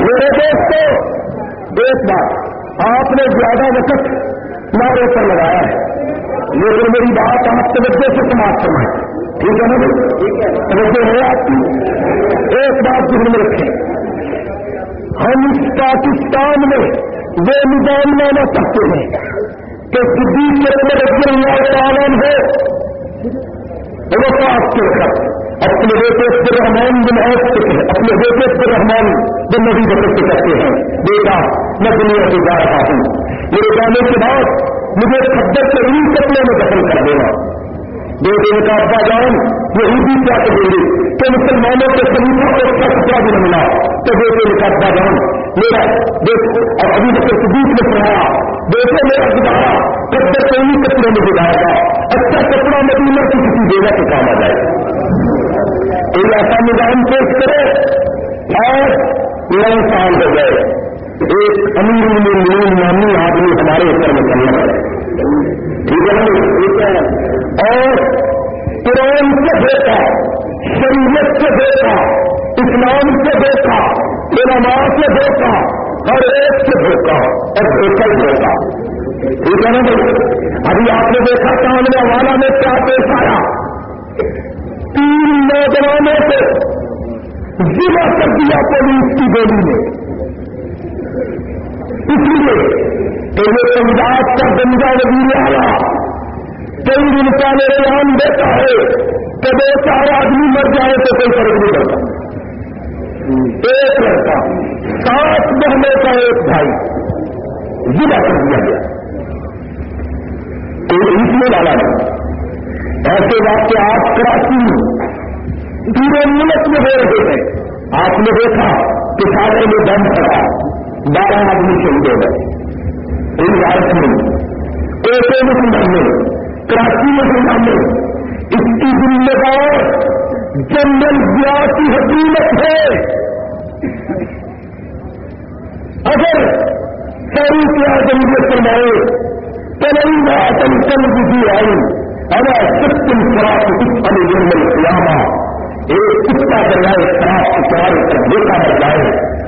میرے دوستوں ایک بات، آپ نے زیادہ وقت نعرے پر لگایا ہے۔ لیکن میری بات آپ توجہ سے سماج سمائیں ٹھیک ہے نا توجہ ہے آپ کی؟ ایک بات ذہن میں رکھیں۔ ہم پاکستان میں وہ نظام لانا چاہتے ہیں کہ صدیق کے رضی اللہ تعالیٰ ہے وہ کے وقت اپنے بیٹے عبد الرحمان بن عوف سے اپنے بیٹے عبد الرحمان بن نبی بکر سے کہتے ہیں، بیٹا، میں دنیا سے جا رہا ہوں۔ میرے جانے کے بعد مجھے خدر سے ان کپڑے میں دخل کر دینا۔ بیٹے نے کہا، ابا جان یہی بھی کیا کہیں گے کہ مسلمانوں کے سلیفوں کو اس کا بھی ملا تو بیٹے نے کہا، ابا جان میرا اور ابھی بکر صدیق نے سنایا بیٹے میرا گزارا خدر سے انہیں کپڑے میں گزارے گا؟ اچھا کپڑا مدینہ کی کسی جگہ سے کام آ جائے۔ کوئی ایسا نظام پیش کرے اور نو سال ہو گئے ایک امیر میں المین نامی آدمی ہمارے اوپر مکمل ہے۔ ٹھیک ہے ٹھیک ہے۔ اور قرآن سے دیکھا، شریعت سے دیکھا، اسلام سے دیکھا علماء سے دیکھا ہر ایک سے دھوکا، اور دھوکا ہی دھوکا۔ ٹھیک ہے نا بھائی؟ ابھی آپ نے دیکھا سامنے والا میں کیا پیش آیا؟ تین نوجوانوں کو ضلع کر دیا پولیس کی گولی میں۔ اس لیے کہ یہ پنجاب کا گنجا وزیر آیا کئی دن کا میرے نام دیتا ہے کہ دو چار آدمی مر جائے تو کوئی فرق نہیں پڑتا۔ ایک لڑکا، سات مہینے کا ایک بھائی ضلع کر دیا گیا۔ کوئی ریچنے والا نہیں ایسے واقعات کراچی پورے ملک میں ہو رہے ہیں۔ آپ نے دیکھا کہ سارے میں بند پڑا، بارہ آدمی شہید ہو گئے۔ ان بارش میں ایسے مسلمان میں، کراچی مسلمان میں اس کی ذمہ دار جنرل ضیا کی حکومت ہے۔ اگر ساری کیا جمہوریت فرمائے تلنگ آتم چند بھی آئی۔ اگر ستم خراب کچھ ان جنرل قیامہ ایک کتا بجائے خراب چارے پر دیکھا بڑھ جائے،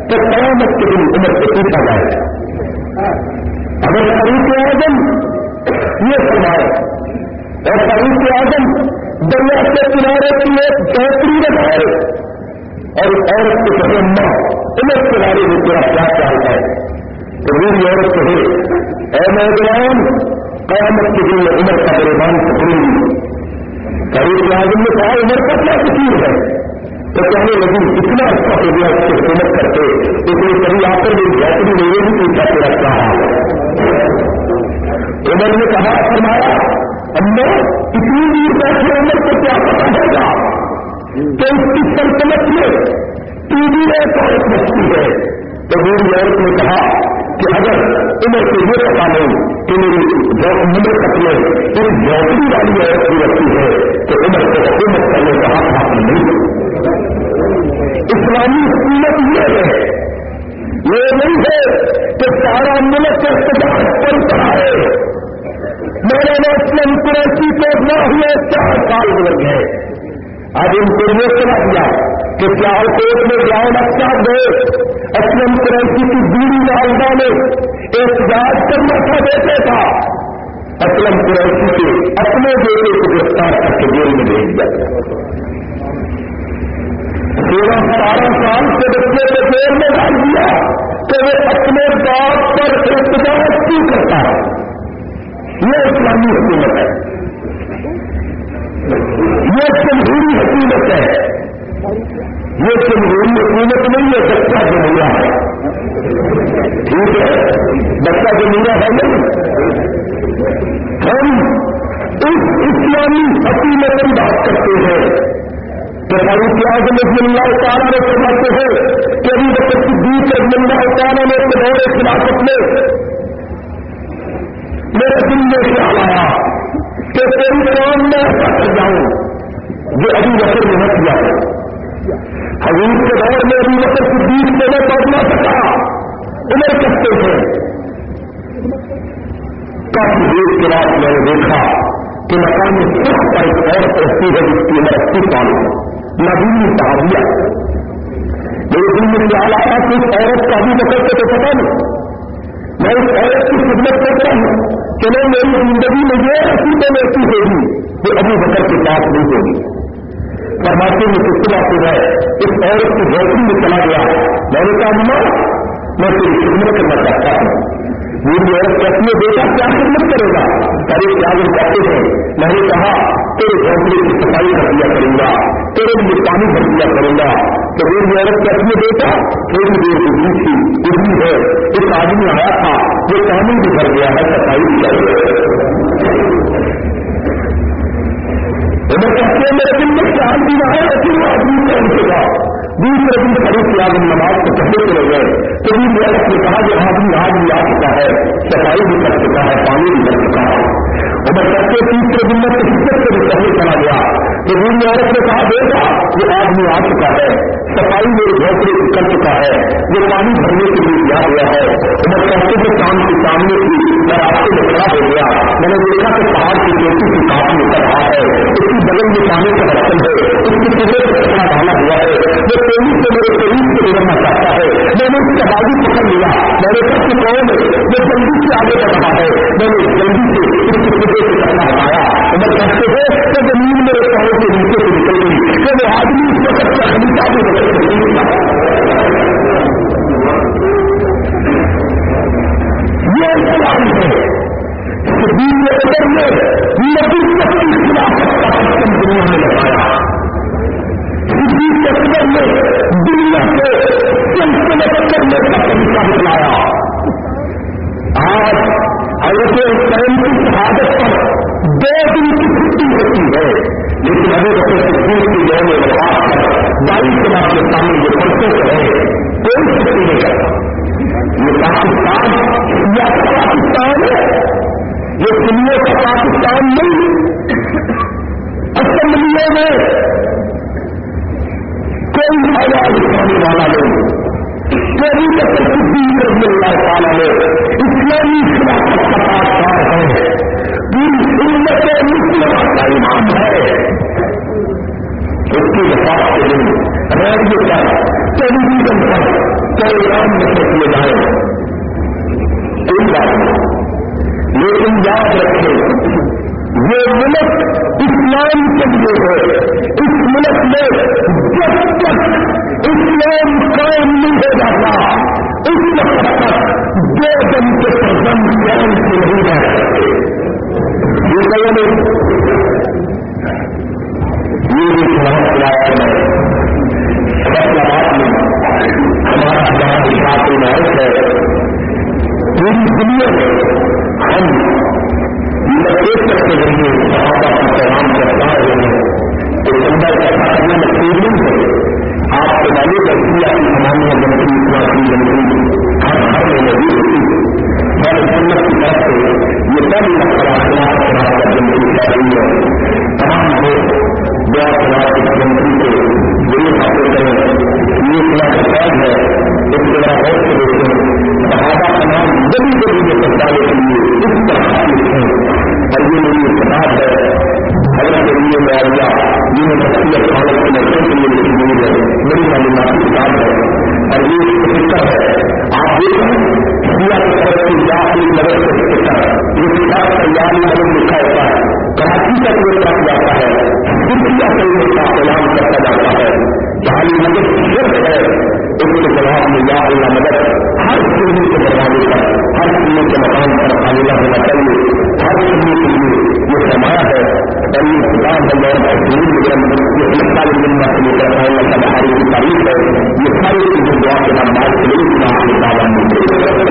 تو قیامت کے دن عمر سے پوچھا جائے۔ اگر فاروق اعظم یہ فرمائے، اور فاروق اعظم دریا کے کنارے کی ایک بہتری بتائے اور اس عورت کے کہے ماں عمر کے بارے میں تیرا کیا چاہتا ہے؟ تو میری عورت کہے، اے نوجوان، قیامت کے دن میں عمر کا درمان پکڑوں گی فاروق اعظم نے کہا، عمر کا کیا کثیر ہے؟ تو کہنے لگی، اتنا اچھا ہو گیا اس کی قیمت کرتے، تو کوئی کبھی آ کر میری بہتری نہیں ہوگی پوچھا تیرا کیا حال ہے؟ عمر نے کہا، فرمایا اما اتنی دور بیٹھے عمر کو کیا پتا ہوگا کہ اس کی سلطنت میں ٹی وی ایک عورت بچتی ہے۔ تو میری عورت نے کہا کہ اگر عمر کو یہ پتا نہیں کہ میری عمر تک میں پوری جوکری والی عورت بھی رکھتی ہے، تو عمر کو حکومت کرنے کا حق حاصل نہیں۔ اسلامی حکومت یہ ہے، یہ نہیں ہے کہ سارا ملک اقتدار پر پڑھائے میرے اسلم قریشی کو نہ ہوئے چار سال گزر گئے اب ان کو یہ سمجھ دیا کہ چار کوٹ میں جاؤ اچھا دے اسلم قریشی کی بیوی والدہ نے احتجاج کرنا تھا دیتے تھا۔ اسلم قریشی کے اپنے بیٹے کو گرفتار کر کے جیل میں بھیج دیا۔ تیرہ ستارہ سال کے بچے کو دیر میں ڈال دیا کہ وہ اپنے باپ پر احتجاج کیوں کرتا ہے؟ یہ اسلامی حکومت ہے۔ یہ جمہوری حکومت ہے۔ یہ جمہوری حکومت نہیں ہے، بچہ جمہورہ ہے۔ ٹھیک ہے۔ بچہ جمہورہ ہے نہیں۔ ہم اس اسلامی حکومت کی بات کرتے ہیں فاروق اعظم رضی اللہ تعالیٰ نے فرماتے ہیں کہ ابھی بکر صدیق رضی اللہ تعالیٰ نے اپنے دور خلافت میں میرے دل میں خیال آیا کہ تیری کام میں ایسا کر جاؤں جو ابھی بکر نے نہ کیا حضور کے دور میں ابھی بکر صدیق سے میں پڑھ نہ سکا۔ عمر کرتے ہیں کافی دیر کے بعد میں نے دیکھا کہ مقامی سکھ پر ایک اور پرستی ہے جس کی عمر اسی سال ہے۔ نبی صحابیہ میرے دل میں خیال آیا کہ اس عورت کا بھی مطلب تو پتا نہیں۔ میں اس عورت کی خدمت کرتا ہوں چلو میری زندگی میں یہ ایسی تو ایسی ہوگی جو ابھی بکر کے پاس نہیں ہوگی۔ فرماتے میں سلسلہ سے ہے اس عورت کی روشنی میں چلا گیا۔ میں نے کہا میں تیری خدمت کرنا چاہتا ہوں۔ میری عورت کہتی ہے بیٹا کیا خدمت کرے گا؟ سارے کیا کرتے ہیں۔ میں نے کہا، تیرے جھونپڑے کی صفائی کر دیا کروں گا، تیرے لیے پانی بھر دیا کروں گا۔ تو میری عورت کا اپنے بیٹا تھوڑی دیر کی دور تھی اردو ہے۔ ایک آدمی آیا تھا جو پانی بھی بھر گیا ہے، صفائی بھی کر کہتے ہیں میرے دن میں چار دن آئے ایسے آدمی کا ان کے بعد دوسرے دن خرید کی آدمی نماز کو پہلے چلے گئے تو بھی عورت نے کہا کہ آدمی آج بھی آ چکا ہے، صفائی بھی کر چکا ہے، پانی بھی کر چکا ہے۔ اور میں سے تیسرے دن میں حصت سے بھی پہلے چلا گیا۔ تو میری عورت نے کہا دیکھا وہ آدمی آ چکا ہے، صفائی میرے جھوپڑے کر چکا ہے، وہ پانی بھرنے کے لیے جا گیا ہے۔ میں کہتے کے کام کے سامنے کی میں راستے میں کھڑا ہو گیا میں نے دیکھا کہ پہاڑ کی چوٹی کی کافی نکل رہا ہے۔ اس کی بغل میں پانی کا برتن ہے۔ اس کی سبے سے کچرا ڈالا ہوا ہے۔ وہ تیزی سے میرے شریر سے گزرنا چاہتا ہے۔ میں نے اس کا بازو پکڑ لیا۔ میں نے سب سے کون وہ جلدی سے آگے بڑھ رہا ہے۔ میں نے جلدی سے اس کی سبے سے کرنا ہٹایا۔ میں کہتے ہیں کہ زمین میرے پہلے کے نیچے سے نکل گئی۔ کہ وہ آدمی اس وقت کا خلیفہ بھی بدل سکتی یہ سوال ہے دین میں ادھر میں نبی تک کی خلافت کا سسٹم دنیا میں لگایا۔ اسی کے اندر میں دنیا سے سلسلت کرنے کا بتلایا آج ایسے ٹائم کی شہادت پر دو دن کی چھٹی ہوتی ہے۔ لیکن ابھی بچے صدیق کی جو میں وفات کر بائیس جمع کے سامنے یہ پڑھتے رہے کوئی چھٹی نہیں کرتا یہ پاکستان، یا پاکستان ہے؟ یہ دنیا کا پاکستان نہیں۔ اسمبلیوں میں کوئی آواز اٹھانے والا نہیں۔ کوئی رضی اللہ تعالیٰ نے اسلامی خلافت کا پاسدار ہے۔ امت مسلم کا امام ہے۔ اس کی وفات کے دن ریڈیو پر ٹیلی ویژن پر کوئی رام نشر کیے جائے کوئی بات۔ نہیں لیکن یاد رکھیں، یہ ملک اسلام کے لیے ہے۔ اس ملک میں جب تک اسلام قائم نہیں ہو جاتا، اس وقت تک دو دن کے پرزم قائم سے نہیں رہ سکتے یہ کہ یہ بھی سمجھ ہے۔ ہمارا جہاں حساب میں ہے۔ پوری دنیا میں ہم ایک طرح کے ذریعے صحابہ کا پیغام کرتا ہے تو اندر کا میں ہے۔ آپ کے والے کا کیا کی سمانیاں بنتی اسلامی ہر ہر میں لگی ہوتی اور سنت کی طرف سے یہ سب مسئلہ خلاف کر رہی ہے۔ تمام لوگ دعا خلاف کی بنتی سے ضرور حاصل کریں یہ خلاف ہے، اس کے بعد غور سے دیکھیں صحابہ کا نام جبھی جبھی کے سرکارے کے لیے، اس طرح حاصل ہے۔ اور یہ میری کتاب ہے۔ حضرت کے لیے معاوضہ یہ میں شخصیت حالت کے لڑکوں کے لیے لکھی گئی ہے بڑی معلوماتی کتاب ہے۔ اور یہ فکر ہے۔ آپ دیکھیں سیا کی طرف سے داخلی مدد سے فکر یہ کتاب تیاری مدد لکھا ہوتا ہے۔ کراچی کا وہ پاس جاتا ہے؟ صرف کا میں کا سلام کرتا جاتا ہے؟ جہاں مدد صرف ہے، اس کے جواب میں یا اللہ مدد، ہر سننے کے دروازے پر، ہر سننے کے مقام پر خالیہ ہونا چاہیے۔ ہر سننے کے لیے یہ سرمایہ ہے۔ پہلی خطاب ہے غیر تحریر نگم یہ سلطان دن سے لے کر اللہ کا بہاری کی تاریخ ہے۔ یہ ساری چیزیں دعا کے بعد بات کے لیے